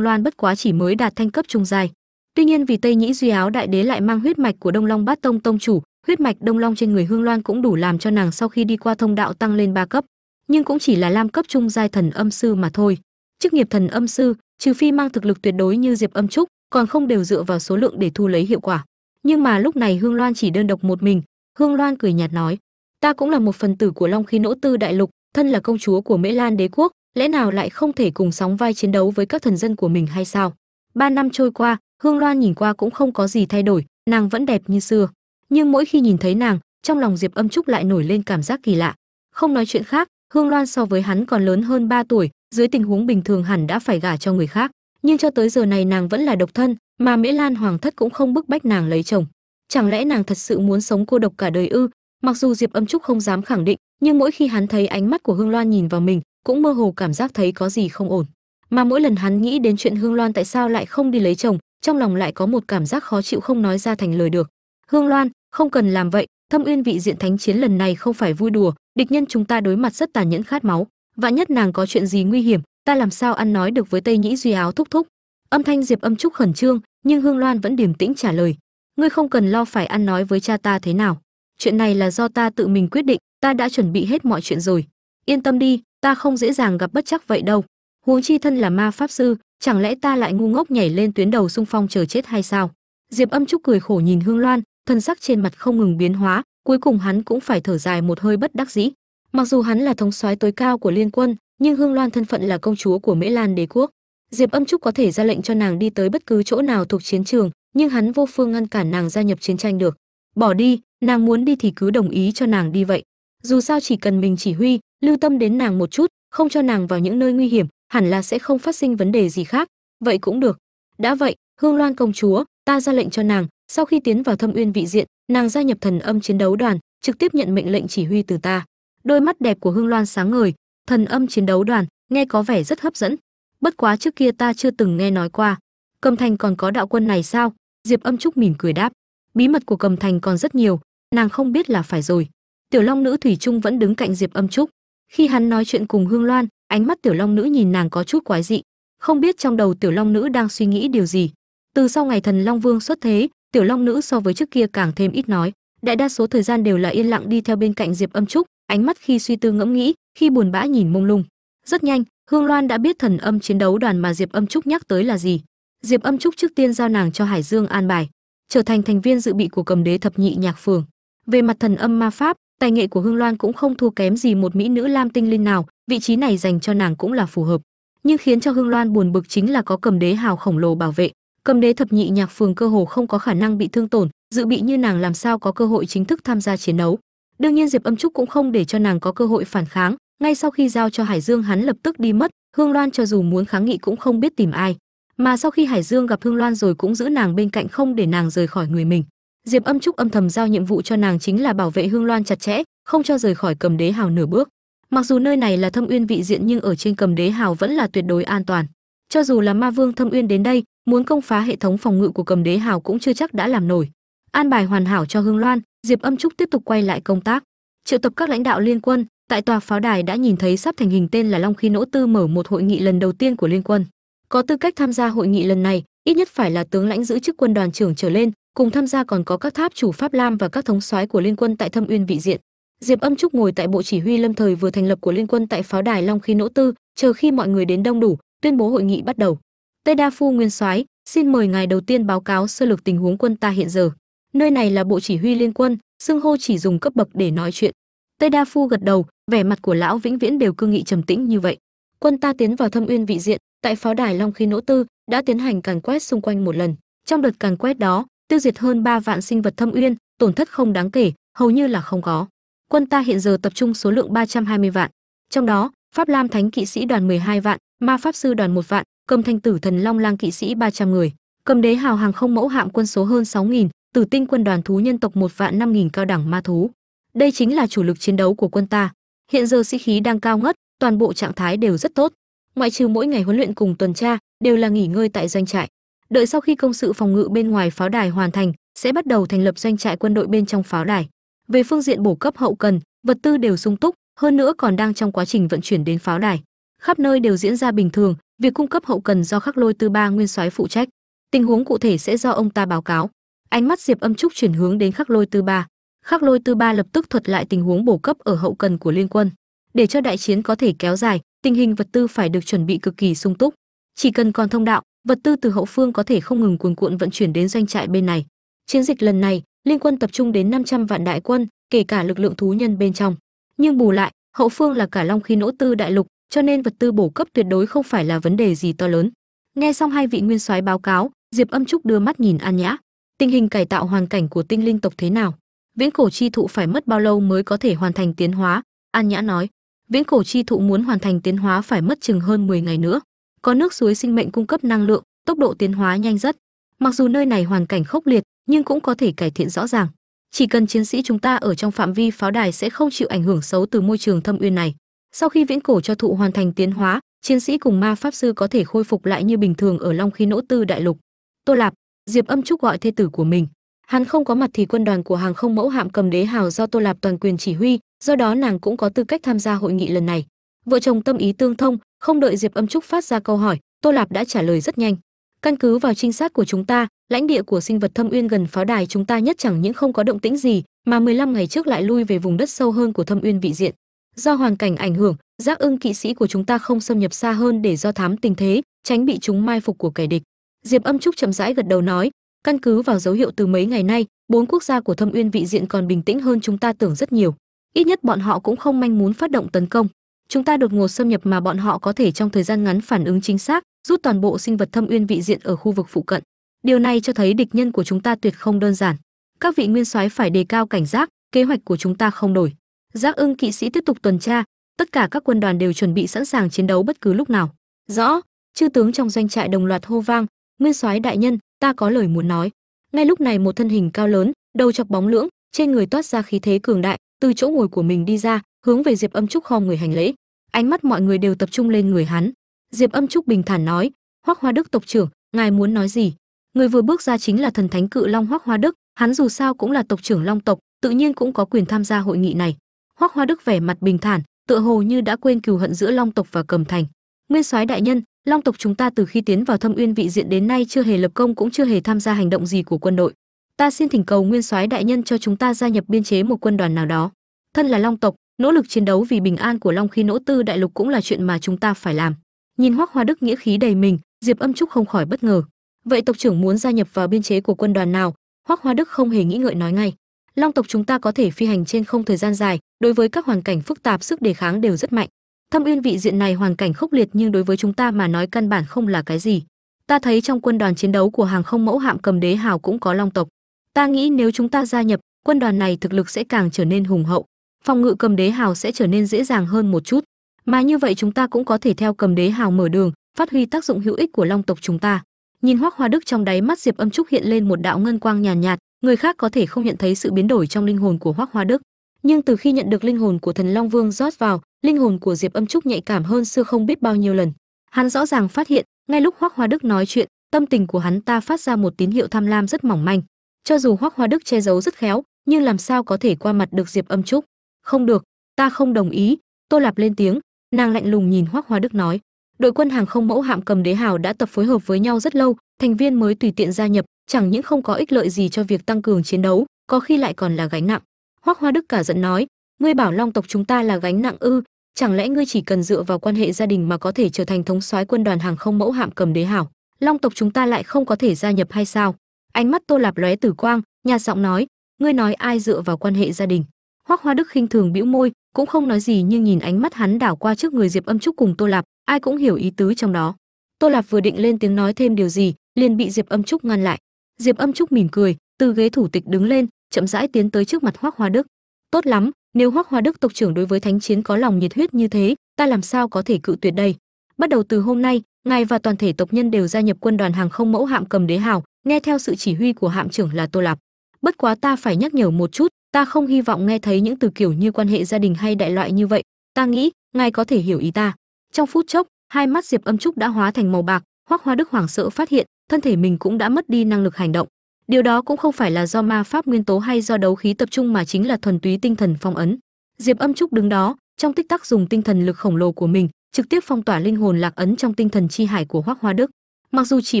[SPEAKER 1] loan bất quá chỉ mới đạt thanh cấp trung dài tuy nhiên vì tây nhĩ duy áo đại đế lại mang huyết mạch của đông long bát tông tông chủ, huyết mạch đông long trên người hương loan cũng đủ làm cho nàng sau khi đi qua thông đạo tăng lên ba cấp. Nhưng cũng chỉ là lam cấp trung giai thần âm sư mà thôi. Chức nghiệp thần âm sư, trừ phi mang thực lực tuyệt đối như diệp âm trúc, còn không đều dựa vào số lượng để thu lấy hiệu quả. Nhưng mà lúc này hương loan chỉ đơn độc một mình, hương loan cười nhạt nói, ta cũng là một phần tử của long khí nỗ tư đại lục, thân là công chúa của mễ lan đế quốc lẽ nào lại không thể cùng sóng vai chiến đấu với các thần dân của mình hay sao? Ba năm trôi qua, hương loan nhìn qua cũng không có gì thay đổi, nàng vẫn đẹp như xưa. Nhưng mỗi khi nhìn thấy nàng, trong lòng diệp âm trúc lại nổi lên cảm giác kỳ lạ. Không nói chuyện khác, hương loan so với hắn còn lớn hơn 3 tuổi, dưới tình huống bình thường hẳn đã phải gả cho người khác. Nhưng cho tới giờ này nàng vẫn là độc thân, mà mễ lan hoàng thất cũng không bức bách nàng lấy chồng. Chẳng lẽ nàng thật sự muốn sống cô độc cả đời ư? Mặc dù diệp âm trúc không dám khẳng định, nhưng mỗi khi hắn thấy ánh mắt của hương loan nhìn vào mình cũng mơ hồ cảm giác thấy có gì không ổn. Mà mỗi lần hắn nghĩ đến chuyện hương loan tại sao lại không đi lấy chồng, trong lòng lại có một cảm giác khó chịu không nói ra thành lời được. Hương loan, không cần làm vậy, thâm uyên vị diện thánh chiến lần này không phải vui đùa, địch nhân chúng ta đối mặt rất tàn nhẫn khát máu. Vạn nhất nàng có chuyện gì nguy hiểm, ta làm sao ăn nói được với tây nhĩ duy áo thúc thúc? Âm thanh diệp âm trúc khẩn trương, nhưng hương loan vẫn điềm tĩnh trả lời. Ngươi không cần lo phải ăn nói với cha ta thế nào. Chuyện này là do ta tự mình quyết định, ta đã chuẩn bị hết mọi chuyện rồi. Yên tâm đi ta không dễ dàng gặp bất chắc vậy đâu. Huống chi thân là ma pháp sư, chẳng lẽ ta lại ngu ngốc nhảy lên tuyến đầu xung phong chờ chết hay sao? Diệp âm trúc cười khổ nhìn hương loan thân sắc trên mặt không ngừng biến hóa, cuối cùng hắn cũng phải thở dài một hơi bất đắc dĩ. Mặc dù hắn là thống soái tối cao của liên quân, nhưng hương loan thân phận là công chúa của mễ lan đế quốc. Diệp âm trúc có thể ra lệnh cho nàng đi tới bất cứ chỗ nào thuộc chiến trường, nhưng hắn vô phương ngăn cản nàng gia nhập chiến tranh được. Bỏ đi, nàng muốn đi thì cứ đồng ý cho nàng đi vậy. Dù sao chỉ cần mình chỉ huy lưu tâm đến nàng một chút, không cho nàng vào những nơi nguy hiểm, hẳn là sẽ không phát sinh vấn đề gì khác. Vậy cũng được. Đã vậy, hương loan công chúa, ta ra lệnh cho nàng, sau khi tiến vào thâm uyên vị diện, nàng gia nhập thần âm chiến đấu đoàn, trực tiếp nhận mệnh lệnh chỉ huy từ ta. Đôi mắt đẹp của hương loan sáng ngời, thần âm chiến đấu đoàn, nghe có vẻ rất hấp dẫn. Bất quá trước kia ta chưa từng nghe nói qua. Cầm thành còn có đạo quân này sao? Diệp âm trúc mỉm cười đáp. Bí mật của cầm thành còn rất nhiều, nàng không biết là phải rồi. Tiểu long nữ thủy trung vẫn đứng cạnh diệp âm trúc khi hắn nói chuyện cùng hương loan, ánh mắt tiểu long nữ nhìn nàng có chút quái dị. Không biết trong đầu tiểu long nữ đang suy nghĩ điều gì. Từ sau ngày thần long vương xuất thế, tiểu long nữ so với trước kia càng thêm ít nói. Đại đa số thời gian đều là yên lặng đi theo bên cạnh diệp âm trúc, ánh mắt khi suy tư ngẫm nghĩ, khi buồn bã nhìn mông lung. Rất nhanh, hương loan đã biết thần âm chiến đấu đoàn mà diệp âm trúc nhắc tới là gì. Diệp âm trúc trước tiên giao nàng cho hải dương an bài, trở thành thành viên dự bị của cầm đế thập nhị nhạc phường. Về mặt thần âm ma pháp tài nghệ của hương loan cũng không thua kém gì một mỹ nữ lam tinh linh nào, vị trí này dành cho nàng cũng là phù hợp. Nhưng khiến cho hương loan buồn bực chính là có cầm đế hào khổng lồ bảo vệ. Cầm đế thập nhị nhạc phường cơ hồ không có khả năng bị thương tổn, dự bị như nàng làm sao có cơ hội chính thức tham gia chiến đấu. Đương nhiên diệp âm trúc cũng không để cho nàng có cơ hội phản kháng, ngay sau khi giao cho hải dương hắn lập tức đi mất, hương loan cho dù muốn kháng nghị cũng không biết tìm ai. Mà sau khi hải dương gặp hương loan rồi cũng giữ nàng bên cạnh không để nàng rời khỏi người mình diệp âm trúc âm thầm giao nhiệm vụ cho nàng chính là bảo vệ hương loan chặt chẽ, không cho rời khỏi cầm đế hào nửa bước. Mặc dù nơi này là thâm uyên vị diện nhưng ở trên cầm đế hào vẫn là tuyệt đối an toàn. Cho dù là ma vương thâm uyên đến đây, muốn công phá hệ thống phòng ngự của cầm đế hào cũng chưa chắc đã làm nổi. An bài hoàn hảo cho hương loan, diệp âm trúc tiếp tục quay lại công tác. Triệu tập các lãnh đạo liên quân, tại tòa pháo đài đã nhìn thấy sắp thành hình tên là long khí nỗ tư mở một hội nghị lần đầu tiên của liên quân. Có tư cách tham gia hội nghị lần này, ít nhất phải là tướng lãnh giữ chức quân đoàn trưởng trở lên cùng tham gia còn có các tháp chủ pháp lam và các thống soái của liên quân tại thâm uyên vị diện. Diệp âm trúc ngồi tại bộ chỉ huy lâm thời vừa thành lập của liên quân tại pháo đài long khí nỗ tư, chờ khi mọi người đến đông đủ, tuyên bố hội nghị bắt đầu. Tây đa phu nguyên soái, xin mời ngài đầu tiên báo cáo sơ lược tình huống quân ta hiện giờ. Nơi này là bộ chỉ huy liên quân, xưng hô chỉ dùng cấp bậc để nói chuyện. Tây đa phu gật đầu, vẻ mặt của lão vĩnh viễn đều cương nghị trầm tĩnh như vậy. Quân ta tiến vào thâm uyên vị diện, tại pháo đài long khí nỗ tư, đã tiến hành càn quét xung quanh một lần. Trong đợt càn quét đó tiêu diệt hơn 3 vạn sinh vật thâm uyên, tổn thất không đáng kể, hầu như là không có. Quân ta hiện giờ tập trung số lượng 320 vạn. Trong đó, pháp lam thánh kỵ sĩ đoàn 12 vạn, ma pháp sư đoàn một vạn, cầm thanh tử thần long lang kỵ sĩ 300 người. Cầm đế hào hàng không mẫu hạm quân số hơn 6.000 tử tinh quân đoàn thú nhân tộc một vạn 5.000 cao đẳng ma thú. Đây chính là chủ lực chiến đấu của quân ta. Hiện giờ sĩ khí đang cao ngất, toàn bộ trạng thái đều rất tốt. Ngoại trừ mỗi ngày huấn luyện cùng tuần tra, đều là nghỉ ngơi tại doanh trại đợi sau khi công sự phòng ngự bên ngoài pháo đài hoàn thành, sẽ bắt đầu thành lập doanh trại quân đội bên trong pháo đài. Về phương diện bổ cấp hậu cần, vật tư đều sung túc, hơn nữa còn đang trong quá trình vận chuyển đến pháo đài. Khắp nơi đều diễn ra bình thường, việc cung cấp hậu cần do khắc lôi tư ba nguyên soái phụ trách. Tình huống cụ thể sẽ do ông ta báo cáo. Ánh mắt diệp âm trúc chuyển hướng đến khắc lôi tư ba. Khắc lôi tư ba lập tức thuật lại tình huống bổ cấp ở hậu cần của liên quân. Để cho đại chiến có thể kéo dài, tình hình vật tư phải được chuẩn bị cực kỳ sung túc. Chỉ cần còn thông đạo vật tư từ hậu phương có thể không ngừng cuồn cuộn vận chuyển đến doanh trại bên này. Chiến dịch lần này, liên quân tập trung đến 500 vạn đại quân, kể cả lực lượng thú nhân bên trong. Nhưng bù lại, hậu phương là cả long khí nỗ tư đại lục, cho nên vật tư bổ cấp tuyệt đối không phải là vấn đề gì to lớn. Nghe xong hai vị nguyên soái báo cáo, diệp âm trúc đưa mắt nhìn an nhã. Tình hình cải tạo hoàn cảnh của tinh linh tộc thế nào? Viễn cổ chi thụ phải mất bao lâu mới có thể hoàn thành tiến hóa? An nhã nói. Viễn cổ chi thụ muốn hoàn thành tiến hóa phải mất chừng hơn 10 ngày nữa có nước suối sinh mệnh cung cấp năng lượng, tốc độ tiến hóa nhanh rất. Mặc dù nơi này hoàn cảnh khốc liệt, nhưng cũng có thể cải thiện rõ ràng. Chỉ cần chiến sĩ chúng ta ở trong phạm vi pháo đài sẽ không chịu ảnh hưởng xấu từ môi trường thâm uyên này. Sau khi viễn cổ cho thụ hoàn thành tiến hóa, chiến sĩ cùng ma pháp sư có thể khôi phục lại như bình thường ở long khí nỗ tư đại lục. Tô lạp, diệp âm trúc gọi thê tử của mình. Hắn không có mặt thì quân đoàn của hàng không mẫu hạm cầm đế hào do tô lạp toàn quyền chỉ huy, do đó nàng cũng có tư cách tham gia hội nghị lần này vợ chồng tâm ý tương thông, không đợi diệp âm trúc phát ra câu hỏi, tô lạp đã trả lời rất nhanh. Căn cứ vào trinh sát của chúng ta, lãnh địa của sinh vật thâm uyên gần pháo đài chúng ta nhất chẳng những không có động tĩnh gì, mà 15 ngày trước lại lui về vùng đất sâu hơn của thâm uyên vị diện. Do hoàn cảnh ảnh hưởng, giác ưng kỵ sĩ của chúng ta không xâm nhập xa hơn để do thám tình thế, tránh bị chúng mai phục của kẻ địch. Diệp âm trúc chậm rãi gật đầu nói, căn cứ vào dấu hiệu từ mấy ngày nay, bốn quốc gia của thâm uyên vị diện còn bình tĩnh hơn chúng ta tưởng rất nhiều. Ít nhất bọn họ cũng không manh muốn phát động tấn công chúng ta đột ngột xâm nhập mà bọn họ có thể trong thời gian ngắn phản ứng chính xác, rút toàn bộ sinh vật thâm uyên vị diện ở khu vực phụ cận. Điều này cho thấy địch nhân của chúng ta tuyệt không đơn giản. Các vị nguyên soái phải đề cao cảnh giác, kế hoạch của chúng ta không đổi. Giác ưng kỵ sĩ tiếp tục tuần tra, tất cả các quân đoàn đều chuẩn bị sẵn sàng chiến đấu bất cứ lúc nào. Rõ, chư tướng trong doanh trại đồng loạt hô vang, nguyên soái đại nhân, ta có lời muốn nói. Ngay lúc này một thân hình cao lớn, đầu chọc bóng lưỡng, trên người toát ra khí thế cường đại, từ chỗ ngồi của mình đi ra, hướng về diệp âm trúc khom người hành lễ ánh mắt mọi người đều tập trung lên người hắn. Diệp âm trúc bình thản nói, hoắc hoa đức tộc trưởng, ngài muốn nói gì? Người vừa bước ra chính là thần thánh cự long hoắc hoa đức, hắn dù sao cũng là tộc trưởng long tộc, tự nhiên cũng có quyền tham gia hội nghị này. Hoắc hoa đức vẻ mặt bình thản, tựa hồ như đã quên cừu hận giữa long tộc và cầm thành. Nguyên soái đại nhân, long tộc chúng ta từ khi tiến vào thâm uyên vị diện đến nay chưa hề lập công cũng chưa hề tham gia hành động gì của quân đội. Ta xin thỉnh cầu nguyên soái đại nhân cho chúng ta gia nhập biên chế một quân đoàn nào đó. Thân là long tộc nỗ lực chiến đấu vì bình an của long khi nỗ tư đại lục cũng là chuyện mà chúng ta phải làm. Nhìn hoắc hoa đức nghĩa khí đầy mình, diệp âm trúc không khỏi bất ngờ. Vậy tộc trưởng muốn gia nhập vào biên chế của quân đoàn nào? Hoắc hoa đức không hề nghĩ ngợi nói ngay. Long tộc chúng ta có thể phi hành trên không thời gian dài, đối với các hoàn cảnh phức tạp, sức đề kháng đều rất mạnh. Thâm uyên vị diện này hoàn cảnh khốc liệt nhưng đối với chúng ta mà nói căn bản không là cái gì. Ta thấy trong quân đoàn chiến đấu của hàng không mẫu hạm cầm đế hào cũng có long tộc. Ta nghĩ nếu chúng ta gia nhập, quân đoàn này thực lực sẽ càng trở nên hùng hậu phòng ngự cầm đế hào sẽ trở nên dễ dàng hơn một chút. Mà như vậy chúng ta cũng có thể theo cầm đế hào mở đường phát huy tác dụng hữu ích của long tộc chúng ta. Nhìn hoắc hoa đức trong đáy mắt diệp âm trúc hiện lên một đạo ngân quang nhàn nhạt, nhạt người khác có thể không nhận thấy sự biến đổi trong linh hồn của hoắc hoa đức. Nhưng từ khi nhận được linh hồn của thần long vương rót vào linh hồn của diệp âm trúc nhạy cảm hơn xưa không biết bao nhiêu lần. Hắn rõ ràng phát hiện ngay lúc hoắc hoa đức nói chuyện tâm tình của hắn ta phát ra một tín hiệu tham lam rất mỏng manh. Cho dù hoắc hoa đức che giấu rất khéo nhưng làm sao có thể qua mặt được diệp âm trúc? Không được, ta không đồng ý. Tô lạp lên tiếng, nàng lạnh lùng nhìn hoắc hoa đức nói. Đội quân hàng không mẫu hạm cầm đế hào đã tập phối hợp với nhau rất lâu, thành viên mới tùy tiện gia nhập, chẳng những không có ích lợi gì cho việc tăng cường chiến đấu, có khi lại còn là gánh nặng. Hoắc hoa đức cả giận nói, ngươi bảo long tộc chúng ta là gánh nặng ư, chẳng lẽ ngươi chỉ cần dựa vào quan hệ gia đình mà có thể trở thành thống soái quân đoàn hàng không mẫu hạm cầm đế hảo long tộc chúng ta lại không có thể gia nhập hay sao? Ánh mắt tô lạp lóe tử quang nhà giọng nói, ngươi nói ai dựa vào quan hệ gia đình? Hoắc hoa đức khinh thường bĩu môi, cũng không nói gì nhưng nhìn ánh mắt hắn đảo qua trước người diệp âm trúc cùng tô lạp, ai cũng hiểu ý tứ trong đó. Tô lạp vừa định lên tiếng nói thêm điều gì, liền bị diệp âm trúc ngăn lại. Diệp âm trúc mỉm cười, từ ghế thủ tịch đứng lên, chậm rãi tiến tới trước mặt hoắc hoa đức. Tốt lắm, nếu hoắc hoa đức tộc trưởng đối với thánh chiến có lòng nhiệt huyết như thế, ta làm sao có thể cự tuyệt đây? Bắt đầu từ hôm nay, ngài và toàn thể tộc nhân đều gia nhập quân đoàn hàng không mẫu hạm cầm đế hào, nghe theo sự chỉ huy của hạm trưởng là tô lạp. Bất quá ta phải nhắc nhở một chút ta không hy vọng nghe thấy những từ kiểu như quan hệ gia đình hay đại loại như vậy. Ta nghĩ, ngài có thể hiểu ý ta. Trong phút chốc, hai mắt diệp âm trúc đã hóa thành màu bạc, hoắc hoa đức hoảng sợ phát hiện, thân thể mình cũng đã mất đi năng lực hành động. Điều đó cũng không phải là do ma pháp nguyên tố hay do đấu khí tập trung mà chính là thuần túy tinh thần phong ấn. Diệp âm trúc đứng đó, trong tích tắc dùng tinh thần lực khổng lồ của mình, trực tiếp phong tỏa linh hồn lạc ấn trong tinh thần chi hải của hoắc hoa đức. Mặc dù chỉ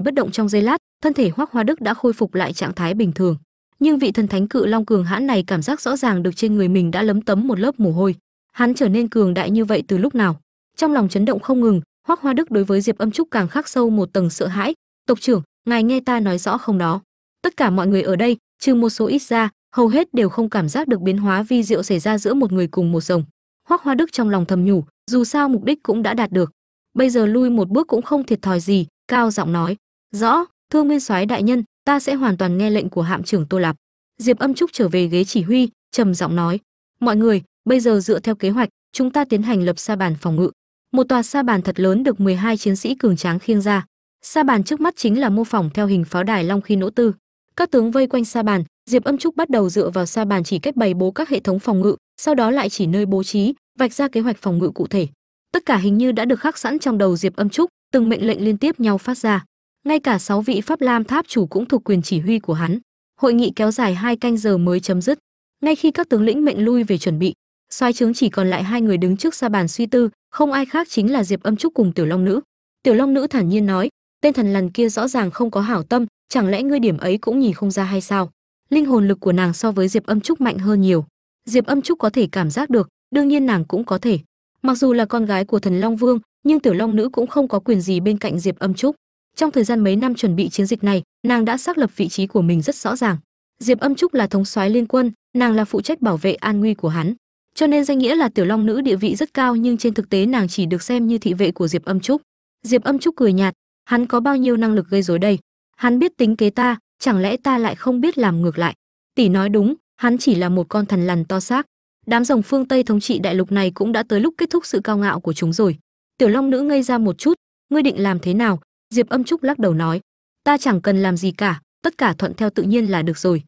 [SPEAKER 1] bất động trong giây lát, thân thể hoắc hoa đức đã khôi phục lại trạng thái bình thường nhưng vị thần thánh cự long cường hãn này cảm giác rõ ràng được trên người mình đã lấm tấm một lớp mồ hôi. Hắn trở nên cường đại như vậy từ lúc nào? Trong lòng chấn động không ngừng, hoắc hoa đức đối với diệp âm trúc càng khắc sâu một tầng sợ hãi. Tộc trưởng, ngài nghe ta nói rõ không đó? Tất cả mọi người ở đây, trừ một số ít ra, hầu hết đều không cảm giác được biến hóa vi diệu xảy ra giữa một người cùng một rồng. Hoắc hoa đức trong lòng thầm nhủ, dù sao mục đích cũng đã đạt được. Bây giờ lui một bước cũng không thiệt thòi gì, cao giọng nói, rõ thưa nguyên soái đại nhân ta sẽ hoàn toàn nghe lệnh của hạm trưởng tô lạp. Diệp âm trúc trở về ghế chỉ huy, trầm giọng nói, mọi người, bây giờ dựa theo kế hoạch, chúng ta tiến hành lập sa bàn phòng ngự. Một tòa sa bàn thật lớn được 12 chiến sĩ cường tráng khiêng ra. Sa bàn trước mắt chính là mô phỏng theo hình pháo đài long khi nỗ tư. Các tướng vây quanh sa bàn, diệp âm trúc bắt đầu dựa vào sa bàn chỉ cách bày bố các hệ thống phòng ngự, sau đó lại chỉ nơi bố trí, vạch ra kế hoạch phòng ngự cụ thể. Tất cả hình như đã được khắc sẵn trong đầu diệp âm trúc, từng mệnh lệnh liên tiếp nhau phát ra ngay cả sáu vị pháp lam tháp chủ cũng thuộc quyền chỉ huy của hắn. Hội nghị kéo dài hai canh giờ mới chấm dứt. Ngay khi các tướng lĩnh mệnh lui về chuẩn bị, soái trướng chỉ còn lại hai người đứng trước sa bàn suy tư, không ai khác chính là diệp âm trúc cùng tiểu long nữ. Tiểu long nữ thản nhiên nói, tên thần lằn kia rõ ràng không có hảo tâm, chẳng lẽ ngươi điểm ấy cũng nhìn không ra hay sao? Linh hồn lực của nàng so với diệp âm trúc mạnh hơn nhiều. Diệp âm trúc có thể cảm giác được, đương nhiên nàng cũng có thể. Mặc dù là con gái của thần long vương, nhưng tiểu long nữ cũng không có quyền gì bên cạnh diệp âm trúc trong thời gian mấy năm chuẩn bị chiến dịch này, nàng đã xác lập vị trí của mình rất rõ ràng. Diệp âm trúc là thống soái liên quân, nàng là phụ trách bảo vệ an nguy của hắn. Cho nên danh nghĩa là tiểu long nữ địa vị rất cao nhưng trên thực tế nàng chỉ được xem như thị vệ của diệp âm trúc. Diệp âm trúc cười nhạt, hắn có bao nhiêu năng lực gây rối đây? Hắn biết tính kế ta, chẳng lẽ ta lại không biết làm ngược lại? Tỷ nói đúng, hắn chỉ là một con thần lằn to xác. Đám rồng phương tây thống trị đại lục này cũng đã tới lúc kết thúc sự cao ngạo của chúng rồi. Tiểu long nữ ngây ra một chút, ngươi định làm thế nào? Diệp âm trúc lắc đầu nói, ta chẳng cần làm gì cả, tất cả thuận theo tự nhiên là được rồi.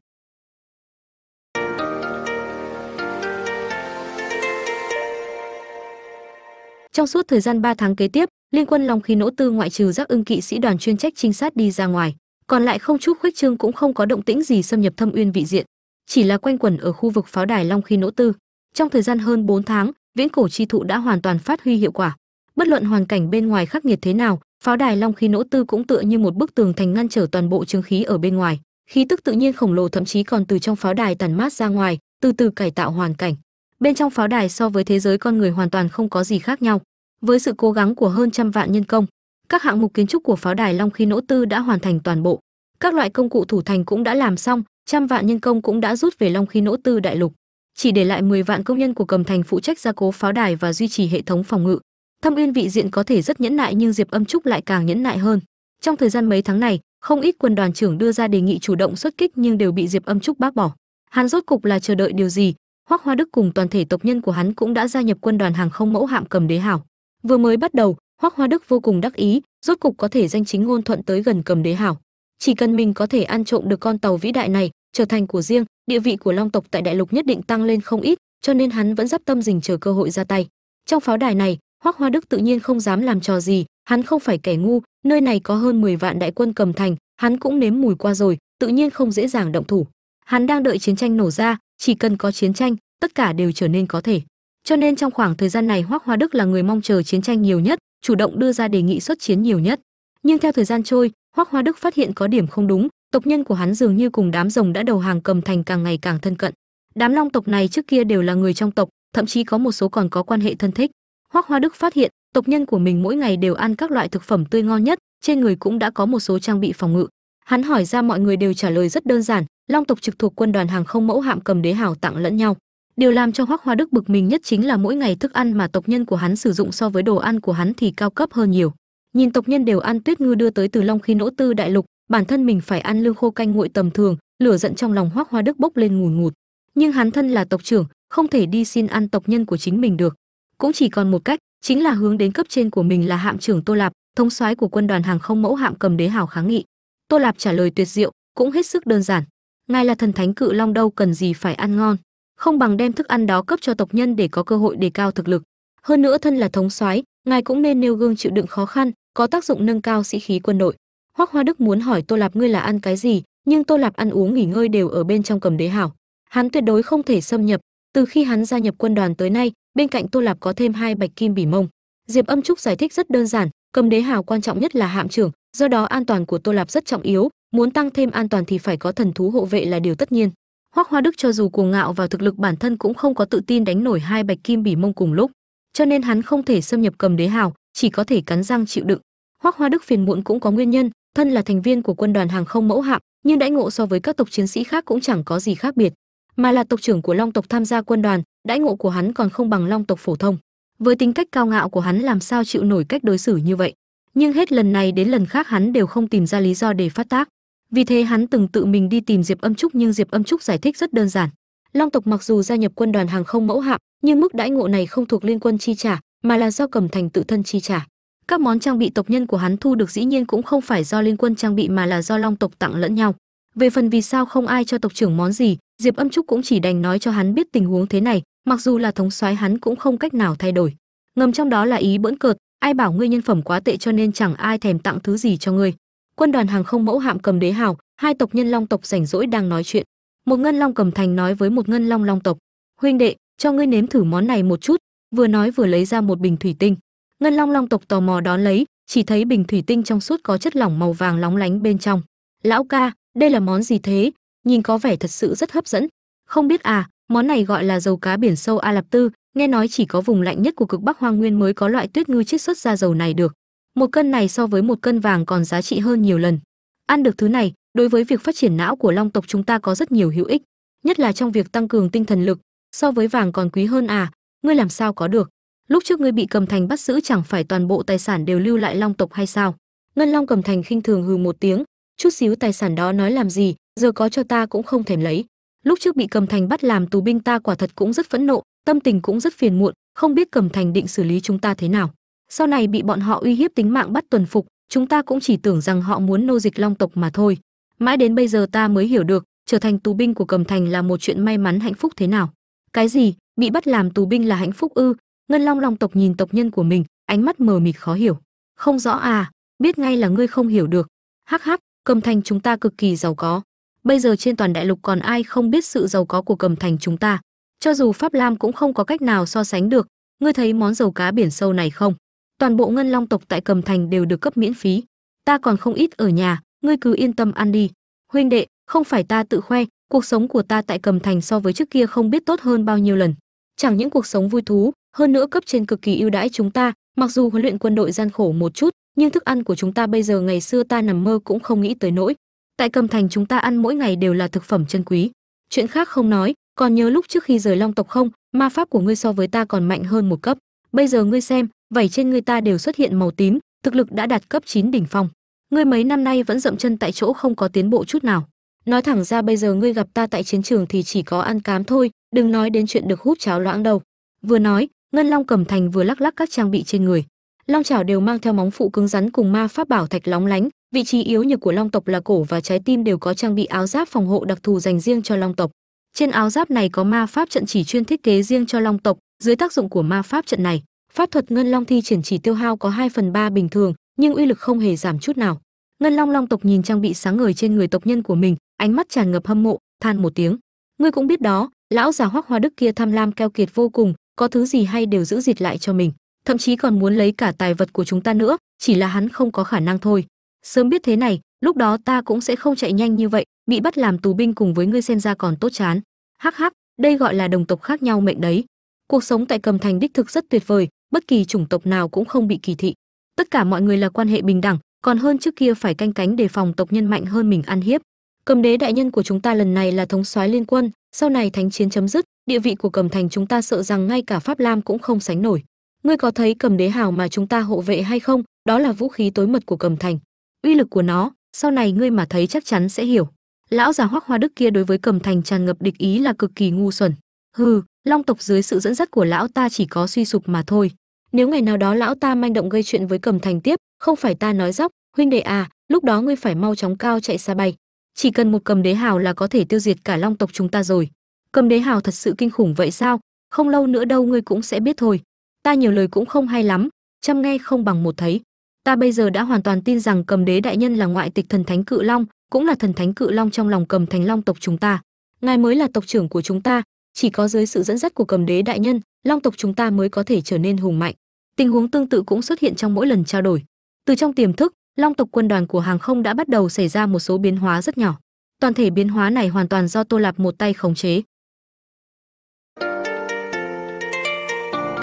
[SPEAKER 1] Trong suốt thời gian 3 tháng kế tiếp, liên quân long khí nỗ tư ngoại trừ giác ưng kỵ sĩ đoàn chuyên trách trinh sát đi ra ngoài, còn lại không chút khuếch trương cũng không có động tĩnh gì xâm nhập thâm uyên vị diện, chỉ là quanh quẩn ở khu vực pháo đài long khí nỗ tư. Trong thời gian hơn 4 tháng, viễn cổ chi thụ đã hoàn toàn phát huy hiệu quả. Bất luận hoàn cảnh bên ngoài khắc nghiệt thế nào pháo đài long khí nỗ tư cũng tựa như một bức tường thành ngăn trở toàn bộ chứng khí ở bên ngoài. Khí tức tự nhiên khổng lồ thậm chí còn từ trong pháo đài tàn mát ra ngoài, từ từ cải tạo hoàn cảnh. Bên trong pháo đài so với thế giới con người hoàn toàn không có gì khác nhau. Với sự cố gắng của hơn trăm vạn nhân công, các hạng mục kiến trúc của pháo đài long khí nỗ tư đã hoàn thành toàn bộ. Các loại công cụ thủ thành cũng đã làm xong, trăm vạn nhân công cũng đã rút về long khí nỗ tư đại lục. Chỉ để lại 10 vạn công nhân của cầm thành phụ trách gia cố pháo đài và duy trì hệ thống phòng ngự thâm uyên vị diện có thể rất nhẫn nại nhưng diệp âm trúc lại càng nhẫn nại hơn. Trong thời gian mấy tháng này, không ít quân đoàn trưởng đưa ra đề nghị chủ động xuất kích nhưng đều bị diệp âm trúc bác bỏ. Hắn rốt cục là chờ đợi điều gì? Hoắc hoa đức cùng toàn thể tộc nhân của hắn cũng đã gia nhập quân đoàn hàng không mẫu hạm cầm đế hảo. Vừa mới bắt đầu, hoắc hoa đức vô cùng đắc ý, rốt cục có thể danh chính ngôn thuận tới gần cầm đế hảo. Chỉ cần mình có thể ăn trộm được con tàu vĩ đại này, trở thành của riêng, địa vị của long tộc tại đại lục nhất định tăng lên không ít, cho nên hắn vẫn dắp tâm dình chờ cơ hội ra tay. Trong pháo đài này hoắc hoa đức tự nhiên không dám làm trò gì, hắn không phải kẻ ngu, nơi này có hơn 10 vạn đại quân cầm thành, hắn cũng nếm mùi qua rồi, tự nhiên không dễ dàng động thủ. Hắn đang đợi chiến tranh nổ ra, chỉ cần có chiến tranh, tất cả đều trở nên có thể. Cho nên trong khoảng thời gian này hoắc hoa đức là người mong chờ chiến tranh nhiều nhất, chủ động đưa ra đề nghị xuất chiến nhiều nhất. Nhưng theo thời gian trôi hoắc hoa đức phát hiện có điểm không đúng, tộc nhân của hắn dường như cùng đám rồng đã đầu hàng cầm thành càng ngày càng thân cận. Đám long tộc này trước kia đều là người trong tộc, thậm chí có một số còn có quan hệ thân thích hoắc hoa đức phát hiện, tộc nhân của mình mỗi ngày đều ăn các loại thực phẩm tươi ngon nhất, trên người cũng đã có một số trang bị phòng ngự. Hắn hỏi ra mọi người đều trả lời rất đơn giản, long tộc trực thuộc quân đoàn hàng không mẫu hạm cầm đế hào tặng lẫn nhau. Điều làm cho hoắc hoa đức bực mình nhất chính là mỗi ngày thức ăn mà tộc nhân của hắn sử dụng so với đồ ăn của hắn thì cao cấp hơn nhiều. Nhìn tộc nhân đều ăn tuyết ngư đưa tới từ long khí nỗ tư đại lục, bản thân mình phải ăn lương khô canh nguội tầm thường, lửa giận trong lòng hoắc hoa đức bốc lên ngùn ngụt. Nhưng hắn thân là tộc trưởng, không thể đi xin ăn tộc nhân của chính mình được cũng chỉ còn một cách, chính là hướng đến cấp trên của mình là hạm trưởng tô lạp, thống soái của quân đoàn hàng không mẫu hạm cầm đế hào kháng nghị. Tô lạp trả lời tuyệt diệu, cũng hết sức đơn giản. Ngài là thần thánh cự long đâu, cần gì phải ăn ngon. Không bằng đem thức ăn đó cấp cho tộc nhân để có cơ hội đề cao thực lực. Hơn nữa thân là thống soái, ngài cũng nên nêu gương chịu đựng khó khăn, có tác dụng nâng cao sĩ khí quân đội. Hoắc hoa đức muốn hỏi tô lạp ngươi là ăn cái gì, nhưng tô lạp ăn uống nghỉ ngơi đều ở bên trong cầm đế hảo hắn tuyệt đối không thể xâm nhập. Từ khi hắn gia nhập quân đoàn tới nay bên cạnh tô lạp có thêm hai bạch kim bỉ mông. Diệp âm trúc giải thích rất đơn giản, cầm đế hào quan trọng nhất là hạm trưởng, do đó an toàn của tô lạp rất trọng yếu, muốn tăng thêm an toàn thì phải có thần thú hộ vệ là điều tất nhiên. Hoắc hoa đức cho dù cuồng ngạo vào thực lực bản thân cũng không có tự tin đánh nổi hai bạch kim bỉ mông cùng lúc, cho nên hắn không thể xâm nhập cầm đế hào, chỉ có thể cắn răng chịu đựng. Hoắc hoa đức phiền muộn cũng có nguyên nhân, thân là thành viên của quân đoàn hàng không mẫu hạm, nhưng đãi ngộ so với các tộc chiến sĩ khác cũng chẳng có gì khác biệt, mà là tộc trưởng của long tộc tham gia quân đoàn đãi ngộ của hắn còn không bằng long tộc phổ thông. Với tính cách cao ngạo của hắn làm sao chịu nổi cách đối xử như vậy? Nhưng hết lần này đến lần khác hắn đều không tìm ra lý do để phát tác. Vì thế hắn từng tự mình đi tìm diệp âm trúc nhưng diệp âm trúc giải thích rất đơn giản. Long tộc mặc dù gia nhập quân đoàn hàng không mẫu hạm, nhưng mức đãi ngộ này không thuộc liên quân chi trả, mà là do cầm thành tự thân chi trả. Các món trang bị tộc nhân của hắn thu được dĩ nhiên cũng không phải do liên quân trang bị mà là do long tộc tặng lẫn nhau về phần vì sao không ai cho tộc trưởng món gì, diệp âm trúc cũng chỉ đành nói cho hắn biết tình huống thế này, mặc dù là thống soái hắn cũng không cách nào thay đổi. Ngầm trong đó là ý bỡn cợt, ai bảo ngươi nhân phẩm quá tệ cho nên chẳng ai thèm tặng thứ gì cho ngươi. Quân đoàn hàng không mẫu hạm cầm đế hào, hai tộc nhân long tộc rảnh rỗi đang nói chuyện. Một ngân long cầm thành nói với một ngân long long tộc, huynh đệ, cho ngươi nếm thử món này một chút. Vừa nói vừa lấy ra một bình thủy tinh. Ngân long long tộc tò mò đón lấy, chỉ thấy bình thủy tinh trong suốt có chất lỏng màu vàng lóng lánh bên trong. Lão ca đây là món gì thế? Nhìn có vẻ thật sự rất hấp dẫn. Không biết à món này gọi là dầu cá biển sâu a lạp tư. Nghe nói chỉ có vùng lạnh nhất của cực bắc hoang nguyên mới có loại tuyết ngư chiết xuất ra dầu này được. Một cân này so với một cân vàng còn giá trị hơn nhiều lần. Ăn được thứ này, đối với việc phát triển não của long tộc chúng ta có rất nhiều hữu ích, nhất là trong việc tăng cường tinh thần lực, so với vàng còn quý hơn à. Ngươi làm sao có được? Lúc trước ngươi bị cầm thành bắt giữ chẳng phải toàn bộ tài sản đều lưu lại long tộc hay sao? Ngân long cầm thành khinh thường hừ một tiếng chút xíu tài sản đó nói làm gì, giờ có cho ta cũng không thèm lấy. Lúc trước bị cầm thành bắt làm tù binh ta quả thật cũng rất phẫn nộ, tâm tình cũng rất phiền muộn, không biết cầm thành định xử lý chúng ta thế nào. Sau này bị bọn họ uy hiếp tính mạng bắt tuần phục, chúng ta cũng chỉ tưởng rằng họ muốn nô dịch long tộc mà thôi. Mãi đến bây giờ ta mới hiểu được, trở thành tù binh của cầm thành là một chuyện may mắn hạnh phúc thế nào. Cái gì, bị bắt làm tù binh là hạnh phúc ư? Ngân long long tộc nhìn tộc nhân của mình, ánh mắt mờ mịt khó hiểu. Không rõ à biết ngay là ngươi không hiểu được. Hắc hắc cầm thành chúng ta cực kỳ giàu có. Bây giờ trên toàn đại lục còn ai không biết sự giàu có của cầm thành chúng ta? Cho dù pháp lam cũng không có cách nào so sánh được. Ngươi thấy món dầu cá biển sâu này không? Toàn bộ ngân long tộc tại cầm thành đều được cấp miễn phí. Ta còn không ít ở nhà. Ngươi cứ yên tâm ăn đi. Huynh đệ, không phải ta tự khoe, cuộc sống của ta tại cầm thành so với trước kia không biết tốt hơn bao nhiêu lần. Chẳng những cuộc sống vui thú, hơn nữa cấp trên cực kỳ ưu đãi chúng ta. Mặc dù huấn luyện quân đội gian khổ một chút nhưng thức ăn của chúng ta bây giờ ngày xưa ta nằm mơ cũng không nghĩ tới nỗi. Tại cầm thành chúng ta ăn mỗi ngày đều là thực phẩm chân quý. Chuyện khác không nói, còn nhớ lúc trước khi rời long tộc không, ma pháp của ngươi so với ta còn mạnh hơn một cấp. Bây giờ ngươi xem, vảy trên ngươi ta đều xuất hiện màu tím, thực lực đã đạt cấp 9 đỉnh phong. Ngươi mấy năm nay vẫn dậm chân tại chỗ không có tiến bộ chút nào. Nói thẳng ra bây giờ ngươi gặp ta tại chiến trường thì chỉ có ăn cám thôi, đừng nói đến chuyện được hút cháo loãng đâu. Vừa nói, ngân long cầm thành vừa lắc lắc các trang bị trên người long chảo đều mang theo móng phụ cứng rắn cùng ma pháp bảo thạch lóng lánh, vị trí yếu nhược của long tộc là cổ và trái tim đều có trang bị áo giáp phòng hộ đặc thù dành riêng cho long tộc. Trên áo giáp này có ma pháp trận chỉ chuyên thiết kế riêng cho long tộc, dưới tác dụng của ma pháp trận này, pháp thuật ngân long thi triển chỉ tiêu hao có 2 phần ba bình thường, nhưng uy lực không hề giảm chút nào. Ngân long long tộc nhìn trang bị sáng ngời trên người tộc nhân của mình, ánh mắt tràn ngập hâm mộ, than một tiếng. Ngươi cũng biết đó, lão già hoắc hoa đức kia tham lam keo kiệt vô cùng, có thứ gì hay đều giữ dịt lại cho mình thậm chí còn muốn lấy cả tài vật của chúng ta nữa, chỉ là hắn không có khả năng thôi. Sớm biết thế này, lúc đó ta cũng sẽ không chạy nhanh như vậy, bị bắt làm tù binh cùng với ngươi xem ra còn tốt chán. Hắc hắc, đây gọi là đồng tộc khác nhau mệnh đấy. Cuộc sống tại cầm thành đích thực rất tuyệt vời, bất kỳ chủng tộc nào cũng không bị kỳ thị. Tất cả mọi người là quan hệ bình đẳng, còn hơn trước kia phải canh cánh đề phòng tộc nhân mạnh hơn mình ăn hiếp. Cầm đế đại nhân của chúng ta lần này là thống soái liên quân, sau này thánh chiến chấm dứt, địa vị của cầm thành chúng ta sợ rằng ngay cả pháp lam cũng không sánh nổi ngươi có thấy cầm đế hào mà chúng ta hộ vệ hay không? Đó là vũ khí tối mật của cầm thành. Uy lực của nó, sau này ngươi mà thấy chắc chắn sẽ hiểu. Lão già hoắc hoa đức kia đối với cầm thành tràn ngập địch ý là cực kỳ ngu xuẩn. Hừ, long tộc dưới sự dẫn dắt của lão ta chỉ có suy sụp mà thôi. Nếu ngày nào đó lão ta manh động gây chuyện với cầm thành tiếp, không phải ta nói dóc, huynh đệ à lúc đó ngươi phải mau chóng cao chạy xa bay. Chỉ cần một cầm đế hào là có thể tiêu diệt cả long tộc chúng ta rồi. Cầm đế hào thật sự kinh khủng vậy sao? Không lâu nữa đâu ngươi cũng sẽ biết thôi ta nhiều lời cũng không hay lắm, chăm nghe không bằng một thấy. Ta bây giờ đã hoàn toàn tin rằng cầm đế đại nhân là ngoại tịch thần thánh cự long, cũng là thần thánh cự long trong lòng cầm thành long tộc chúng ta. Ngài mới là tộc trưởng của chúng ta, chỉ có dưới sự dẫn dắt của cầm đế đại nhân, long tộc chúng ta mới có thể trở nên hùng mạnh. Tình huống tương tự cũng xuất hiện trong mỗi lần trao đổi. Từ trong tiềm thức, long tộc quân đoàn của hàng không đã bắt đầu xảy ra một số biến hóa rất nhỏ. Toàn thể biến hóa này hoàn toàn do tô lạp một tay khống chế.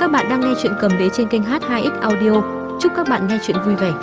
[SPEAKER 1] Các bạn đang nghe chuyện cầm đế trên kênh h2x audio. Chúc các bạn nghe chuyện vui vẻ.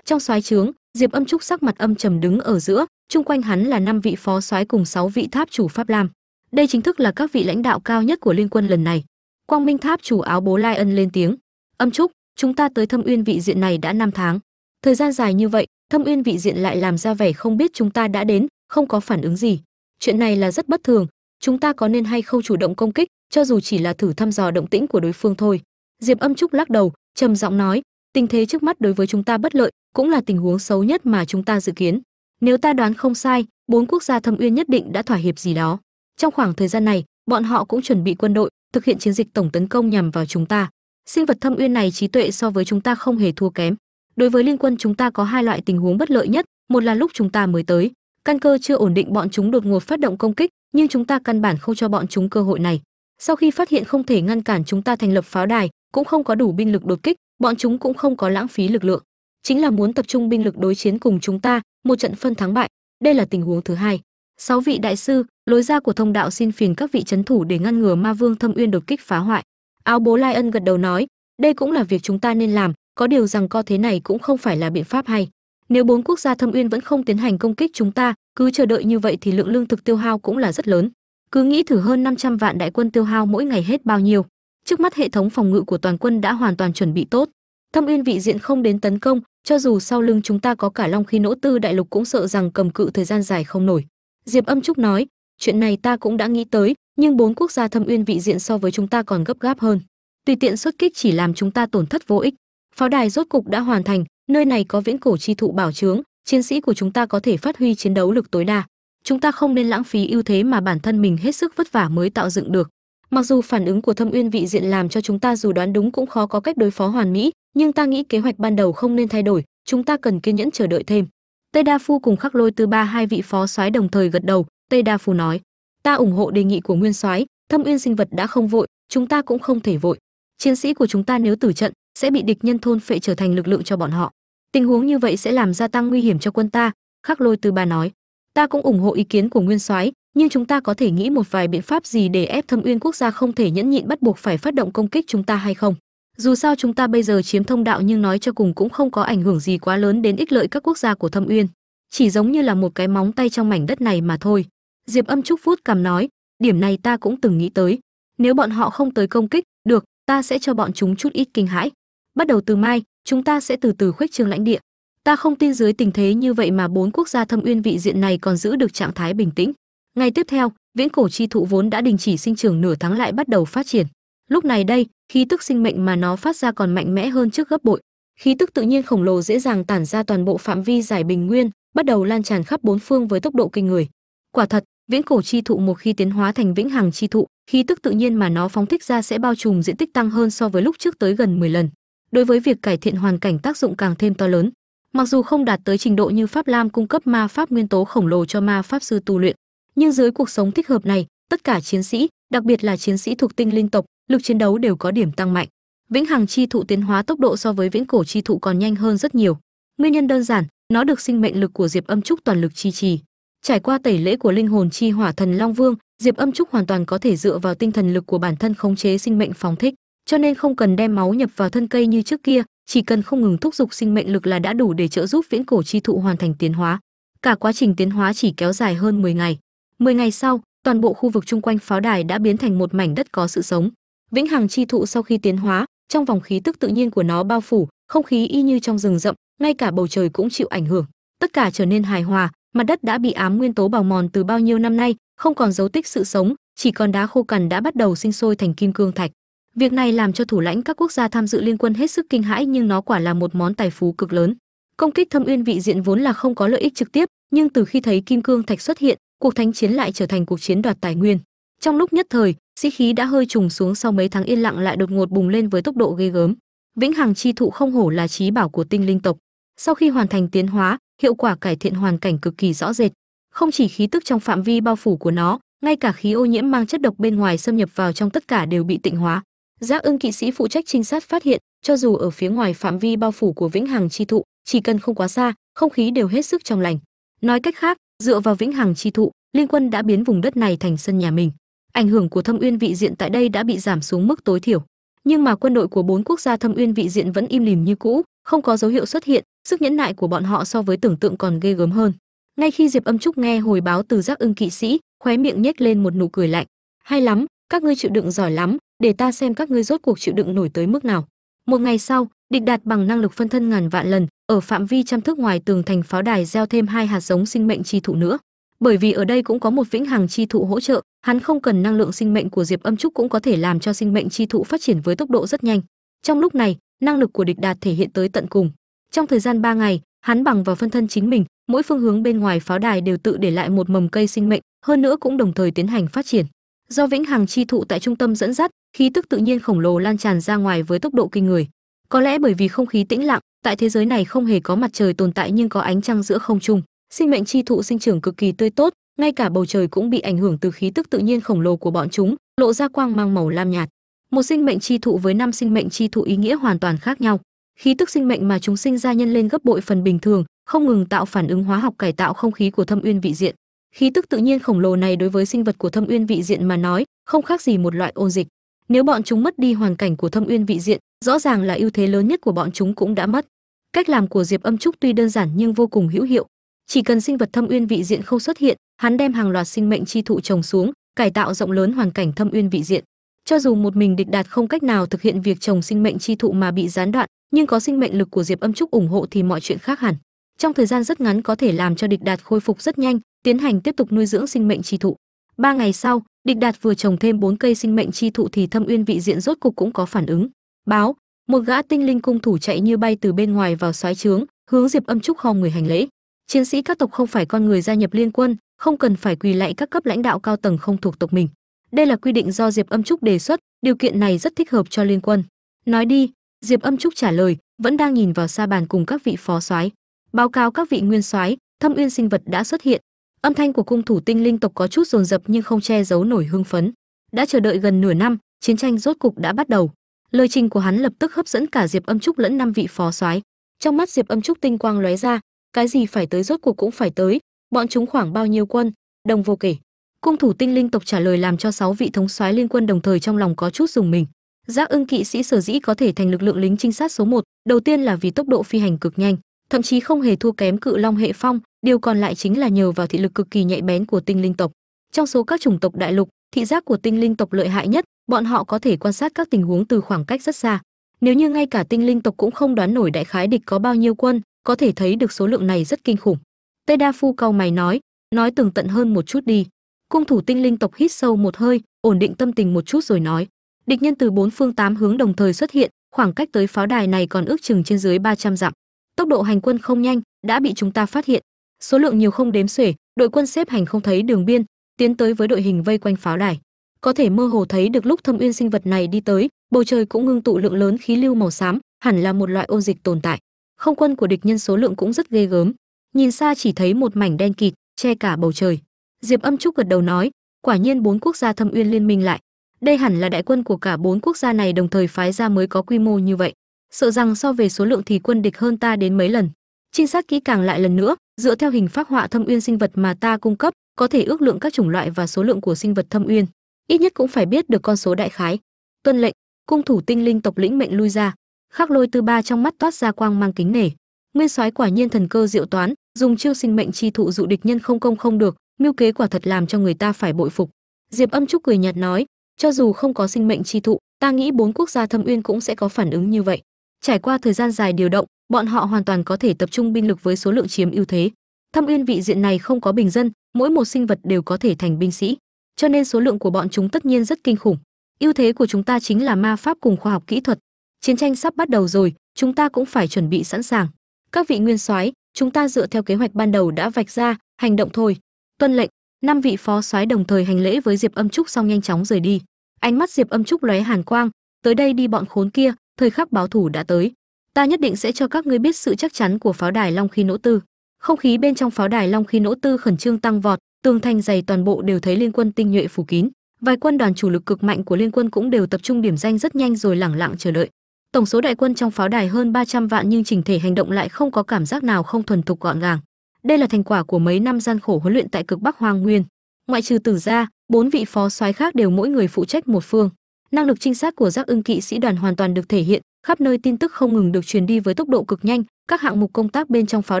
[SPEAKER 1] Trong soái trướng, diệp âm trúc sắc mặt âm trầm đứng ở giữa, chung quanh hắn là năm vị phó soái cùng sáu vị tháp chủ pháp lam. Đây chính thức là các vị lãnh đạo cao nhất của liên quân lần này. Quang minh tháp chủ áo bố lai ân lên tiếng. Âm trúc, chúng ta tới thâm uyên vị diện này đã năm tháng. Thời gian dài như vậy, thâm uyên vị diện lại làm ra vẻ không biết chúng ta đã đến, không có phản ứng gì chuyện này là rất bất thường. Chúng ta có nên hay không chủ động công kích, cho dù chỉ là thử thăm dò động tĩnh của đối phương thôi? Diệp âm trúc lắc đầu, trầm giọng nói, tình thế trước mắt đối với chúng ta bất lợi, cũng là tình huống xấu nhất mà chúng ta dự kiến. Nếu ta đoán không sai, bốn quốc gia thâm uyên nhất định đã thỏa hiệp gì đó. Trong khoảng thời gian này, bọn họ cũng chuẩn bị quân đội, thực hiện chiến dịch tổng tấn công nhằm vào chúng ta. Sinh vật thâm uyên này trí tuệ so với chúng ta không hề thua kém. Đối với liên quân chúng ta có hai loại tình huống bất lợi nhất, một là lúc chúng ta mới tới căn cơ chưa ổn định, bọn chúng đột ngột phát động công kích, nhưng chúng ta căn bản không cho bọn chúng cơ hội này. Sau khi phát hiện không thể ngăn cản chúng ta thành lập pháo đài, cũng không có đủ binh lực đột kích, bọn chúng cũng không có lãng phí lực lượng. Chính là muốn tập trung binh lực đối chiến cùng chúng ta, một trận phân thắng bại. Đây là tình huống thứ hai. Sáu vị đại sư, lối ra của thông đạo xin phiền các vị chấn thủ để ngăn ngừa ma vương thâm uyên đột kích phá hoại. Áo bố lai ân gật đầu nói, đây cũng là việc chúng ta nên làm, có điều rằng co thế này cũng không phải là biện pháp hay nếu bốn quốc gia thâm uyên vẫn không tiến hành công kích chúng ta, cứ chờ đợi như vậy thì lượng lương thực tiêu hao cũng là rất lớn. Cứ nghĩ thử hơn 500 vạn đại quân tiêu hao mỗi ngày hết bao nhiêu. Trước mắt hệ thống phòng ngự của toàn quân đã hoàn toàn chuẩn bị tốt. Thâm uyên vị diện không đến tấn công, cho dù sau lưng chúng ta có cả long khí nỗ tư đại lục cũng sợ rằng cầm cự thời gian dài không nổi. Diệp âm trúc nói, chuyện này ta cũng đã nghĩ tới, nhưng bốn quốc gia thâm uyên vị diện so với chúng ta còn gấp gáp hơn. Tùy tiện xuất kích chỉ làm chúng ta tổn thất vô ích. Pháo đài rốt cục đã hoàn thành nơi này có viễn cổ chi thụ bảo chướng, chiến sĩ của chúng ta có thể phát huy chiến đấu lực tối đa. Chúng ta không nên lãng phí ưu thế mà bản thân mình hết sức vất vả mới tạo dựng được. Mặc dù phản ứng của thâm uyên vị diện làm cho chúng ta dù đoán đúng cũng khó có cách đối phó hoàn mỹ, nhưng ta nghĩ kế hoạch ban đầu không nên thay đổi, chúng ta cần kiên nhẫn chờ đợi thêm. Tây đa phu cùng khắc lôi tư ba, hai vị phó soái đồng thời gật đầu, tây đa phu nói, ta ủng hộ đề nghị của nguyên soái, thâm uyên sinh vật đã không vội, chúng ta cũng không thể vội. Chiến sĩ của chúng ta nếu tử trận sẽ bị địch nhân thôn phệ trở thành lực lượng cho bọn họ. Tình huống như vậy sẽ làm gia tăng nguy hiểm cho quân ta, khắc lôi tư ba nói. Ta cũng ủng hộ ý kiến của nguyên soái, nhưng chúng ta có thể nghĩ một vài biện pháp gì để ép thâm uyên quốc gia không thể nhẫn nhịn bắt buộc phải phát động công kích chúng ta hay không? Dù sao chúng ta bây giờ chiếm thông đạo nhưng nói cho cùng cũng không có ảnh hưởng gì quá lớn đến ích lợi các quốc gia của thâm uyên. Chỉ giống như là một cái móng tay trong mảnh đất này mà thôi. Diệp âm trúc vuốt cằm nói, điểm này ta cũng từng nghĩ tới. Nếu bọn họ không tới công kích, được, ta sẽ cho bọn chúng chút ít kinh hãi bắt đầu từ mai, chúng ta sẽ từ từ khuếch trương lãnh địa. Ta không tin dưới tình thế như vậy mà bốn quốc gia thâm uyên vị diện này còn giữ được trạng thái bình tĩnh. Ngày tiếp theo, viễn cổ chi thụ vốn đã đình chỉ sinh trưởng nửa tháng lại bắt đầu phát triển. Lúc này đây, khí tức sinh mệnh mà nó phát ra còn mạnh mẽ hơn trước gấp bội. Khí tức tự nhiên khổng lồ dễ dàng tản ra toàn bộ phạm vi giải bình nguyên, bắt đầu lan tràn khắp bốn phương với tốc độ kinh người. Quả thật, viễn cổ chi thụ một khi tiến hóa thành vĩnh hằng chi thụ, khí tức tự nhiên mà nó phóng thích ra sẽ bao trùm diện tích tăng hơn so với lúc trước tới gần 10 lần đối với việc cải thiện hoàn cảnh tác dụng càng thêm to lớn, mặc dù không đạt tới trình độ như pháp lam cung cấp ma pháp nguyên tố khổng lồ cho ma pháp sư tu luyện, nhưng dưới cuộc sống thích hợp này, tất cả chiến sĩ, đặc biệt là chiến sĩ thuộc tinh linh tộc, lực chiến đấu đều có điểm tăng mạnh. Vĩnh hằng chi thụ tiến hóa tốc độ so với viễn cổ chi thụ còn nhanh hơn rất nhiều. Nguyên nhân đơn giản, nó được sinh mệnh lực của diệp âm trúc toàn lực chi trì. Trải qua tẩy lễ của linh hồn chi hỏa thần long vương, diệp âm trúc hoàn toàn có thể dựa vào tinh thần lực của bản thân khống chế sinh mệnh phóng thích cho nên không cần đem máu nhập vào thân cây như trước kia, chỉ cần không ngừng thúc giục sinh mệnh lực là đã đủ để trợ giúp viễn cổ chi thụ hoàn thành tiến hóa. Cả quá trình tiến hóa chỉ kéo dài hơn 10 ngày. 10 ngày sau, toàn bộ khu vực chung quanh pháo đài đã biến thành một mảnh đất có sự sống. Vĩnh hằng chi thụ sau khi tiến hóa, trong vòng khí tức tự nhiên của nó bao phủ, không khí y như trong rừng rậm, ngay cả bầu trời cũng chịu ảnh hưởng. Tất cả trở nên hài hòa, mặt đất đã bị ám nguyên tố bào mòn từ bao nhiêu năm nay, không còn dấu tích sự sống, chỉ còn đá khô cằn đã bắt đầu sinh sôi thành kim cương thạch việc này làm cho thủ lãnh các quốc gia tham dự liên quân hết sức kinh hãi nhưng nó quả là một món tài phú cực lớn. Công kích thâm uyên vị diện vốn là không có lợi ích trực tiếp, nhưng từ khi thấy kim cương thạch xuất hiện, cuộc thánh chiến lại trở thành cuộc chiến đoạt tài nguyên. Trong lúc nhất thời, sĩ khí đã hơi trùng xuống sau mấy tháng yên lặng lại đột ngột bùng lên với tốc độ ghê gớm. Vĩnh hằng chi thụ không hổ là trí bảo của tinh linh tộc. Sau khi hoàn thành tiến hóa, hiệu quả cải thiện hoàn cảnh cực kỳ rõ rệt. Không chỉ khí tức trong phạm vi bao phủ của nó, ngay cả khí ô nhiễm mang chất độc bên ngoài xâm nhập vào trong tất cả đều bị tịnh hóa giác ưng kỵ sĩ phụ trách trinh sát phát hiện, cho dù ở phía ngoài phạm vi bao phủ của vĩnh hằng chi thụ, chỉ cần không quá xa, không khí đều hết sức trong lành. Nói cách khác, dựa vào vĩnh hằng chi thụ, liên quân đã biến vùng đất này thành sân nhà mình. Ảnh hưởng của thâm uyên vị diện tại đây đã bị giảm xuống mức tối thiểu. Nhưng mà quân đội của bốn quốc gia thâm uyên vị diện vẫn im lìm như cũ, không có dấu hiệu xuất hiện, sức nhẫn nại của bọn họ so với tưởng tượng còn ghê gớm hơn. Ngay khi diệp âm trúc nghe hồi báo từ giác ưng kỵ sĩ, khóe miệng nhếch lên một nụ cười lạnh. Hay lắm, các ngươi chịu đựng giỏi lắm để ta xem các ngươi rốt cuộc chịu đựng nổi tới mức nào. Một ngày sau, địch đạt bằng năng lực phân thân ngàn vạn lần, ở phạm vi trăm thước ngoài tường thành pháo đài gieo thêm hai hạt giống sinh mệnh chi thụ nữa. Bởi vì ở đây cũng có một vĩnh hằng chi thụ hỗ trợ, hắn không cần năng lượng sinh mệnh của diệp âm trúc cũng có thể làm cho sinh mệnh chi thụ phát triển với tốc độ rất nhanh. Trong lúc này, năng lực của địch đạt thể hiện tới tận cùng. Trong thời gian 3 ngày, hắn bằng vào phân thân chính mình, mỗi phương hướng bên ngoài pháo đài đều tự để lại một mầm cây sinh mệnh, hơn nữa cũng đồng thời tiến hành phát triển do vĩnh hằng chi thụ tại trung tâm dẫn dắt, khí tức tự nhiên khổng lồ lan tràn ra ngoài với tốc độ kinh người. Có lẽ bởi vì không khí tĩnh lặng, tại thế giới này không hề có mặt trời tồn tại nhưng có ánh trăng giữa không trung. Sinh mệnh chi thụ sinh trưởng cực kỳ tươi tốt, ngay cả bầu trời cũng bị ảnh hưởng từ khí tức tự nhiên khổng lồ của bọn chúng, lộ ra quang mang màu lam nhạt. Một sinh mệnh chi thụ với năm sinh mệnh chi thụ ý nghĩa hoàn toàn khác nhau. Khí tức sinh mệnh mà chúng sinh ra nhân lên gấp bội phần bình thường, không ngừng tạo phản ứng hóa học cải tạo không khí của thâm uyên vị diện khí tức tự nhiên khổng lồ này đối với sinh vật của thâm uyên vị diện mà nói không khác gì một loại ôn dịch. Nếu bọn chúng mất đi hoàn cảnh của thâm uyên vị diện, rõ ràng là ưu thế lớn nhất của bọn chúng cũng đã mất. Cách làm của diệp âm trúc tuy đơn giản nhưng vô cùng hữu hiệu. Chỉ cần sinh vật thâm uyên vị diện không xuất hiện, hắn đem hàng loạt sinh mệnh chi thụ trồng xuống, cải tạo rộng lớn hoàn cảnh thâm uyên vị diện. Cho dù một mình địch đạt không cách nào thực hiện việc trồng sinh mệnh chi thụ mà bị gián đoạn, nhưng có sinh mệnh lực của diệp âm trúc ủng hộ thì mọi chuyện khác hẳn. Trong thời gian rất ngắn có thể làm cho địch đạt khôi phục rất nhanh tiến hành tiếp tục nuôi dưỡng sinh mệnh chi thụ. Ba ngày sau, địch đạt vừa trồng thêm bốn cây sinh mệnh chi thụ thì thâm uyên vị diện rốt cục cũng có phản ứng. Báo, một gã tinh linh cung thủ chạy như bay từ bên ngoài vào xoáy trướng, hướng diệp âm trúc khom người hành lễ. Chiến sĩ các tộc không phải con người gia nhập liên quân, không cần phải quỳ lạy các cấp lãnh đạo cao tầng không thuộc tộc mình. Đây là quy định do diệp âm trúc đề xuất, điều kiện này rất thích hợp cho liên quân. Nói đi, diệp âm trúc trả lời, vẫn đang nhìn vào xa bàn cùng các vị phó soái. Báo cáo các vị nguyên soái, thâm uyên sinh vật đã xuất hiện âm thanh của cung thủ tinh linh tộc có chút dồn dập nhưng không che giấu nổi hưng phấn. Đã chờ đợi gần nửa năm chiến tranh rốt cục đã bắt đầu. Lời trình của hắn lập tức hấp dẫn cả diệp âm trúc lẫn năm vị phó soái. Trong mắt diệp âm trúc tinh quang lóe ra cái gì phải tới rốt cuộc cũng phải tới bọn chúng khoảng bao nhiêu quân đồng vô kể. Cung thủ tinh linh tộc trả lời làm cho sáu vị thống soái liên quân đồng thời trong lòng có chút dùng mình. Giác ưng kỵ sĩ sở dĩ có thể thành lực lượng lính trinh sát số 1, đầu tiên là vì tốc độ phi hành cực nhanh thậm chí không hề thua kém cự long hệ phong, điều còn lại chính là nhờ vào thị lực cực kỳ nhạy bén của tinh linh tộc. Trong số các chủng tộc đại lục, thị giác của tinh linh tộc lợi hại nhất, bọn họ có thể quan sát các tình huống từ khoảng cách rất xa. Nếu như ngay cả tinh linh tộc cũng không đoán nổi đại khái địch có bao nhiêu quân, có thể thấy được số lượng này rất kinh khủng. Tây đa phu cau mày nói nói tường tận hơn một chút đi. Cung thủ tinh linh tộc hít sâu một hơi, ổn định tâm tình một chút rồi nói, địch nhân từ bốn phương tám hướng đồng thời xuất hiện, khoảng cách tới pháo đài này còn ước chừng trên dưới 300 dặm tốc độ hành quân không nhanh đã bị chúng ta phát hiện. Số lượng nhiều không đếm xuể, đội quân xếp hành không thấy đường biên, tiến tới với đội hình vây quanh pháo đài. Có thể mơ hồ thấy được lúc thâm uyên sinh vật này đi tới, bầu trời cũng ngưng tụ lượng lớn khí lưu màu xám, hẳn là một loại ôn dịch tồn tại. Không quân của địch nhân số lượng cũng rất ghê gớm. Nhìn xa chỉ thấy một mảnh đen kịt, che cả bầu trời. Diệp âm trúc gật đầu nói, quả nhiên bốn quốc gia thâm uyên liên minh lại. Đây hẳn là đại quân của cả bốn quốc gia này đồng thời phái ra mới có quy mô như vậy sợ rằng so về số lượng thì quân địch hơn ta đến mấy lần. Trinh sát kỹ càng lại lần nữa, dựa theo hình phác họa thâm uyên sinh vật mà ta cung cấp, có thể ước lượng các chủng loại và số lượng của sinh vật thâm uyên. Ít nhất cũng phải biết được con số đại khái. Tuân lệnh, cung thủ tinh linh tộc lĩnh mệnh lui ra. Khắc lôi tư ba trong mắt toát ra quang mang kính nể. Nguyên soái quả nhiên thần cơ diệu toán, dùng chiêu sinh mệnh chi thụ dụ địch nhân không công không được, mưu kế quả thật làm cho người ta phải bội phục. Diệp âm trúc cười nhạt nói, cho dù không có sinh mệnh chi thụ, ta nghĩ bốn quốc gia thâm uyên cũng sẽ có phản ứng như vậy trải qua thời gian dài điều động, bọn họ hoàn toàn có thể tập trung binh lực với số lượng chiếm ưu thế. Thâm uyên vị diện này không có bình dân, mỗi một sinh vật đều có thể thành binh sĩ, cho nên số lượng của bọn chúng tất nhiên rất kinh khủng. Ưu thế của chúng ta chính là ma pháp cùng khoa học kỹ thuật. Chiến tranh sắp bắt đầu rồi, chúng ta cũng phải chuẩn bị sẵn sàng. Các vị nguyên soái, chúng ta dựa theo kế hoạch ban đầu đã vạch ra, hành động thôi. Tuân lệnh, năm vị phó soái đồng thời hành lễ với diệp âm trúc xong nhanh chóng rời đi. Ánh mắt diệp âm trúc lóe hàn quang, tới đây đi bọn khốn kia thời khắc báo thủ đã tới. Ta nhất định sẽ cho các ngươi biết sự chắc chắn của pháo đài long khi nỗ tư. Không khí bên trong pháo đài long khi nỗ tư khẩn trương tăng vọt tường thành dày toàn bộ đều thấy liên quân tinh nhuệ phủ kín. Vài quân đoàn chủ lực cực mạnh của liên quân cũng đều tập trung điểm danh rất nhanh rồi lẳng lặng chờ đợi. Tổng số đại quân trong pháo đài hơn 300 vạn nhưng chỉnh thể hành động lại không có cảm giác nào không thuần thục gọn gàng. Đây là thành quả của mấy năm gian khổ huấn luyện tại cực bắc hoang nguyên. Ngoại trừ tử Gia, bốn vị phó soái khác đều mỗi người phụ trách một phương năng lực trinh sát của giác ưng kỵ sĩ đoàn hoàn toàn được thể hiện khắp nơi, tin tức không ngừng được truyền đi với tốc độ cực nhanh. Các hạng mục công tác bên trong pháo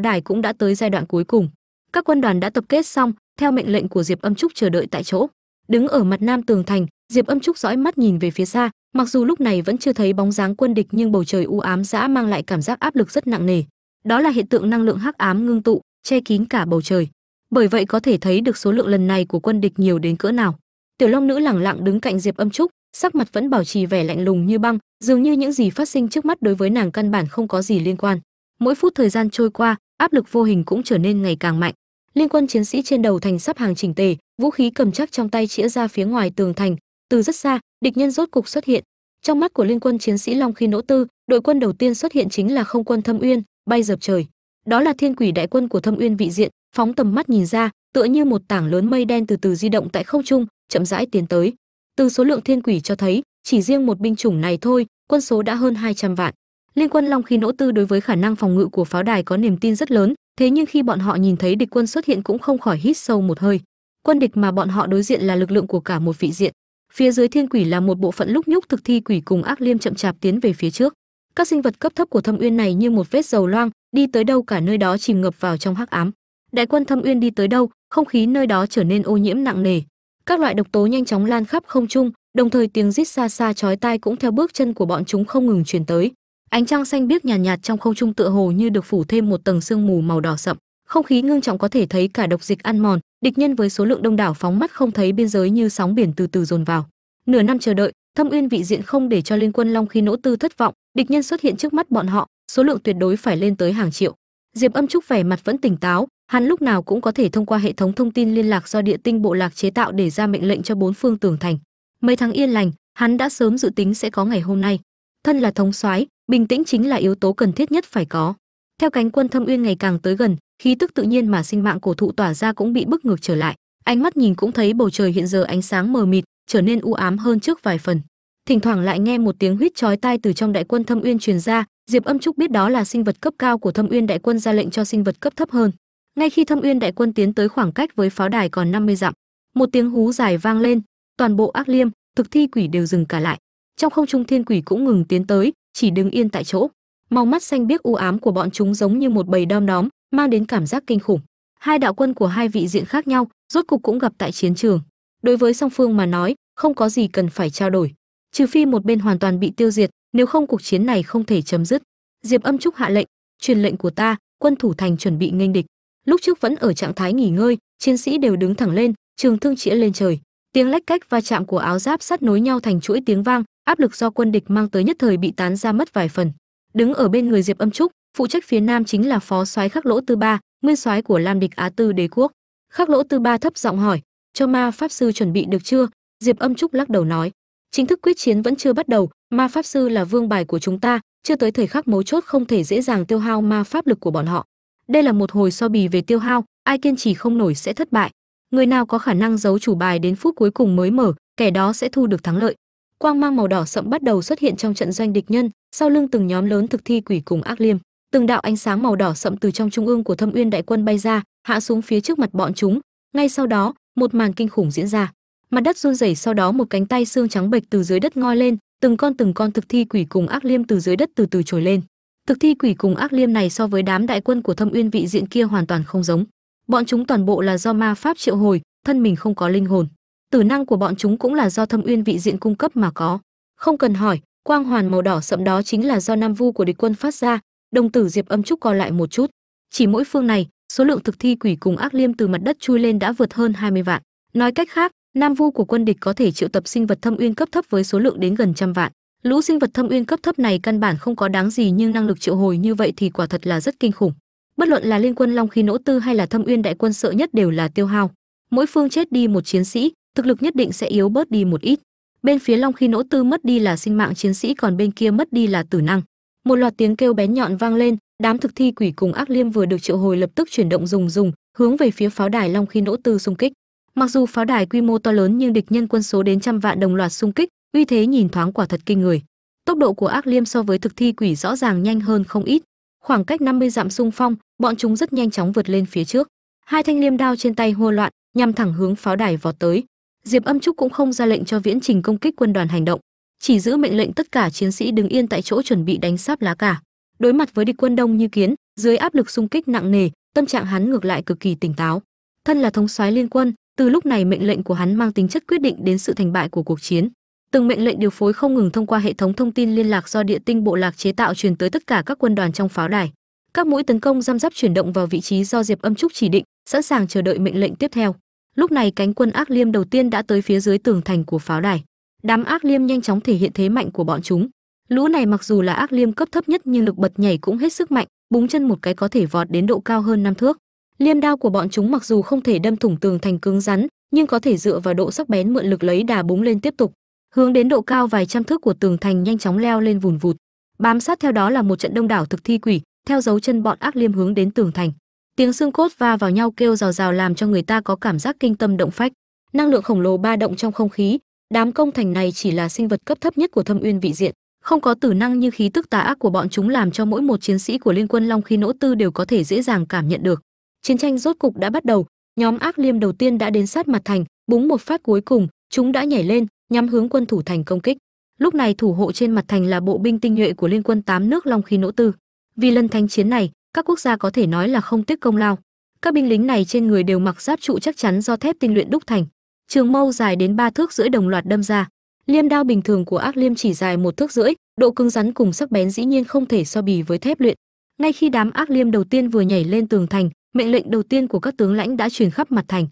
[SPEAKER 1] đài cũng đã tới giai đoạn cuối cùng. Các quân đoàn đã tập kết xong, theo mệnh lệnh của diệp âm trúc chờ đợi tại chỗ. Đứng ở mặt nam tường thành, diệp âm trúc dõi mắt nhìn về phía xa. Mặc dù lúc này vẫn chưa thấy bóng dáng quân địch nhưng bầu trời u ám dã mang lại cảm giác áp lực rất nặng nề. Đó là hiện tượng năng lượng hắc ám ngưng tụ, che kín cả bầu trời. Bởi vậy có thể thấy được số lượng lần này của quân địch nhiều đến cỡ nào. Tiểu long nữ lẳng lặng đứng cạnh diệp âm trúc sắc mặt vẫn bảo trì vẻ lạnh lùng như băng, dường như những gì phát sinh trước mắt đối với nàng căn bản không có gì liên quan. Mỗi phút thời gian trôi qua, áp lực vô hình cũng trở nên ngày càng mạnh. Liên quân chiến sĩ trên đầu thành sắp hàng chỉnh tề, vũ khí cầm chắc trong tay chĩa ra phía ngoài tường thành. Từ rất xa, địch nhân rốt cục xuất hiện. Trong mắt của liên quân chiến sĩ long khi nỗ tư, đội quân đầu tiên xuất hiện chính là không quân thâm uyên, bay dập trời. Đó là thiên quỷ đại quân của thâm uyên vị diện, phóng tầm mắt nhìn ra, tựa như một tảng lớn mây đen từ từ di động tại không trung, chậm rãi tiến tới từ số lượng thiên quỷ cho thấy, chỉ riêng một binh chủng này thôi, quân số đã hơn 200 vạn. Liên quân long khi nỗ tư đối với khả năng phòng ngự của pháo đài có niềm tin rất lớn, thế nhưng khi bọn họ nhìn thấy địch quân xuất hiện cũng không khỏi hít sâu một hơi. Quân địch mà bọn họ đối diện là lực lượng của cả một vị diện. Phía dưới thiên quỷ là một bộ phận lúc nhúc thực thi quỷ cùng ác liêm chậm chạp tiến về phía trước. Các sinh vật cấp thấp của thâm uyên này như một vết dầu loang, đi tới đâu cả nơi đó chìm ngập vào trong hắc ám. Đại quân thâm uyên đi tới đâu, không khí nơi đó trở nên ô nhiễm nặng nề các loại độc tố nhanh chóng lan khắp không trung đồng thời tiếng rít xa xa chói tai cũng theo bước chân của bọn chúng không ngừng truyền tới. Ánh trăng xanh biếc nhàn nhạt, nhạt trong không trung tựa hồ như được phủ thêm một tầng sương mù màu đỏ sậm. Không khí ngưng trọng có thể thấy cả độc dịch ăn mòn địch nhân với số lượng đông đảo phóng mắt không thấy biên giới như sóng biển từ từ dồn vào. Nửa năm chờ đợi thâm uyên vị diện không để cho liên quân long khi nỗ tư thất vọng địch nhân xuất hiện trước mắt bọn họ số lượng tuyệt đối phải lên tới hàng triệu. Diệp âm trúc vẻ mặt vẫn tỉnh táo hắn lúc nào cũng có thể thông qua hệ thống thông tin liên lạc do địa tinh bộ lạc chế tạo để ra mệnh lệnh cho bốn phương tường thành. Mấy tháng yên lành, hắn đã sớm dự tính sẽ có ngày hôm nay. Thân là thống soái, bình tĩnh chính là yếu tố cần thiết nhất phải có. Theo cánh quân thâm uyên ngày càng tới gần, khí tức tự nhiên mà sinh mạng cổ thụ tỏa ra cũng bị bức ngược trở lại. Ánh mắt nhìn cũng thấy bầu trời hiện giờ ánh sáng mờ mịt, trở nên u ám hơn trước vài phần. Thỉnh thoảng lại nghe một tiếng huýt chói tai từ trong đại quân thâm uyên truyền ra, diệp âm trúc biết đó là sinh vật cấp cao của thâm uyên đại quân ra lệnh cho sinh vật cấp thấp hơn ngay khi thâm uyên đại quân tiến tới khoảng cách với pháo đài còn 50 dặm, một tiếng hú dài vang lên, toàn bộ ác liêm, thực thi quỷ đều dừng cả lại. Trong không trung thiên quỷ cũng ngừng tiến tới, chỉ đứng yên tại chỗ. Màu mắt xanh biếc u ám của bọn chúng giống như một bầy đom đóm, mang đến cảm giác kinh khủng. Hai đạo quân của hai vị diện khác nhau, rốt cục cũng gặp tại chiến trường. Đối với song phương mà nói, không có gì cần phải trao đổi. Trừ phi một bên hoàn toàn bị tiêu diệt, nếu không cuộc chiến này không thể chấm dứt. Diệp âm trúc hạ lệnh, truyền lệnh của ta, quân thủ thành chuẩn bị nghênh địch lúc trước vẫn ở trạng thái nghỉ ngơi, chiến sĩ đều đứng thẳng lên, trường thương chĩa lên trời. Tiếng lách cách va chạm của áo giáp sắt nối nhau thành chuỗi tiếng vang, áp lực do quân địch mang tới nhất thời bị tán ra mất vài phần. Đứng ở bên người diệp âm trúc, phụ trách phía nam chính là phó soái khắc lỗ tư ba, nguyên soái của lam địch á tư đế quốc. Khắc lỗ tư ba thấp giọng hỏi, cho ma pháp sư chuẩn bị được chưa? Diệp âm trúc lắc đầu nói, chính thức quyết chiến vẫn chưa bắt đầu, ma pháp sư là vương bài của chúng ta, chưa tới thời khắc mấu chốt không thể dễ dàng tiêu hao ma pháp lực của bọn họ đây là một hồi so bì về tiêu hao, ai kiên trì không nổi sẽ thất bại. Người nào có khả năng giấu chủ bài đến phút cuối cùng mới mở, kẻ đó sẽ thu được thắng lợi. Quang mang màu đỏ sậm bắt đầu xuất hiện trong trận doanh địch nhân, sau lưng từng nhóm lớn thực thi quỷ cùng ác liêm. Từng đạo ánh sáng màu đỏ sậm từ trong trung ương của thâm uyên đại quân bay ra, hạ xuống phía trước mặt bọn chúng. Ngay sau đó, một màn kinh khủng diễn ra. Mặt đất run rẩy sau đó một cánh tay xương trắng bệch từ dưới đất ngoi lên, từng con từng con thực thi quỷ cùng ác liêm từ dưới đất từ từ trồi lên thực thi quỷ cùng ác liêm này so với đám đại quân của thâm uyên vị diện kia hoàn toàn không giống. Bọn chúng toàn bộ là do ma pháp triệu hồi, thân mình không có linh hồn. Tử năng của bọn chúng cũng là do thâm uyên vị diện cung cấp mà có. Không cần hỏi, quang hoàn màu đỏ sậm đó chính là do nam vu của địch quân phát ra, đồng tử diệp âm trúc co lại một chút. Chỉ mỗi phương này, số lượng thực thi quỷ cùng ác liêm từ mặt đất chui lên đã vượt hơn 20 vạn. Nói cách khác, nam vu của quân địch có thể triệu tập sinh vật thâm uyên cấp thấp với số lượng đến gần trăm vạn lũ sinh vật thâm uyên cấp thấp này căn bản không có đáng gì nhưng năng lực triệu hồi như vậy thì quả thật là rất kinh khủng. Bất luận là liên quân long khí nỗ tư hay là thâm uyên đại quân sợ nhất đều là tiêu hao. Mỗi phương chết đi một chiến sĩ, thực lực nhất định sẽ yếu bớt đi một ít. Bên phía long khí nỗ tư mất đi là sinh mạng chiến sĩ, còn bên kia mất đi là tử năng. Một loạt tiếng kêu bén nhọn vang lên, đám thực thi quỷ cùng ác liêm vừa được triệu hồi lập tức chuyển động dùng dùng hướng về phía pháo đài long khí nỗ tư xung kích. Mặc dù pháo đài quy mô to lớn nhưng địch nhân quân số đến trăm vạn đồng loạt xung kích uy thế nhìn thoáng quả thật kinh người. Tốc độ của ác liêm so với thực thi quỷ rõ ràng nhanh hơn không ít. Khoảng cách 50 dặm xung phong, bọn chúng rất nhanh chóng vượt lên phía trước. Hai thanh liêm đao trên tay hô loạn, nhằm thẳng hướng pháo đài vọt tới. Diệp âm trúc cũng không ra lệnh cho viễn trình công kích quân đoàn hành động, chỉ giữ mệnh lệnh tất cả chiến sĩ đứng yên tại chỗ chuẩn bị đánh sáp lá cả đối mặt với địch quân đông như kiến, dưới áp lực xung kích nặng nề, tâm trạng hắn ngược lại cực kỳ tỉnh táo. Thân là thống soái liên quân, từ lúc này mệnh lệnh của hắn mang tính chất quyết định đến sự thành bại của cuộc chiến từng mệnh lệnh điều phối không ngừng thông qua hệ thống thông tin liên lạc do địa tinh bộ lạc chế tạo truyền tới tất cả các quân đoàn trong pháo đài. Các mũi tấn công giam giáp chuyển động vào vị trí do diệp âm trúc chỉ định, sẵn sàng chờ đợi mệnh lệnh tiếp theo. Lúc này cánh quân ác liêm đầu tiên đã tới phía dưới tường thành của pháo đài. Đám ác liêm nhanh chóng thể hiện thế mạnh của bọn chúng. Lũ này mặc dù là ác liêm cấp thấp nhất nhưng lực bật nhảy cũng hết sức mạnh, búng chân một cái có thể vọt đến độ cao hơn năm thước. Liêm đao của bọn chúng mặc dù không thể đâm thủng tường thành cứng rắn, nhưng có thể dựa vào độ sắc bén mượn lực lấy đà búng lên tiếp tục hướng đến độ cao vài trăm thước của tường thành nhanh chóng leo lên vùn vụt. Bám sát theo đó là một trận đông đảo thực thi quỷ, theo dấu chân bọn ác liêm hướng đến tường thành. Tiếng xương cốt va vào nhau kêu rào rào làm cho người ta có cảm giác kinh tâm động phách. Năng lượng khổng lồ ba động trong không khí, đám công thành này chỉ là sinh vật cấp thấp nhất của thâm uyên vị diện. Không có tử năng như khí tức tà ác của bọn chúng làm cho mỗi một chiến sĩ của liên quân long khí nỗ tư đều có thể dễ dàng cảm nhận được. Chiến tranh rốt cục đã bắt đầu, nhóm ác liêm đầu tiên đã đến sát mặt thành, búng một phát cuối cùng, chúng đã nhảy lên nhắm hướng quân thủ thành công kích. Lúc này thủ hộ trên mặt thành là bộ binh tinh nhuệ của liên quân tám nước long khí nỗ tư. Vì lần thánh chiến này, các quốc gia có thể nói là không tiếc công lao. Các binh lính này trên người đều mặc giáp trụ chắc chắn do thép tinh luyện đúc thành. Trường mâu dài đến ba thước rưỡi đồng loạt đâm ra. Liêm đao bình thường của ác liêm chỉ dài một thước rưỡi, độ cứng rắn cùng sắc bén dĩ nhiên không thể so bì với thép luyện. Ngay khi đám ác liêm đầu tiên vừa nhảy lên tường thành, mệnh lệnh đầu tiên của các tướng lãnh đã truyền khắp mặt thành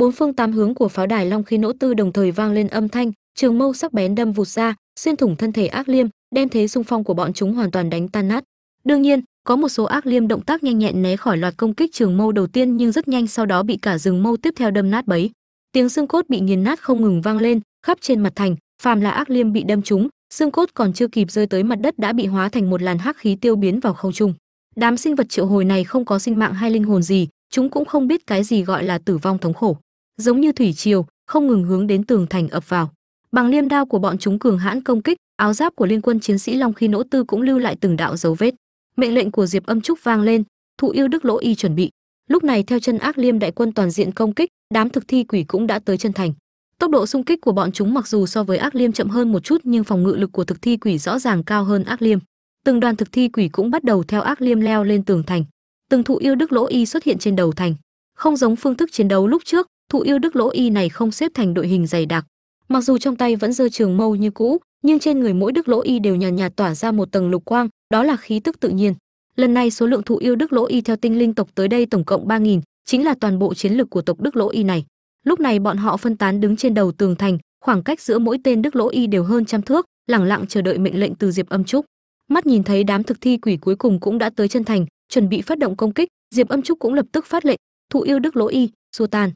[SPEAKER 1] bốn phương tám hướng của pháo đài long khí nỗ tư đồng thời vang lên âm thanh, trường mâu sắc bén đâm vụt ra, xuyên thủng thân thể ác liêm, đem thế xung phong của bọn chúng hoàn toàn đánh tan nát. Đương nhiên, có một số ác liêm động tác nhanh nhẹn né khỏi loạt công kích trường mâu đầu tiên nhưng rất nhanh sau đó bị cả rừng mâu tiếp theo đâm nát bấy. Tiếng xương cốt bị nghiền nát không ngừng vang lên, khắp trên mặt thành, phàm là ác liêm bị đâm trúng, xương cốt còn chưa kịp rơi tới mặt đất đã bị hóa thành một làn hắc khí tiêu biến vào không trung. Đám sinh vật triệu hồi này không có sinh mạng hay linh hồn gì, chúng cũng không biết cái gì gọi là tử vong thống khổ giống như thủy triều, không ngừng hướng đến tường thành ập vào. Bằng liêm đao của bọn chúng cường hãn công kích, áo giáp của liên quân chiến sĩ long khi nỗ tư cũng lưu lại từng đạo dấu vết. Mệnh lệnh của diệp âm trúc vang lên, thụ yêu đức lỗ y chuẩn bị. Lúc này theo chân ác liêm đại quân toàn diện công kích, đám thực thi quỷ cũng đã tới chân thành. Tốc độ xung kích của bọn chúng mặc dù so với ác liêm chậm hơn một chút nhưng phòng ngự lực của thực thi quỷ rõ ràng cao hơn ác liêm. Từng đoàn thực thi quỷ cũng bắt đầu theo ác liêm leo lên tường thành. Từng thụ yêu đức lỗ y xuất hiện trên đầu thành. Không giống phương thức chiến đấu lúc trước thụ yêu đức lỗ y này không xếp thành đội hình dày đặc. Mặc dù trong tay vẫn giơ trường mâu như cũ nhưng trên người mỗi đức lỗ y đều nhàn nhạt, nhạt tỏa ra một tầng lục quang đó là khí tức tự nhiên. Lần này số lượng thụ yêu đức lỗ y theo tinh linh tộc tới đây tổng cộng 3.000, chính là toàn bộ chiến lực của tộc đức lỗ y này. Lúc này bọn họ phân tán đứng trên đầu tường thành khoảng cách giữa mỗi tên đức lỗ y đều hơn trăm thước lẳng lặng chờ đợi mệnh lệnh từ diệp âm trúc. Mắt nhìn thấy đám thực thi quỷ cuối cùng cũng đã tới chân thành chuẩn bị phát động công kích diệp âm trúc cũng lập tức phát lệnh thụ yêu đức lỗ y xua tan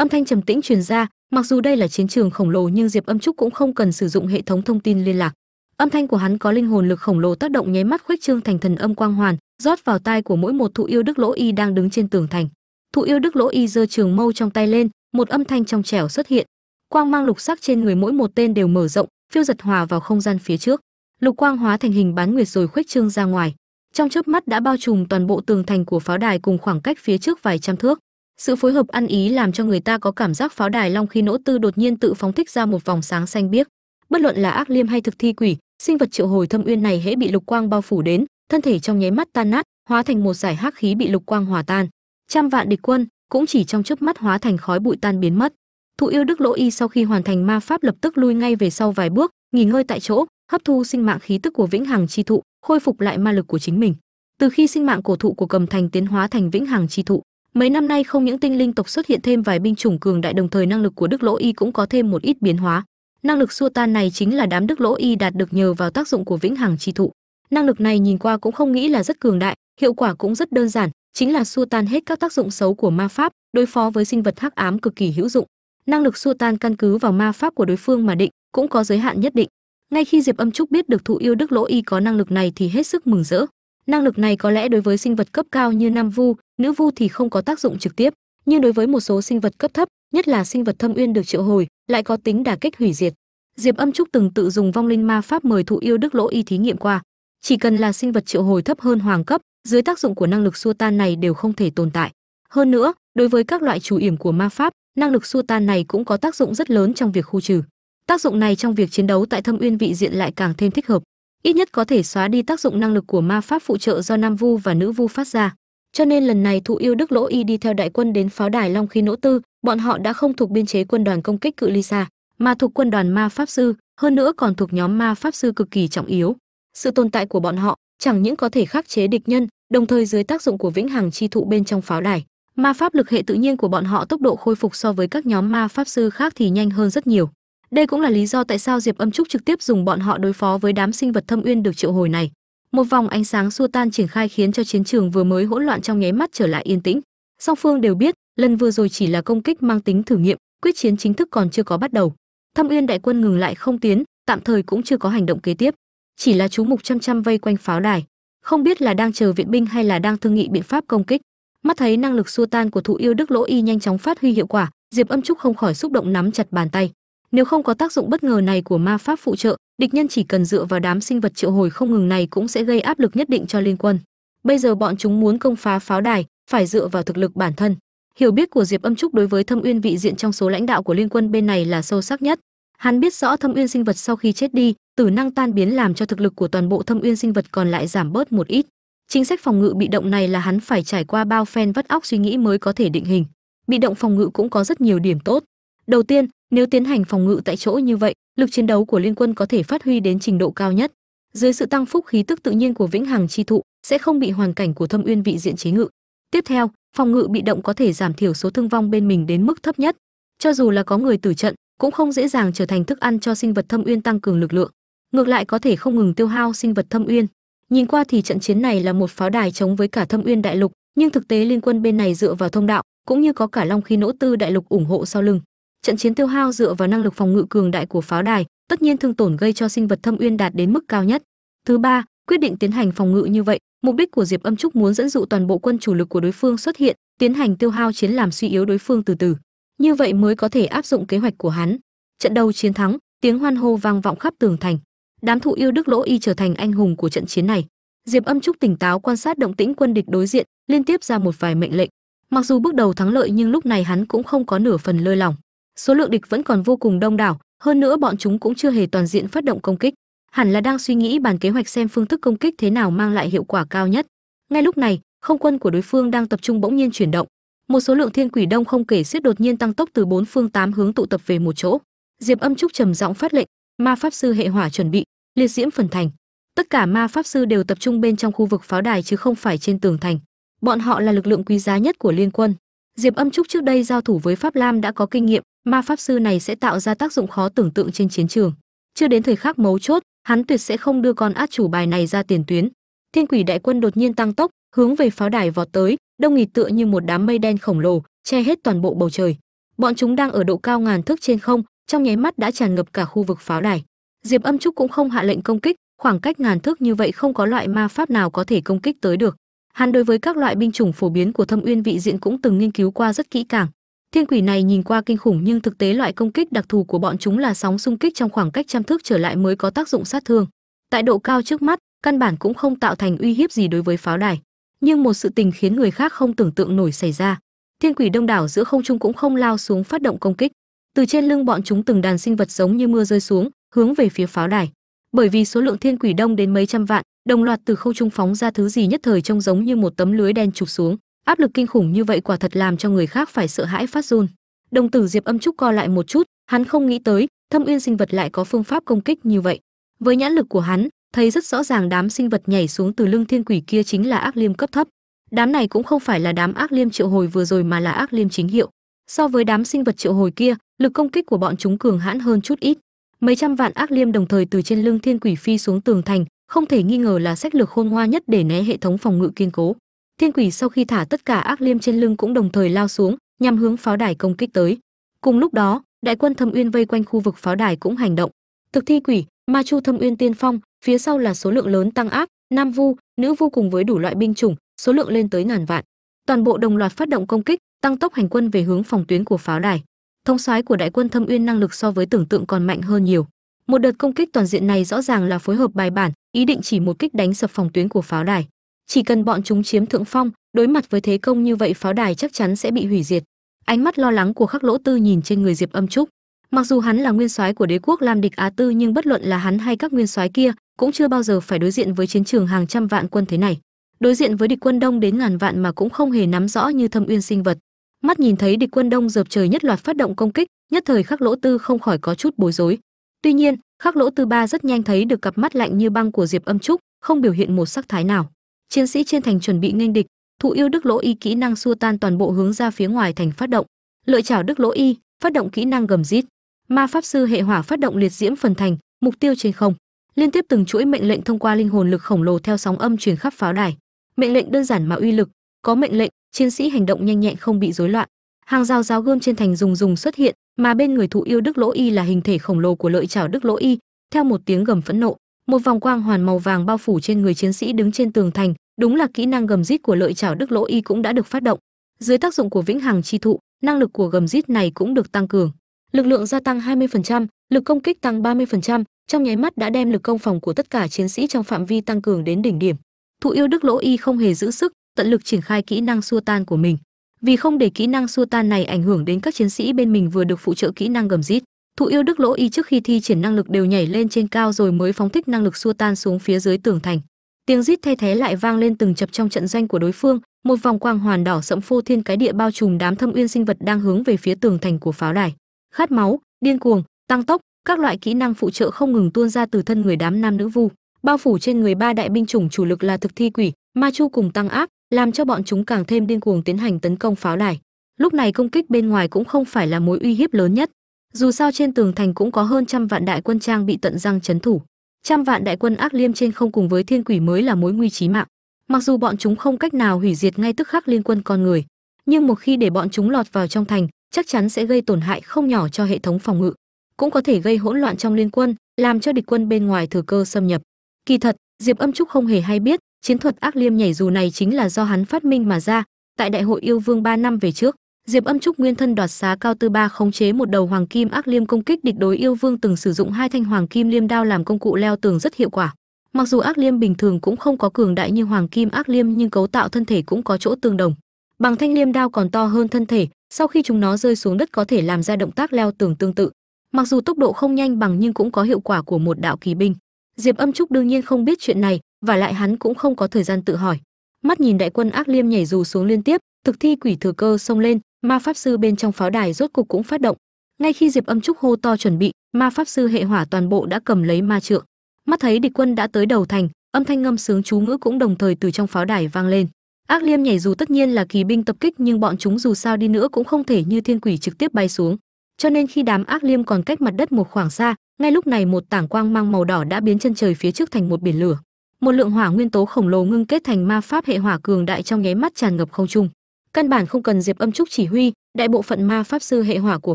[SPEAKER 1] âm thanh trầm tĩnh truyền ra, mặc dù đây là chiến trường khổng lồ nhưng diệp âm trúc cũng không cần sử dụng hệ thống thông tin liên lạc. Âm thanh của hắn có linh hồn lực khổng lồ tác động nháy mắt khuếch trương thành thần âm quang hoàn, rót vào tai của mỗi một thụ yêu đức lỗ y đang đứng trên tường thành. Thụ yêu đức lỗ y giơ trường mâu trong tay lên, một âm thanh trong trẻo xuất hiện. Quang mang lục sắc trên người mỗi một tên đều mở rộng, phiêu giật hòa vào không gian phía trước. Lục quang hóa thành hình bán nguyệt rồi khuếch trương ra ngoài. Trong chớp mắt đã bao trùm toàn bộ tường thành của pháo đài cùng khoảng cách phía trước vài trăm thước sự phối hợp ăn ý làm cho người ta có cảm giác pháo đài long khi nỗ tư đột nhiên tự phóng thích ra một vòng sáng xanh biếc. Bất luận là ác liêm hay thực thi quỷ, sinh vật triệu hồi thâm uyên này hễ bị lục quang bao phủ đến, thân thể trong nháy mắt tan nát, hóa thành một giải hắc khí bị lục quang hòa tan. Trăm vạn địch quân cũng chỉ trong chớp mắt hóa thành khói bụi tan biến mất. Thụ yêu đức lỗ y sau khi hoàn thành ma pháp lập tức lui ngay về sau vài bước, nghỉ ngơi tại chỗ, hấp thu sinh mạng khí tức của vĩnh hằng chi thụ, khôi phục lại ma lực của chính mình. Từ khi sinh mạng cổ thụ của cầm thành tiến hóa thành vĩnh hằng chi thụ mấy năm nay không những tinh linh tộc xuất hiện thêm vài binh chủng cường đại đồng thời năng lực của đức lỗ y cũng có thêm một ít biến hóa. Năng lực xua tan này chính là đám đức lỗ y đạt được nhờ vào tác dụng của vĩnh hằng chi thụ. Năng lực này nhìn qua cũng không nghĩ là rất cường đại, hiệu quả cũng rất đơn giản, chính là xua tan hết các tác dụng xấu của ma pháp, đối phó với sinh vật hắc ám cực kỳ hữu dụng. Năng lực xua tan căn cứ vào ma pháp của đối phương mà định, cũng có giới hạn nhất định. Ngay khi diệp âm trúc biết được thụ yêu đức lỗ y có năng lực này thì hết sức mừng rỡ năng lực này có lẽ đối với sinh vật cấp cao như nam vu, nữ vu thì không có tác dụng trực tiếp, nhưng đối với một số sinh vật cấp thấp, nhất là sinh vật thâm uyên được triệu hồi, lại có tính đả kích hủy diệt. Diệp âm trúc từng tự dùng vong linh ma pháp mời thụ yêu đức lỗ y thí nghiệm qua. Chỉ cần là sinh vật triệu hồi thấp hơn hoàng cấp, dưới tác dụng của năng lực xua tan này đều không thể tồn tại. Hơn nữa, đối với các loại chủ yểm của ma pháp, năng lực xua tan này cũng có tác dụng rất lớn trong việc khu trừ. Tác dụng này trong việc chiến đấu tại thâm uyên vị diện lại càng thêm thích hợp ít nhất có thể xóa đi tác dụng năng lực của ma pháp phụ trợ do nam vu và nữ vu phát ra. Cho nên lần này thụ yêu đức lỗ y đi theo đại quân đến pháo đài long khí nỗ tư, bọn họ đã không thuộc biên chế quân đoàn công kích cự ly xa, mà thuộc quân đoàn ma pháp sư, hơn nữa còn thuộc nhóm ma pháp sư cực kỳ trọng yếu. Sự tồn tại của bọn họ chẳng những có thể khắc chế địch nhân, đồng thời dưới tác dụng của vĩnh hằng chi thụ bên trong pháo đài, ma pháp lực hệ tự nhiên của bọn họ tốc độ khôi phục so với các nhóm ma pháp sư khác thì nhanh hơn rất nhiều đây cũng là lý do tại sao diệp âm trúc trực tiếp dùng bọn họ đối phó với đám sinh vật thâm uyên được triệu hồi này. Một vòng ánh sáng xua tan triển khai khiến cho chiến trường vừa mới hỗn loạn trong nháy mắt trở lại yên tĩnh. Song phương đều biết, lần vừa rồi chỉ là công kích mang tính thử nghiệm, quyết chiến chính thức còn chưa có bắt đầu. Thâm uyên đại quân ngừng lại không tiến, tạm thời cũng chưa có hành động kế tiếp. Chỉ là chú mục chăm chăm vây quanh pháo đài. Không biết là đang chờ viện binh hay là đang thương nghị biện pháp công kích. Mắt thấy năng lực xua tan của thụ yêu đức lỗ y nhanh chóng phát huy hiệu quả, diệp âm trúc không khỏi xúc động nắm chặt bàn tay nếu không có tác dụng bất ngờ này của ma pháp phụ trợ, địch nhân chỉ cần dựa vào đám sinh vật triệu hồi không ngừng này cũng sẽ gây áp lực nhất định cho liên quân. Bây giờ bọn chúng muốn công phá pháo đài, phải dựa vào thực lực bản thân. Hiểu biết của diệp âm trúc đối với thâm uyên vị diện trong số lãnh đạo của liên quân bên này là sâu sắc nhất. Hắn biết rõ thâm uyên sinh vật sau khi chết đi, tử năng tan biến làm cho thực lực của toàn bộ thâm uyên sinh vật còn lại giảm bớt một ít. Chính sách phòng ngự bị động này là hắn phải trải qua bao phen vắt óc suy nghĩ mới có thể định hình. Bị động phòng ngự cũng có rất nhiều điểm tốt. Đầu tiên nếu tiến hành phòng ngự tại chỗ như vậy, lực chiến đấu của liên quân có thể phát huy đến trình độ cao nhất. Dưới sự tăng phúc khí tức tự nhiên của vĩnh hằng chi thụ, sẽ không bị hoàn cảnh của thâm uyên vị diện chế ngự. Tiếp theo, phòng ngự bị động có thể giảm thiểu số thương vong bên mình đến mức thấp nhất. Cho dù là có người tử trận, cũng không dễ dàng trở thành thức ăn cho sinh vật thâm uyên tăng cường lực lượng. Ngược lại có thể không ngừng tiêu hao sinh vật thâm uyên. Nhìn qua thì trận chiến này là một pháo đài chống với cả thâm uyên đại lục, nhưng thực tế liên quân bên này dựa vào thông đạo, cũng như có cả long khí nỗ tư đại lục ủng hộ sau lưng trận chiến tiêu hao dựa vào năng lực phòng ngự cường đại của pháo đài tất nhiên thương tổn gây cho sinh vật thâm uyên đạt đến mức cao nhất. Thứ ba, quyết định tiến hành phòng ngự như vậy. Mục đích của diệp âm trúc muốn dẫn dụ toàn bộ quân chủ lực của đối phương xuất hiện, tiến hành tiêu hao chiến làm suy yếu đối phương từ từ. Như vậy mới có thể áp dụng kế hoạch của hắn. Trận đầu chiến thắng, tiếng hoan hô vang vọng khắp tường thành. Đám thụ yêu đức lỗ y trở thành anh hùng của trận chiến này. Diệp âm trúc tỉnh táo quan sát động tĩnh quân địch đối diện, liên tiếp ra một vài mệnh lệnh. Mặc dù bước đầu thắng lợi nhưng lúc này hắn cũng không có nửa phần lơi lỏng số lượng địch vẫn còn vô cùng đông đảo, hơn nữa bọn chúng cũng chưa hề toàn diện phát động công kích, hẳn là đang suy nghĩ bàn kế hoạch xem phương thức công kích thế nào mang lại hiệu quả cao nhất. Ngay lúc này, không quân của đối phương đang tập trung bỗng nhiên chuyển động. Một số lượng thiên quỷ đông không kể xiết đột nhiên tăng tốc từ bốn phương tám hướng tụ tập về một chỗ. Diệp âm trúc trầm giọng phát lệnh, ma pháp sư hệ hỏa chuẩn bị, liệt diễm phần thành. Tất cả ma pháp sư đều tập trung bên trong khu vực pháo đài chứ không phải trên tường thành. Bọn họ là lực lượng quý giá nhất của liên quân. Diệp âm trúc trước đây giao thủ với pháp lam đã có kinh nghiệm ma pháp sư này sẽ tạo ra tác dụng khó tưởng tượng trên chiến trường. Chưa đến thời khắc mấu chốt, hắn tuyệt sẽ không đưa con át chủ bài này ra tiền tuyến. Thiên quỷ đại quân đột nhiên tăng tốc, hướng về pháo đài vọt tới, đông nghịt tựa như một đám mây đen khổng lồ, che hết toàn bộ bầu trời. Bọn chúng đang ở độ cao ngàn thước trên không, trong nháy mắt đã tràn ngập cả khu vực pháo đài. Diệp âm trúc cũng không hạ lệnh công kích, khoảng cách ngàn thước như vậy không có loại ma pháp nào có thể công kích tới được. Hắn đối với các loại binh chủng phổ biến của thâm uyên vị diện cũng từng nghiên cứu qua rất kỹ càng thiên quỷ này nhìn qua kinh khủng nhưng thực tế loại công kích đặc thù của bọn chúng là sóng xung kích trong khoảng cách trăm thước trở lại mới có tác dụng sát thương. Tại độ cao trước mắt, căn bản cũng không tạo thành uy hiếp gì đối với pháo đài. Nhưng một sự tình khiến người khác không tưởng tượng nổi xảy ra. Thiên quỷ đông đảo giữa không trung cũng không lao xuống phát động công kích. Từ trên lưng bọn chúng từng đàn sinh vật giống như mưa rơi xuống, hướng về phía pháo đài. Bởi vì số lượng thiên quỷ đông đến mấy trăm vạn, đồng loạt từ không trung phóng ra thứ gì nhất thời trông giống như một tấm lưới đen chụp xuống áp lực kinh khủng như vậy quả thật làm cho người khác phải sợ hãi phát run. Đồng tử diệp âm trúc co lại một chút, hắn không nghĩ tới, thâm uyên sinh vật lại có phương pháp công kích như vậy. Với nhãn lực của hắn, thấy rất rõ ràng đám sinh vật nhảy xuống từ lưng thiên quỷ kia chính là ác liêm cấp thấp. Đám này cũng không phải là đám ác liêm triệu hồi vừa rồi mà là ác liêm chính hiệu. So với đám sinh vật triệu hồi kia, lực công kích của bọn chúng cường hãn hơn chút ít. Mấy trăm vạn ác liêm đồng thời từ trên lưng thiên quỷ phi xuống tường thành, không thể nghi ngờ là sách lược khôn hoa nhất để né hệ thống phòng ngự kiên cố thiên quỷ sau khi thả tất cả ác liêm trên lưng cũng đồng thời lao xuống, nhằm hướng pháo đài công kích tới. Cùng lúc đó, đại quân thâm uyên vây quanh khu vực pháo đài cũng hành động. Thực thi quỷ, ma chu thâm uyên tiên phong, phía sau là số lượng lớn tăng ác, nam vu, nữ vu cùng với đủ loại binh chủng, số lượng lên tới ngàn vạn. Toàn bộ đồng loạt phát động công kích, tăng tốc hành quân về hướng phòng tuyến của pháo đài. Thông soái của đại quân thâm uyên năng lực so với tưởng tượng còn mạnh hơn nhiều. Một đợt công kích toàn diện này rõ ràng là phối hợp bài bản, ý định chỉ một kích đánh sập phòng tuyến của pháo đài chỉ cần bọn chúng chiếm thượng phong, đối mặt với thế công như vậy pháo đài chắc chắn sẽ bị hủy diệt. Ánh mắt lo lắng của khắc lỗ tư nhìn trên người diệp âm trúc. Mặc dù hắn là nguyên soái của đế quốc lam địch á tư nhưng bất luận là hắn hay các nguyên soái kia cũng chưa bao giờ phải đối diện với chiến trường hàng trăm vạn quân thế này. Đối diện với địch quân đông đến ngàn vạn mà cũng không hề nắm rõ như thâm uyên sinh vật. Mắt nhìn thấy địch quân đông dợp trời nhất loạt phát động công kích, nhất thời khắc lỗ tư không khỏi có chút bối rối. Tuy nhiên, khắc lỗ tư ba rất nhanh thấy được cặp mắt lạnh như băng của diệp âm trúc, không biểu hiện một sắc thái nào chiến sĩ trên thành chuẩn bị nghênh địch, thụ yêu đức lỗ y kỹ năng xua tan toàn bộ hướng ra phía ngoài thành phát động. Lợi chảo đức lỗ y, phát động kỹ năng gầm rít. Ma pháp sư hệ hỏa phát động liệt diễm phần thành, mục tiêu trên không. Liên tiếp từng chuỗi mệnh lệnh thông qua linh hồn lực khổng lồ theo sóng âm truyền khắp pháo đài. Mệnh lệnh đơn giản mà uy lực, có mệnh lệnh, chiến sĩ hành động nhanh nhẹn không bị rối loạn. Hàng rào giáo gươm trên thành dùng dùng xuất hiện, mà bên người thụ yêu đức lỗ y là hình thể khổng lồ của lợi chảo đức lỗ y, theo một tiếng gầm phẫn nộ, một vòng quang hoàn màu vàng bao phủ trên người chiến sĩ đứng trên tường thành đúng là kỹ năng gầm rít của lợi chảo đức lỗ y cũng đã được phát động dưới tác dụng của vĩnh hằng chi thụ năng lực của gầm rít này cũng được tăng cường lực lượng gia tăng 20%, lực công kích tăng 30%, trong nháy mắt đã đem lực công phòng của tất cả chiến sĩ trong phạm vi tăng cường đến đỉnh điểm. Thụ yêu Đức Lỗ Y không hề giữ sức, tận lực triển khai kỹ năng xua tan của mình. Vì không để kỹ năng xua tan này ảnh hưởng đến các chiến sĩ bên mình vừa được phụ trợ kỹ năng gầm rít, thụ yêu Đức Lỗ Y trước khi thi triển năng lực đều nhảy lên trên cao rồi mới phóng thích năng lực xua tan xuống phía dưới tường thành. Tiếng rít thay thế lại vang lên từng chập trong trận doanh của đối phương, một vòng quang hoàn đỏ sẫm phô thiên cái địa bao trùm đám thâm uyên sinh vật đang hướng về phía tường thành của pháo đài. Khát máu, điên cuồng, tăng tốc, các loại kỹ năng phụ trợ không ngừng tuôn ra từ thân người đám nam nữ vu, bao phủ trên người ba đại binh chủng chủ lực là thực thi quỷ, ma chu cùng tăng áp, làm cho bọn chúng càng thêm điên cuồng tiến hành tấn công pháo đài. Lúc này công kích bên ngoài cũng không phải là mối uy hiếp lớn nhất. Dù sao trên tường thành cũng có hơn trăm vạn đại quân trang bị tận răng chấn thủ. Trăm vạn đại quân ác liêm trên không cùng với thiên quỷ mới là mối nguy chí mạng. Mặc dù bọn chúng không cách nào hủy diệt ngay tức khắc liên quân con người, nhưng một khi để bọn chúng lọt vào trong thành, chắc chắn sẽ gây tổn hại không nhỏ cho hệ thống phòng ngự, cũng có thể gây hỗn loạn trong liên quân, làm cho địch quân bên ngoài thừa cơ xâm nhập. Kỳ thật, Diệp Âm Trúc không hề hay biết, chiến thuật ác liêm nhảy dù này chính là do hắn phát minh mà ra, tại đại hội yêu vương 3 năm về trước, Diệp Âm Trúc nguyên thân đoạt xá cao tư ba khống chế một đầu hoàng kim ác liêm công kích địch đối yêu vương từng sử dụng hai thanh hoàng kim liêm đao làm công cụ leo tường rất hiệu quả. Mặc dù ác liêm bình thường cũng không có cường đại như hoàng kim ác liêm nhưng cấu tạo thân thể cũng có chỗ tương đồng. Bằng thanh liêm đao còn to hơn thân thể, sau khi chúng nó rơi xuống đất có thể làm ra động tác leo tường tương tự. Mặc dù tốc độ không nhanh bằng nhưng cũng có hiệu quả của một đạo kỳ binh. Diệp Âm Trúc đương nhiên không biết chuyện này, và lại hắn cũng không có thời gian tự hỏi. Mắt nhìn đại quân ác liêm nhảy dù xuống liên tiếp, thực thi quỷ thừa cơ xông lên, ma pháp sư bên trong pháo đài rốt cục cũng phát động. Ngay khi Diệp Âm Trúc hô to chuẩn bị, ma pháp sư hệ hỏa toàn bộ đã cầm lấy ma trượng. Mắt thấy địch quân đã tới đầu thành, âm thanh ngâm sướng chú ngữ cũng đồng thời từ trong pháo đài vang lên. Ác liêm nhảy dù tất nhiên là kỳ binh tập kích nhưng bọn chúng dù sao đi nữa cũng không thể như thiên quỷ trực tiếp bay xuống. Cho nên khi đám ác liêm còn cách mặt đất một khoảng xa, ngay lúc này một tảng quang mang màu đỏ đã biến chân trời phía trước thành một biển lửa. Một lượng hỏa nguyên tố khổng lồ ngưng kết thành ma pháp hệ hỏa cường đại trong nháy mắt tràn ngập không trung. Căn bản không cần Diệp Âm Trúc chỉ huy, đại bộ phận ma pháp sư hệ hỏa của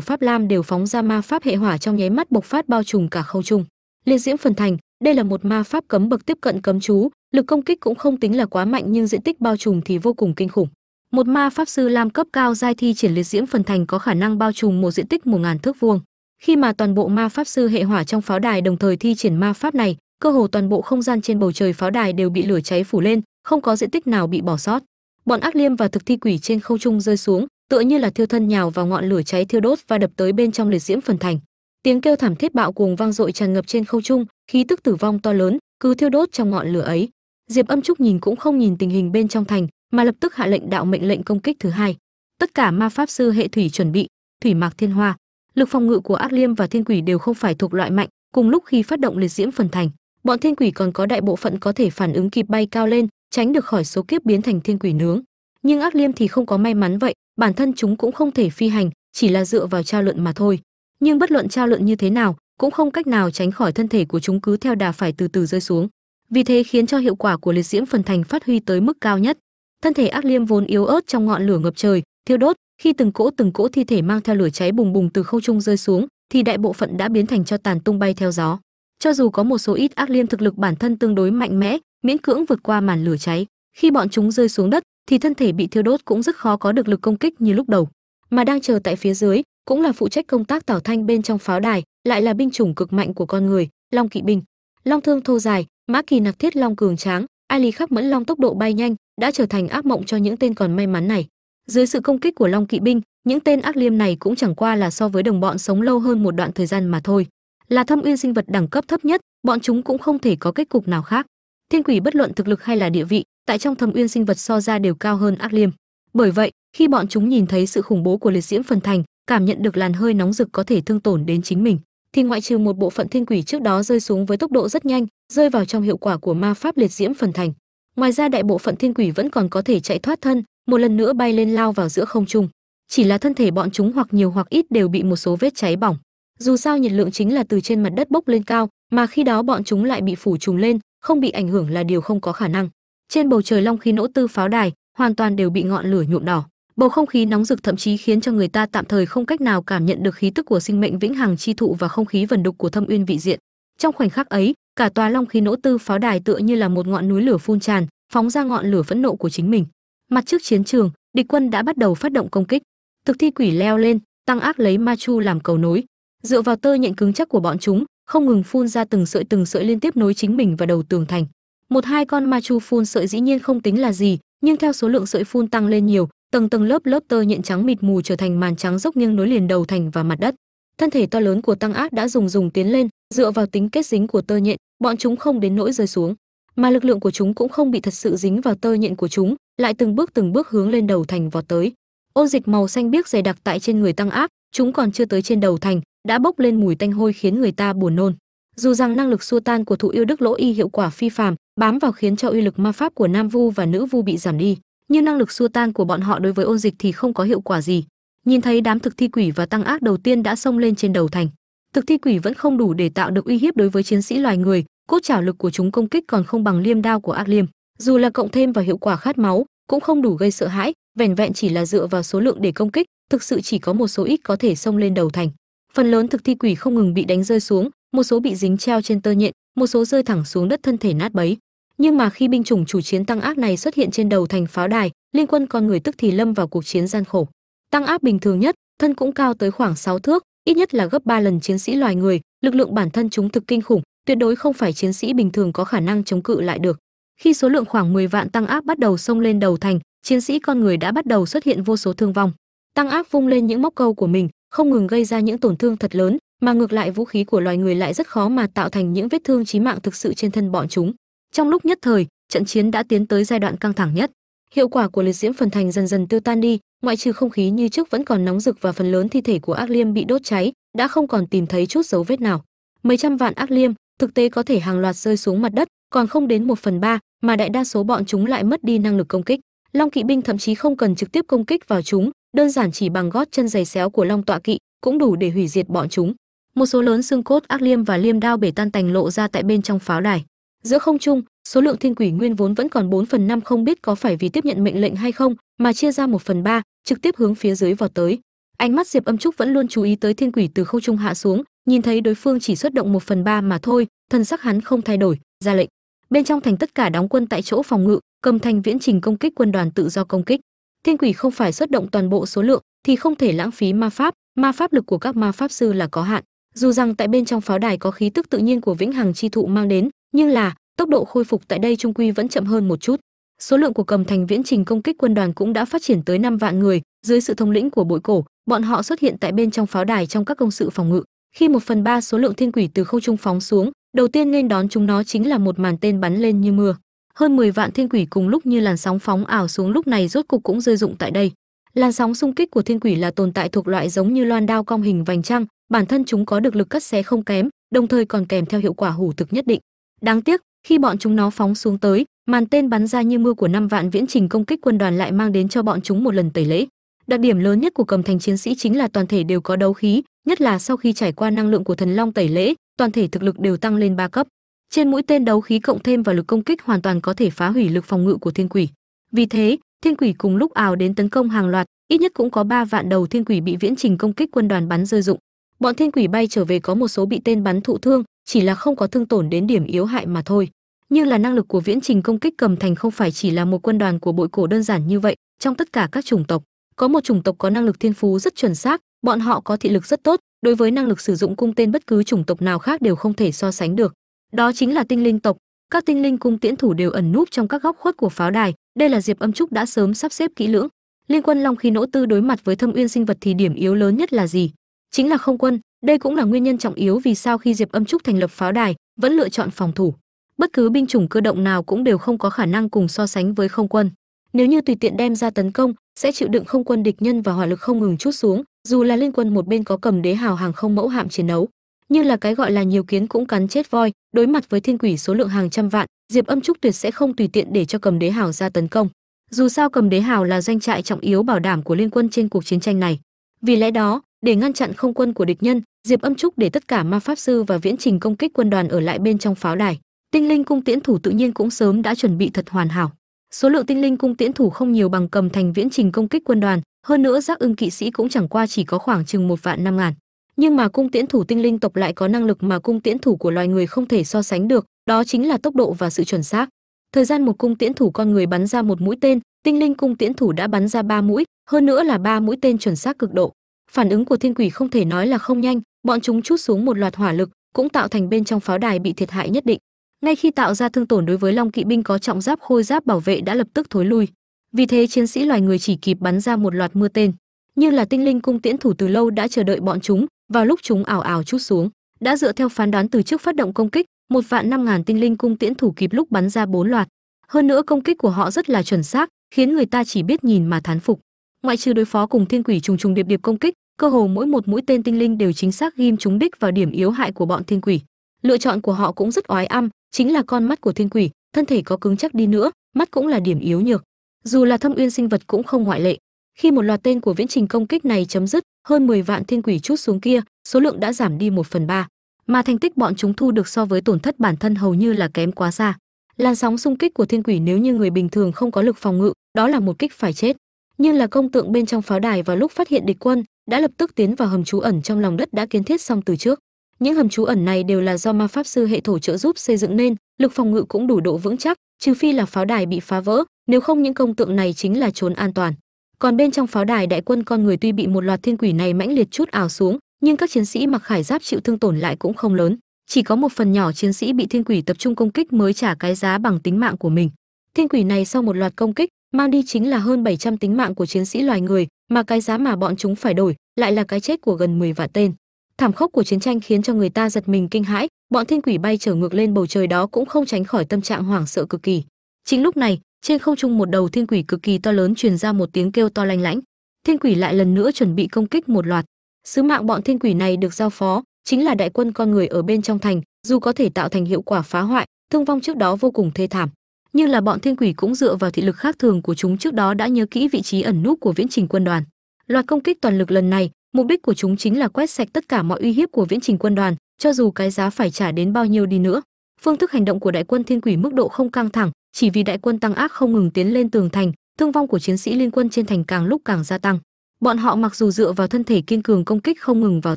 [SPEAKER 1] Pháp Lam đều phóng ra ma pháp hệ hỏa trong nháy mắt bộc phát bao trùm cả không trung. Liên diễm phần thành, đây là một ma pháp cấm bậc tiếp cận cấm chú, lực công kích cũng không tính là quá mạnh nhưng diện tích bao trùm thì vô cùng kinh khủng. Một ma pháp sư lam cấp cao giai thi triển liệt diễm phần thành có khả năng bao trùm một diện tích một ngàn thước vuông. Khi mà toàn bộ ma pháp sư hệ hỏa trong pháo đài đồng thời thi triển ma pháp này, cơ hồ toàn bộ không gian trên bầu trời pháo đài đều bị lửa cháy phủ lên, không có diện tích nào bị bỏ sót. Bọn ác liêm và thực thi quỷ trên không trung rơi xuống, tựa như là thiêu thân nhào vào ngọn lửa cháy thiêu đốt và đập tới bên trong liệt diễm phần thành. Tiếng kêu thảm thiết bạo cuồng vang dội tràn ngập trên không trung, khí tức tử vong to lớn cứ thiêu đốt trong ngọn lửa ấy. Diệp Âm Trúc nhìn cũng không nhìn tình hình bên trong thành, mà lập tức hạ lệnh đạo mệnh lệnh công kích thứ hai. Tất cả ma pháp sư hệ thủy chuẩn bị, thủy mạc thiên hoa. Lực phòng ngự của ác liêm và thiên quỷ đều không phải thuộc loại mạnh, cùng lúc khi phát động liệt diễm phần thành, bọn thiên quỷ còn có đại bộ phận có thể phản ứng kịp bay cao lên, tránh được khỏi số kiếp biến thành thiên quỷ nướng. Nhưng ác liêm thì không có may mắn vậy, bản thân chúng cũng không thể phi hành, chỉ là dựa vào trao lượn mà thôi. Nhưng bất luận trao lượn như thế nào, cũng không cách nào tránh khỏi thân thể của chúng cứ theo đà phải từ từ rơi xuống. Vì thế khiến cho hiệu quả của liệt diễm phần thành phát huy tới mức cao nhất. Thân thể ác liêm vốn yếu ớt trong ngọn lửa ngập trời, thiêu đốt, khi từng cỗ từng cỗ thi thể mang theo lửa cháy bùng bùng từ không trung rơi xuống, thì đại bộ phận đã biến thành cho tàn tung bay theo gió. Cho dù có một số ít ác liêm thực lực bản thân tương đối mạnh mẽ, miễn cưỡng vượt qua màn lửa cháy, khi bọn chúng rơi xuống đất, thì thân thể bị thiêu đốt cũng rất khó có được lực công kích như lúc đầu. Mà đang chờ tại phía dưới, cũng là phụ trách công tác tảo thanh bên trong pháo đài, lại là binh chủng cực mạnh của con người, Long kỵ binh. Long thương thô dài, mã kỳ nặc thiết long cường tráng, ai lý khắc mẫn long tốc độ bay nhanh, đã trở thành ác mộng cho những tên còn may mắn này. Dưới sự công kích của Long kỵ binh, những tên ác liêm này cũng chẳng qua là so với đồng bọn sống lâu hơn một đoạn thời gian mà thôi. Là thâm uyên sinh vật đẳng cấp thấp nhất, bọn chúng cũng không thể có kết cục nào khác. Thiên quỷ bất luận thực lực hay là địa vị, tại trong thâm uyên sinh vật so ra đều cao hơn ác liêm. Bởi vậy, khi bọn chúng nhìn thấy sự khủng bố của liệt diễm phần thành, cảm nhận được làn hơi nóng rực có thể thương tổn đến chính mình, thì ngoại trừ một bộ phận thiên quỷ trước đó rơi xuống với tốc độ rất nhanh, rơi vào trong hiệu quả của ma pháp liệt diễm phần thành. Ngoài ra đại bộ phận thiên quỷ vẫn còn có thể chạy thoát thân, một lần nữa bay lên lao vào giữa không trung. Chỉ là thân thể bọn chúng hoặc nhiều hoặc ít đều bị một số vết cháy bỏng. Dù sao nhiệt lượng chính là từ trên mặt đất bốc lên cao, mà khi đó bọn chúng lại bị phủ trùng lên, không bị ảnh hưởng là điều không có khả năng. Trên bầu trời long khí nỗ tư pháo đài, hoàn toàn đều bị ngọn lửa nhuộm đỏ. Bầu không khí nóng rực thậm chí khiến cho người ta tạm thời không cách nào cảm nhận được khí tức của sinh mệnh vĩnh hằng chi thụ và không khí vần đục của thâm uyên vị diện. Trong khoảnh khắc ấy, cả tòa long khí nỗ tư pháo đài tựa như là một ngọn núi lửa phun tràn, phóng ra ngọn lửa phẫn nộ của chính mình. Mặt trước chiến trường, địch quân đã bắt đầu phát động công kích. Thực thi quỷ leo lên, tăng ác lấy ma chu làm cầu nối dựa vào tơ nhện cứng chắc của bọn chúng không ngừng phun ra từng sợi từng sợi liên tiếp nối chính mình và đầu tường thành. Một hai con ma chu phun sợi dĩ nhiên không tính là gì, nhưng theo số lượng sợi phun tăng lên nhiều, tầng tầng lớp lớp tơ nhện trắng mịt mù trở thành màn trắng dốc nghiêng nối liền đầu thành và mặt đất. Thân thể to lớn của tăng ác đã dùng dùng tiến lên, dựa vào tính kết dính của tơ nhện, bọn chúng không đến nỗi rơi xuống. Mà lực lượng của chúng cũng không bị thật sự dính vào tơ nhện của chúng, lại từng bước từng bước hướng lên đầu thành vọt tới. Ôn dịch màu xanh biếc dày đặc tại trên người tăng ác, chúng còn chưa tới trên đầu thành đã bốc lên mùi tanh hôi khiến người ta buồn nôn. Dù rằng năng lực xua tan của thụ yêu đức lỗ y hiệu quả phi phàm, bám vào khiến cho uy lực ma pháp của nam vu và nữ vu bị giảm đi, nhưng năng lực xua tan của bọn họ đối với ôn dịch thì không có hiệu quả gì. Nhìn thấy đám thực thi quỷ và tăng ác đầu tiên đã xông lên trên đầu thành, thực thi quỷ vẫn không đủ để tạo được uy hiếp đối với chiến sĩ loài người, cốt chảo lực của chúng công kích còn không bằng liêm đao của ác liêm. Dù là cộng thêm vào hiệu quả khát máu, cũng không đủ gây sợ hãi, vẻn vẹn chỉ là dựa vào số lượng để công kích, thực sự chỉ có một số ít có thể xông lên đầu thành phần lớn thực thi quỷ không ngừng bị đánh rơi xuống, một số bị dính treo trên tơ nhện, một số rơi thẳng xuống đất thân thể nát bấy. Nhưng mà khi binh chủng chủ chiến tăng ác này xuất hiện trên đầu thành pháo đài, liên quân con người tức thì lâm vào cuộc chiến gian khổ. Tăng áp bình thường nhất, thân cũng cao tới khoảng 6 thước, ít nhất là gấp 3 lần chiến sĩ loài người, lực lượng bản thân chúng thực kinh khủng, tuyệt đối không phải chiến sĩ bình thường có khả năng chống cự lại được. Khi số lượng khoảng 10 vạn tăng áp bắt đầu xông lên đầu thành, chiến sĩ con người đã bắt đầu xuất hiện vô số thương vong. Tăng áp vung lên những móc câu của mình không ngừng gây ra những tổn thương thật lớn, mà ngược lại vũ khí của loài người lại rất khó mà tạo thành những vết thương chí mạng thực sự trên thân bọn chúng. Trong lúc nhất thời, trận chiến đã tiến tới giai đoạn căng thẳng nhất. Hiệu quả của liệt diễm phần thành dần dần tiêu tan đi, ngoại trừ không khí như trước vẫn còn nóng rực và phần lớn thi thể của ác liêm bị đốt cháy, đã không còn tìm thấy chút dấu vết nào. Mấy trăm vạn ác liêm, thực tế có thể hàng loạt rơi xuống mặt đất, còn không đến một phần ba, mà đại đa số bọn chúng lại mất đi năng lực công kích. Long kỵ binh thậm chí không cần trực tiếp công kích vào chúng đơn giản chỉ bằng gót chân giày xéo của long tọa kỵ cũng đủ để hủy diệt bọn chúng. Một số lớn xương cốt ác liêm và liêm đao bể tan tành lộ ra tại bên trong pháo đài. Giữa không trung, số lượng thiên quỷ nguyên vốn vẫn còn 4 phần năm không biết có phải vì tiếp nhận mệnh lệnh hay không, mà chia ra một phần ba, trực tiếp hướng phía dưới vào tới. Ánh mắt diệp âm trúc vẫn luôn chú ý tới thiên quỷ từ không trung hạ xuống, nhìn thấy đối phương chỉ xuất động một phần ba mà thôi thân sắc hắn không thay đổi, ra lệnh. Bên trong thành tất cả đóng quân tại chỗ phòng ngự, cầm thành viễn trình công kích quân đoàn tự do công kích thiên quỷ không phải xuất động toàn bộ số lượng thì không thể lãng phí ma pháp. Ma pháp lực của các ma pháp sư là có hạn. Dù rằng tại bên trong pháo đài có khí tức tự nhiên của vĩnh hằng chi thụ mang đến, nhưng là, tốc độ khôi phục tại đây trung quy vẫn chậm hơn một chút. Số lượng của cầm thành viễn trình công kích quân đoàn cũng đã phát triển tới 5 vạn người. Dưới sự thống lĩnh của bội cổ, bọn họ xuất hiện tại bên trong pháo đài trong các công sự phòng ngự. Khi một phần ba số lượng thiên quỷ từ không trung phóng xuống, đầu tiên nên đón chúng nó chính là một màn tên bắn lên như mưa hơn 10 vạn thiên quỷ cùng lúc như làn sóng phóng ảo xuống lúc này rốt cục cũng rơi dụng tại đây. Làn sóng xung kích của thiên quỷ là tồn tại thuộc loại giống như loan đao cong hình vành trăng, bản thân chúng có được lực cắt xé không kém, đồng thời còn kèm theo hiệu quả hủ thực nhất định. Đáng tiếc, khi bọn chúng nó phóng xuống tới, màn tên bắn ra như mưa của năm vạn viễn trình công kích quân đoàn lại mang đến cho bọn chúng một lần tẩy lễ. Đặc điểm lớn nhất của cầm thành chiến sĩ chính là toàn thể đều có đấu khí, nhất là sau khi trải qua năng lượng của thần long tẩy lễ, toàn thể thực lực đều tăng lên ba cấp trên mũi tên đấu khí cộng thêm vào lực công kích hoàn toàn có thể phá hủy lực phòng ngự của thiên quỷ. Vì thế, thiên quỷ cùng lúc ào đến tấn công hàng loạt, ít nhất cũng có ba vạn đầu thiên quỷ bị viễn trình công kích quân đoàn bắn rơi dụng bọn thiên quỷ bay trở về có một số bị tên bắn thụ thương, chỉ là không có thương tổn đến điểm yếu hại mà thôi. Nhưng là năng lực của viễn trình công kích cầm thành không phải chỉ là một quân đoàn của bội cổ đơn giản như vậy, trong tất cả các chủng tộc. Có một chủng tộc có năng lực thiên phú rất chuẩn xác, bọn họ có thị lực rất tốt, đối với năng lực sử dụng cung tên bất cứ chủng tộc nào khác đều không thể so sánh được đó chính là tinh linh tộc. Các tinh linh cung tiễn thủ đều ẩn núp trong các góc khuất của pháo đài. Đây là diệp âm trúc đã sớm sắp xếp kỹ lưỡng. Liên quân long khi nỗ tư đối mặt với thâm uyên sinh vật thì điểm yếu lớn nhất là gì? Chính là không quân. Đây cũng là nguyên nhân trọng yếu vì sao khi diệp âm trúc thành lập pháo đài, vẫn lựa chọn phòng thủ. Bất cứ binh chủng cơ động nào cũng đều không có khả năng cùng so sánh với không quân. Nếu như tùy tiện đem ra tấn công, sẽ chịu đựng không quân địch nhân và hỏa lực không ngừng chút xuống, dù là liên quân một bên có cầm đế hào hàng không mẫu hạm chiến đấu như là cái gọi là nhiều kiến cũng cắn chết voi, đối mặt với thiên quỷ số lượng hàng trăm vạn, diệp âm trúc tuyệt sẽ không tùy tiện để cho cầm đế hào ra tấn công. Dù sao cầm đế hào là doanh trại trọng yếu bảo đảm của liên quân trên cuộc chiến tranh này. Vì lẽ đó, để ngăn chặn không quân của địch nhân, diệp âm trúc để tất cả ma pháp sư và viễn trình công kích quân đoàn ở lại bên trong pháo đài. Tinh linh cung tiễn thủ tự nhiên cũng sớm đã chuẩn bị thật hoàn hảo. Số lượng tinh linh cung tiễn thủ không nhiều bằng cầm thành viễn trình công kích quân đoàn, hơn nữa giác ưng kỵ sĩ cũng chẳng qua chỉ có khoảng chừng một vạn năm ngàn nhưng mà cung tiễn thủ tinh linh tộc lại có năng lực mà cung tiễn thủ của loài người không thể so sánh được, đó chính là tốc độ và sự chuẩn xác. Thời gian một cung tiễn thủ con người bắn ra một mũi tên, tinh linh cung tiễn thủ đã bắn ra ba mũi, hơn nữa là ba mũi tên chuẩn xác cực độ. Phản ứng của thiên quỷ không thể nói là không nhanh, bọn chúng chút xuống một loạt hỏa lực, cũng tạo thành bên trong pháo đài bị thiệt hại nhất định. Ngay khi tạo ra thương tổn đối với long kỵ binh có trọng giáp khôi giáp bảo vệ đã lập tức thối lui. Vì thế chiến sĩ loài người chỉ kịp bắn ra một loạt mưa tên. Như là tinh linh cung tiễn thủ từ lâu đã chờ đợi bọn chúng vào lúc chúng ảo ảo chút xuống, đã dựa theo phán đoán từ trước phát động công kích, một vạn năm ngàn tinh linh cung tiễn thủ kịp lúc bắn ra bốn loạt. Hơn nữa công kích của họ rất là chuẩn xác, khiến người ta chỉ biết nhìn mà thán phục. Ngoại trừ đối phó cùng thiên quỷ trùng trùng điệp điệp công kích, cơ hồ mỗi một mũi tên tinh linh đều chính xác ghim trúng đích vào điểm yếu hại của bọn thiên quỷ. Lựa chọn của họ cũng rất oái âm, chính là con mắt của thiên quỷ, thân thể có cứng chắc đi nữa, mắt cũng là điểm yếu nhược. Dù là thâm uyên sinh vật cũng không ngoại lệ khi một loạt tên của viễn trình công kích này chấm dứt, hơn 10 vạn thiên quỷ chút xuống kia, số lượng đã giảm đi một phần ba. Mà thành tích bọn chúng thu được so với tổn thất bản thân hầu như là kém quá xa. Làn sóng xung kích của thiên quỷ nếu như người bình thường không có lực phòng ngự, đó là một kích phải chết. Nhưng là công tượng bên trong pháo đài vào lúc phát hiện địch quân, đã lập tức tiến vào hầm trú ẩn trong lòng đất đã kiến thiết xong từ trước. Những hầm trú ẩn này đều là do ma pháp sư hệ thổ trợ giúp xây dựng nên, lực phòng ngự cũng đủ độ vững chắc, trừ phi là pháo đài bị phá vỡ, nếu không những công tượng này chính là trốn an toàn còn bên trong pháo đài, đại quân con người tuy bị một loạt thiên quỷ này mãnh liệt chút ảo xuống, nhưng các chiến sĩ mặc khải giáp chịu thương tổn lại cũng không lớn. Chỉ có một phần nhỏ chiến sĩ bị thiên quỷ tập trung công kích mới trả cái giá bằng tính mạng của mình. Thiên quỷ này sau một loạt công kích, mang đi chính là hơn 700 tính mạng của chiến sĩ loài người, mà cái giá mà bọn chúng phải đổi, lại là cái chết của gần 10 vạn tên. Thảm khốc của chiến tranh khiến cho người ta giật mình kinh hãi, bọn thiên quỷ bay trở ngược lên bầu trời đó cũng không tránh khỏi tâm trạng hoảng sợ cực kỳ. Chính lúc này trên không trung một đầu thiên quỷ cực kỳ to lớn truyền ra một tiếng kêu to lanh lãnh thiên quỷ lại lần nữa chuẩn bị công kích một loạt. Sứ mạng bọn thiên quỷ này được giao phó, chính là đại quân con người ở bên trong thành, dù có thể tạo thành hiệu quả phá hoại, thương vong trước đó vô cùng thê thảm. Nhưng là bọn thiên quỷ cũng dựa vào thị lực khác thường của chúng trước đó đã nhớ kỹ vị trí ẩn núp của viễn trình quân đoàn. Loạt công kích toàn lực lần này, mục đích của chúng chính là quét sạch tất cả mọi uy hiếp của viễn trình quân đoàn, cho dù cái giá phải trả đến bao nhiêu đi nữa. Phương thức hành động của đại quân thiên quỷ mức độ không căng thẳng chỉ vì đại quân tăng ác không ngừng tiến lên tường thành, thương vong của chiến sĩ liên quân trên thành càng lúc càng gia tăng. Bọn họ mặc dù dựa vào thân thể kiên cường công kích không ngừng vào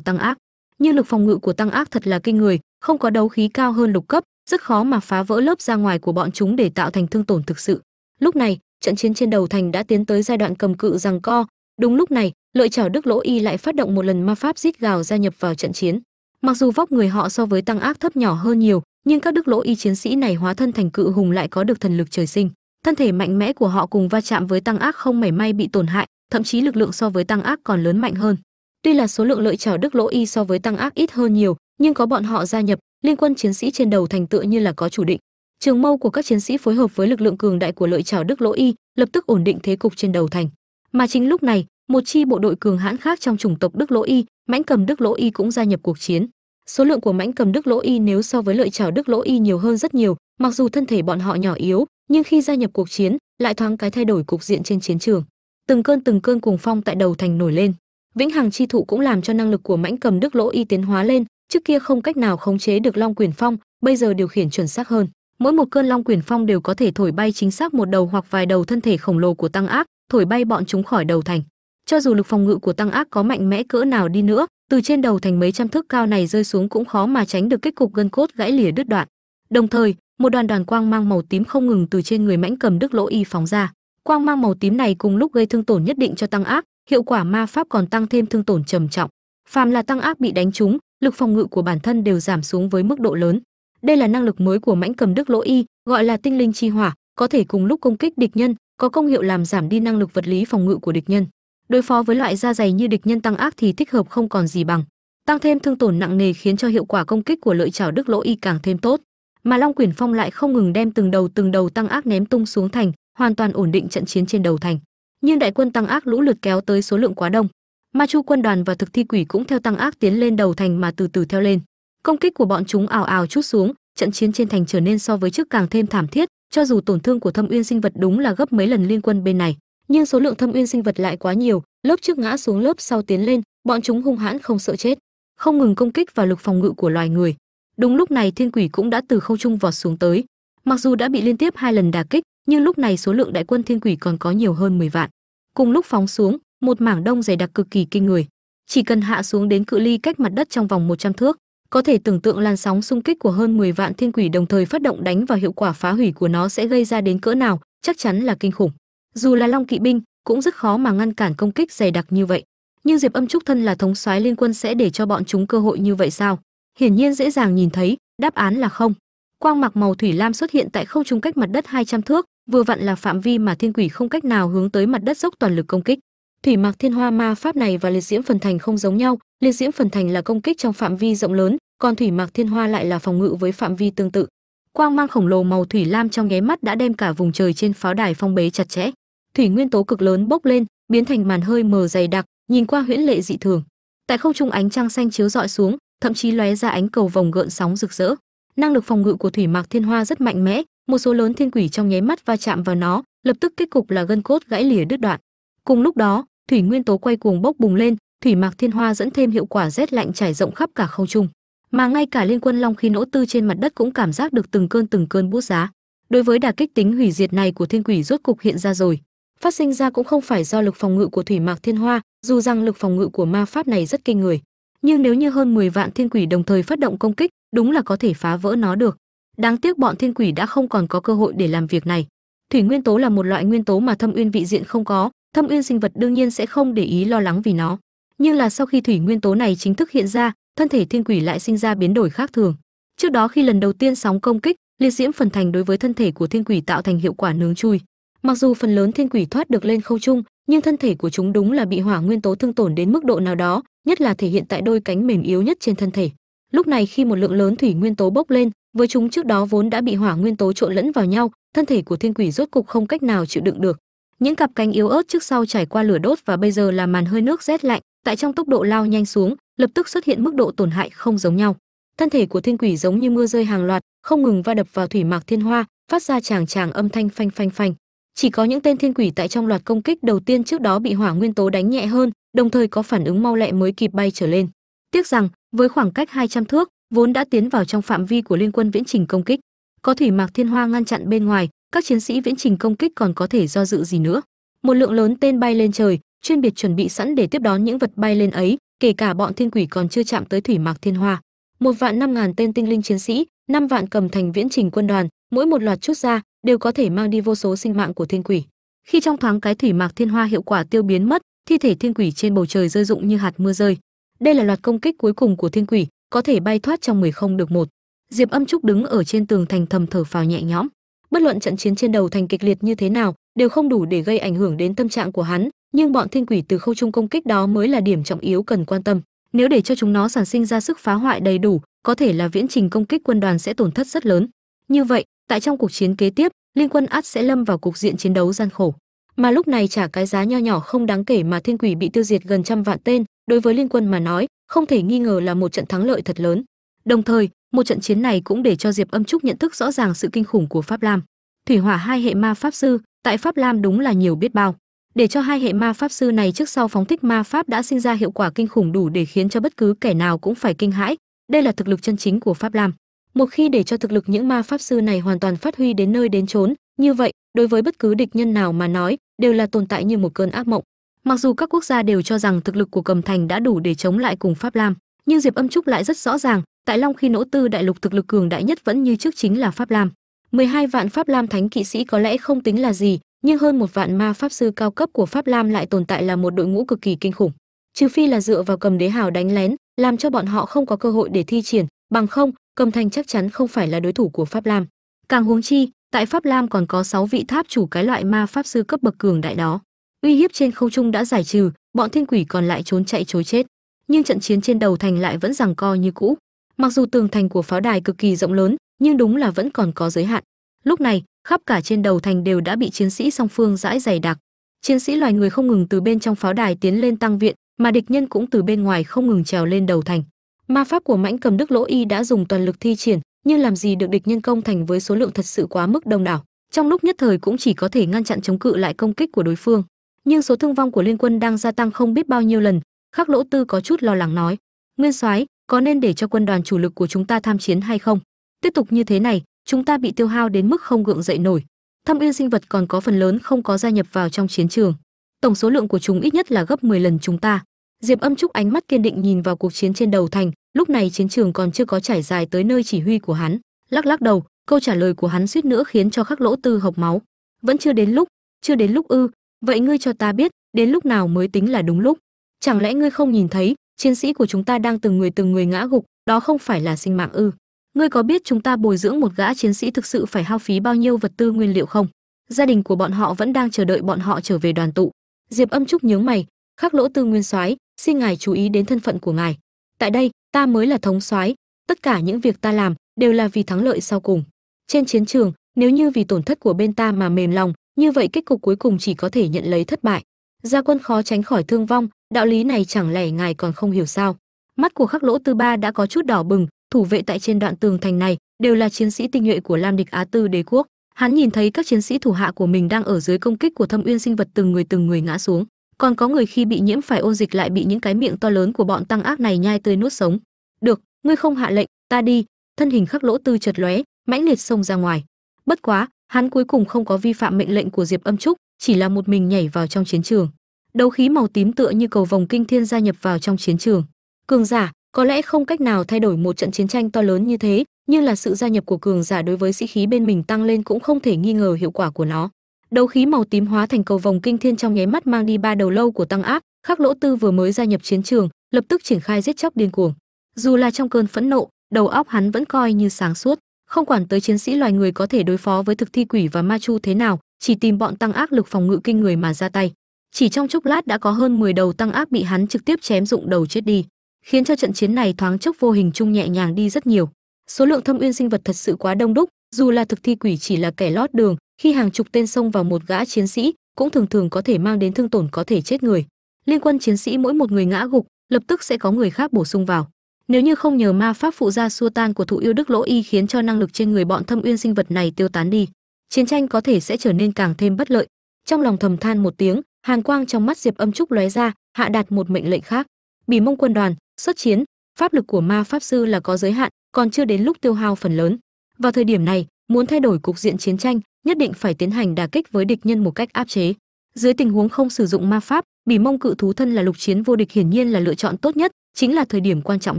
[SPEAKER 1] tăng ác, nhưng lực phòng ngự của tăng ác thật là kinh người, không có đấu khí cao hơn lục cấp, rất khó mà phá vỡ lớp ra ngoài của bọn chúng để tạo thành thương tổn thực sự. Lúc này, trận chiến trên đầu thành đã tiến tới giai đoạn cầm cự rằng co. Đúng lúc này, lợi chảo đức lỗ y lại phát động một lần ma pháp rít gào gia nhập vào trận chiến. Mặc dù vóc người họ so với tăng ác thấp nhỏ hơn nhiều nhưng các đức lỗ y chiến sĩ này hóa thân thành cự hùng lại có được thần lực trời sinh. Thân thể mạnh mẽ của họ cùng va chạm với tăng ác không mảy may bị tổn hại, thậm chí lực lượng so với tăng ác còn lớn mạnh hơn. Tuy là số lượng lợi trào đức lỗ y so với tăng ác ít hơn nhiều, nhưng có bọn họ gia nhập, liên quân chiến sĩ trên đầu thành tựa như là có chủ định. Trường mâu của các chiến sĩ phối hợp với lực lượng cường đại của lợi trào đức lỗ y, lập tức ổn định thế cục trên đầu thành. Mà chính lúc này, một chi bộ đội cường hãn khác trong chủng tộc đức lỗ y, mãnh cầm đức lỗ y cũng gia nhập cuộc chiến số lượng của mãnh cầm đức lỗ y nếu so với lợi chảo đức lỗ y nhiều hơn rất nhiều, mặc dù thân thể bọn họ nhỏ yếu, nhưng khi gia nhập cuộc chiến, lại thoáng cái thay đổi cục diện trên chiến trường. Từng cơn từng cơn cuồng phong tại đầu thành nổi lên. Vĩnh hằng chi thụ cũng làm cho năng lực của mãnh cầm đức lỗ y tiến hóa lên, trước kia không cách nào khống chế được long quyền phong, bây giờ điều khiển chuẩn xác hơn. Mỗi một cơn long quyền phong đều có thể thổi bay chính xác một đầu hoặc vài đầu thân thể khổng lồ của tăng ác, thổi bay bọn chúng khỏi đầu thành. Cho dù lực phòng ngự của tăng ác có mạnh mẽ cỡ nào đi nữa từ trên đầu thành mấy trăm thước cao này rơi xuống cũng khó mà tránh được kết cục gân cốt gãy lìa đứt đoạn. Đồng thời, một đoàn đoàn quang mang màu tím không ngừng từ trên người mãnh cầm đức lỗ y phóng ra. Quang mang màu tím này cùng lúc gây thương tổn nhất định cho tăng ác, hiệu quả ma pháp còn tăng thêm thương tổn trầm trọng. Phàm là tăng ác bị đánh trúng, lực phòng ngự của bản thân đều giảm xuống với mức độ lớn. Đây là năng lực mới của mãnh cầm đức lỗ y, gọi là tinh linh chi hỏa, có thể cùng lúc công kích địch nhân, có công hiệu làm giảm đi năng lực vật lý phòng ngự của địch nhân đối phó với loại da dày như địch nhân tăng ác thì thích hợp không còn gì bằng. Tăng thêm thương tổn nặng nề khiến cho hiệu quả công kích của lợi chảo đức lỗ y càng thêm tốt. Mà long quyển phong lại không ngừng đem từng đầu từng đầu tăng ác ném tung xuống thành, hoàn toàn ổn định trận chiến trên đầu thành. Nhưng đại quân tăng ác lũ lượt kéo tới số lượng quá đông. Ma chu quân đoàn và thực thi quỷ cũng theo tăng ác tiến lên đầu thành mà từ từ theo lên. Công kích của bọn chúng ảo ảo chút xuống, trận chiến trên thành trở nên so với trước càng thêm thảm thiết, cho dù tổn thương của thâm uyên sinh vật đúng là gấp mấy lần liên quân bên này nhưng số lượng thâm uyên sinh vật lại quá nhiều, lớp trước ngã xuống lớp sau tiến lên, bọn chúng hung hãn không sợ chết, không ngừng công kích vào lực phòng ngự của loài người. Đúng lúc này thiên quỷ cũng đã từ không trung vọt xuống tới. Mặc dù đã bị liên tiếp hai lần đà kích, nhưng lúc này số lượng đại quân thiên quỷ còn có nhiều hơn 10 vạn. Cùng lúc phóng xuống, một mảng đông dày đặc cực kỳ kinh người. Chỉ cần hạ xuống đến cự ly cách mặt đất trong vòng 100 thước, có thể tưởng tượng làn sóng xung kích của hơn 10 vạn thiên quỷ đồng thời phát động đánh vào hiệu quả phá hủy của nó sẽ gây ra đến cỡ nào, chắc chắn là kinh khủng dù là long kỵ binh, cũng rất khó mà ngăn cản công kích dày đặc như vậy. Nhưng diệp âm trúc thân là thống soái liên quân sẽ để cho bọn chúng cơ hội như vậy sao? Hiển nhiên dễ dàng nhìn thấy, đáp án là không. Quang mặc màu thủy lam xuất hiện tại không trung cách mặt đất 200 thước, vừa vặn là phạm vi mà thiên quỷ không cách nào hướng tới mặt đất dốc toàn lực công kích. Thủy mặc thiên hoa ma pháp này và liệt diễm phần thành không giống nhau, liệt diễm phần thành là công kích trong phạm vi rộng lớn, còn thủy mặc thiên hoa lại là phòng ngự với phạm vi tương tự. Quang mang khổng lồ màu thủy lam trong nháy mắt đã đem cả vùng trời trên pháo đài phong bế chặt chẽ thủy nguyên tố cực lớn bốc lên, biến thành màn hơi mờ dày đặc, nhìn qua huyễn lệ dị thường. Tại không trung ánh trăng xanh chiếu rọi xuống, thậm chí lóe ra ánh cầu vòng gợn sóng rực rỡ. Năng lực phòng ngự của thủy mạc thiên hoa rất mạnh mẽ, một số lớn thiên quỷ trong nháy mắt va chạm vào nó, lập tức kết cục là gân cốt gãy lìa đứt đoạn. Cùng lúc đó, thủy nguyên tố quay cuồng bốc bùng lên, thủy mạc thiên hoa dẫn thêm hiệu quả rét lạnh trải rộng khắp cả không trung. Mà ngay cả liên quân long khi nỗ tư trên mặt đất cũng cảm giác được từng cơn từng cơn bút giá. Đối với đà kích tính hủy diệt này của thiên quỷ rốt cục hiện ra rồi phát sinh ra cũng không phải do lực phòng ngự của thủy mạc thiên hoa, dù rằng lực phòng ngự của ma pháp này rất kinh người. Nhưng nếu như hơn 10 vạn thiên quỷ đồng thời phát động công kích, đúng là có thể phá vỡ nó được. Đáng tiếc bọn thiên quỷ đã không còn có cơ hội để làm việc này. Thủy nguyên tố là một loại nguyên tố mà thâm uyên vị diện không có, thâm uyên sinh vật đương nhiên sẽ không để ý lo lắng vì nó. Nhưng là sau khi thủy nguyên tố này chính thức hiện ra, thân thể thiên quỷ lại sinh ra biến đổi khác thường. Trước đó khi lần đầu tiên sóng công kích, liệt diễm phần thành đối với thân thể của thiên quỷ tạo thành hiệu quả nướng chui mặc dù phần lớn thiên quỷ thoát được lên không trung nhưng thân thể của chúng đúng là bị hỏa nguyên tố thương tổn đến mức độ nào đó, nhất là thể hiện tại đôi cánh mềm yếu nhất trên thân thể. Lúc này khi một lượng lớn thủy nguyên tố bốc lên, với chúng trước đó vốn đã bị hỏa nguyên tố trộn lẫn vào nhau, thân thể của thiên quỷ rốt cục không cách nào chịu đựng được. Những cặp cánh yếu ớt trước sau trải qua lửa đốt và bây giờ là màn hơi nước rét lạnh, tại trong tốc độ lao nhanh xuống, lập tức xuất hiện mức độ tổn hại không giống nhau. Thân thể của thiên quỷ giống như mưa rơi hàng loạt, không ngừng va đập vào thủy mạc thiên hoa, phát ra chàng chàng âm thanh phanh phanh phanh chỉ có những tên thiên quỷ tại trong loạt công kích đầu tiên trước đó bị hỏa nguyên tố đánh nhẹ hơn, đồng thời có phản ứng mau lẹ mới kịp bay trở lên. Tiếc rằng, với khoảng cách 200 thước, vốn đã tiến vào trong phạm vi của liên quân viễn trình công kích. Có thủy mạc thiên hoa ngăn chặn bên ngoài, các chiến sĩ viễn trình công kích còn có thể do dự gì nữa? Một lượng lớn tên bay lên trời, chuyên biệt chuẩn bị sẵn để tiếp đón những vật bay lên ấy, kể cả bọn thiên quỷ còn chưa chạm tới thủy mạc thiên hoa. Một vạn năm ngàn tên tinh linh chiến sĩ, năm vạn cầm thành viễn trình quân đoàn, mỗi một loạt chút ra đều có thể mang đi vô số sinh mạng của thiên quỷ. Khi trong thoáng cái thủy mạc thiên hoa hiệu quả tiêu biến mất, thi thể thiên quỷ trên bầu trời rơi rụng như hạt mưa rơi. Đây là loạt công kích cuối cùng của thiên quỷ, có thể bay thoát trong mười không được một. Diệp âm trúc đứng ở trên tường thành thầm thở phào nhẹ nhõm. Bất luận trận chiến trên đầu thành kịch liệt như thế nào, đều không đủ để gây ảnh hưởng đến tâm trạng của hắn, nhưng bọn thiên quỷ từ khâu trung công kích đó mới là điểm trọng yếu cần quan tâm. Nếu để cho chúng nó sản sinh ra sức phá hoại đầy đủ, có thể là viễn trình công kích quân đoàn sẽ tổn thất rất lớn. Như vậy tại trong cuộc chiến kế tiếp, liên quân át sẽ lâm vào cục diện chiến đấu gian khổ. Mà lúc này trả cái giá nho nhỏ không đáng kể mà thiên quỷ bị tiêu diệt gần trăm vạn tên, đối với liên quân mà nói, không thể nghi ngờ là một trận thắng lợi thật lớn. Đồng thời, một trận chiến này cũng để cho diệp âm trúc nhận thức rõ ràng sự kinh khủng của pháp lam. Thủy hỏa hai hệ ma pháp sư, tại pháp lam đúng là nhiều biết bao. Để cho hai hệ ma pháp sư này trước sau phóng thích ma pháp đã sinh ra hiệu quả kinh khủng đủ để khiến cho bất cứ kẻ nào cũng phải kinh hãi. Đây là thực lực chân chính của pháp lam một khi để cho thực lực những ma pháp sư này hoàn toàn phát huy đến nơi đến chốn, như vậy, đối với bất cứ địch nhân nào mà nói, đều là tồn tại như một cơn ác mộng. Mặc dù các quốc gia đều cho rằng thực lực của cầm thành đã đủ để chống lại cùng pháp lam, nhưng diệp âm trúc lại rất rõ ràng, tại long khi nỗ tư đại lục thực lực cường đại nhất vẫn như trước chính là pháp lam. 12 vạn pháp lam thánh kỵ sĩ có lẽ không tính là gì, nhưng hơn một vạn ma pháp sư cao cấp của pháp lam lại tồn tại là một đội ngũ cực kỳ kinh khủng. Trừ phi là dựa vào cầm đế hào đánh lén, làm cho bọn họ không có cơ hội để thi triển, bằng không cầm thành chắc chắn không phải là đối thủ của pháp lam. Càng huống chi, tại pháp lam còn có 6 vị tháp chủ cái loại ma pháp sư cấp bậc cường đại đó. Uy hiếp trên không trung đã giải trừ, bọn thiên quỷ còn lại trốn chạy chối chết. Nhưng trận chiến trên đầu thành lại vẫn giằng co như cũ. Mặc dù tường thành của pháo đài cực kỳ rộng lớn, nhưng đúng là vẫn còn có giới hạn. Lúc này, khắp cả trên đầu thành đều đã bị chiến sĩ song phương dãi dày đặc. Chiến sĩ loài người không ngừng từ bên trong pháo đài tiến lên tăng viện, mà địch nhân cũng từ bên ngoài không ngừng trèo lên đầu thành ma pháp của mãnh cầm đức lỗ y đã dùng toàn lực thi triển, nhưng làm gì được địch nhân công thành với số lượng thật sự quá mức đông đảo. Trong lúc nhất thời cũng chỉ có thể ngăn chặn chống cự lại công kích của đối phương. Nhưng số thương vong của liên quân đang gia tăng không biết bao nhiêu lần, khắc lỗ tư có chút lo lắng nói, nguyên soái, có nên để cho quân đoàn chủ lực của chúng ta tham chiến hay không? Tiếp tục như thế này, chúng ta bị tiêu hao đến mức không gượng dậy nổi. Thâm uyên sinh vật còn có phần lớn không có gia nhập vào trong chiến trường. Tổng số lượng của chúng ít nhất là gấp 10 lần chúng ta. Diệp âm trúc ánh mắt kiên định nhìn vào cuộc chiến trên đầu thành lúc này chiến trường còn chưa có trải dài tới nơi chỉ huy của hắn. Lắc lắc đầu, câu trả lời của hắn suýt nữa khiến cho khắc lỗ tư hộc máu. Vẫn chưa đến lúc, chưa đến lúc ư, vậy ngươi cho ta biết, đến lúc nào mới tính là đúng lúc? Chẳng lẽ ngươi không nhìn thấy, chiến sĩ của chúng ta đang từng người từng người ngã gục, đó không phải là sinh mạng ư? Ngươi có biết chúng ta bồi dưỡng một gã chiến sĩ thực sự phải hao phí bao nhiêu vật tư nguyên liệu không? Gia đình của bọn họ vẫn đang chờ đợi bọn họ trở về đoàn tụ. Diệp âm trúc nhướng mày, khắc lỗ tư nguyên soái, xin ngài chú ý đến thân phận của ngài. Tại đây ta mới là thống soái, tất cả những việc ta làm đều là vì thắng lợi sau cùng. Trên chiến trường, nếu như vì tổn thất của bên ta mà mềm lòng, như vậy kết cục cuối cùng chỉ có thể nhận lấy thất bại. Gia quân khó tránh khỏi thương vong, đạo lý này chẳng lẽ ngài còn không hiểu sao? Mắt của khắc lỗ tư ba đã có chút đỏ bừng, thủ vệ tại trên đoạn tường thành này đều là chiến sĩ tinh nhuệ của lam địch á tư đế quốc. Hắn nhìn thấy các chiến sĩ thủ hạ của mình đang ở dưới công kích của thâm uyên sinh vật từng người từng người ngã xuống còn có người khi bị nhiễm phải ôn dịch lại bị những cái miệng to lớn của bọn tăng ác này nhai tươi nuốt sống. Được, ngươi không hạ lệnh, ta đi. Thân hình khắc lỗ tư chợt lóe, mãnh liệt xông ra ngoài. Bất quá, hắn cuối cùng không có vi phạm mệnh lệnh của diệp âm trúc, chỉ là một mình nhảy vào trong chiến trường. Đấu khí màu tím tựa như cầu vòng kinh thiên gia nhập vào trong chiến trường. Cường giả, có lẽ không cách nào thay đổi một trận chiến tranh to lớn như thế, nhưng là sự gia nhập của cường giả đối với sĩ khí bên mình tăng lên cũng không thể nghi ngờ hiệu quả của nó đấu khí màu tím hóa thành cầu vòng kinh thiên trong nháy mắt mang đi ba đầu lâu của tăng áp, khắc lỗ tư vừa mới gia nhập chiến trường, lập tức triển khai giết chóc điên cuồng. Dù là trong cơn phẫn nộ, đầu óc hắn vẫn coi như sáng suốt. Không quản tới chiến sĩ loài người có thể đối phó với thực thi quỷ và ma chu thế nào, chỉ tìm bọn tăng ác lực phòng ngự kinh người mà ra tay. Chỉ trong chốc lát đã có hơn 10 đầu tăng ác bị hắn trực tiếp chém dụng đầu chết đi, khiến cho trận chiến này thoáng chốc vô hình chung nhẹ nhàng đi rất nhiều. Số lượng thâm uyên sinh vật thật sự quá đông đúc, dù là thực thi quỷ chỉ là kẻ lót đường khi hàng chục tên xông vào một gã chiến sĩ, cũng thường thường có thể mang đến thương tổn có thể chết người. Liên quân chiến sĩ mỗi một người ngã gục, lập tức sẽ có người khác bổ sung vào. Nếu như không nhờ ma pháp phụ gia xua tan của thụ yêu đức lỗ y khiến cho năng lực trên người bọn thâm uyên sinh vật này tiêu tán đi, chiến tranh có thể sẽ trở nên càng thêm bất lợi. Trong lòng thầm than một tiếng hàn quang trong mắt diệp âm trúc lóe ra, hạ đạt một mệnh lệnh khác. Bỉ mông quân đoàn, xuất chiến, pháp lực của ma pháp sư là có giới hạn, còn chưa đến lúc tiêu hao phần lớn. Vào thời điểm này, muốn thay đổi cục diện chiến tranh nhất định phải tiến hành đả kích với địch nhân một cách áp chế. Dưới tình huống không sử dụng ma pháp, bỉ mông cự thú thân là lục chiến vô địch hiển nhiên là lựa chọn tốt nhất, chính là thời điểm quan trọng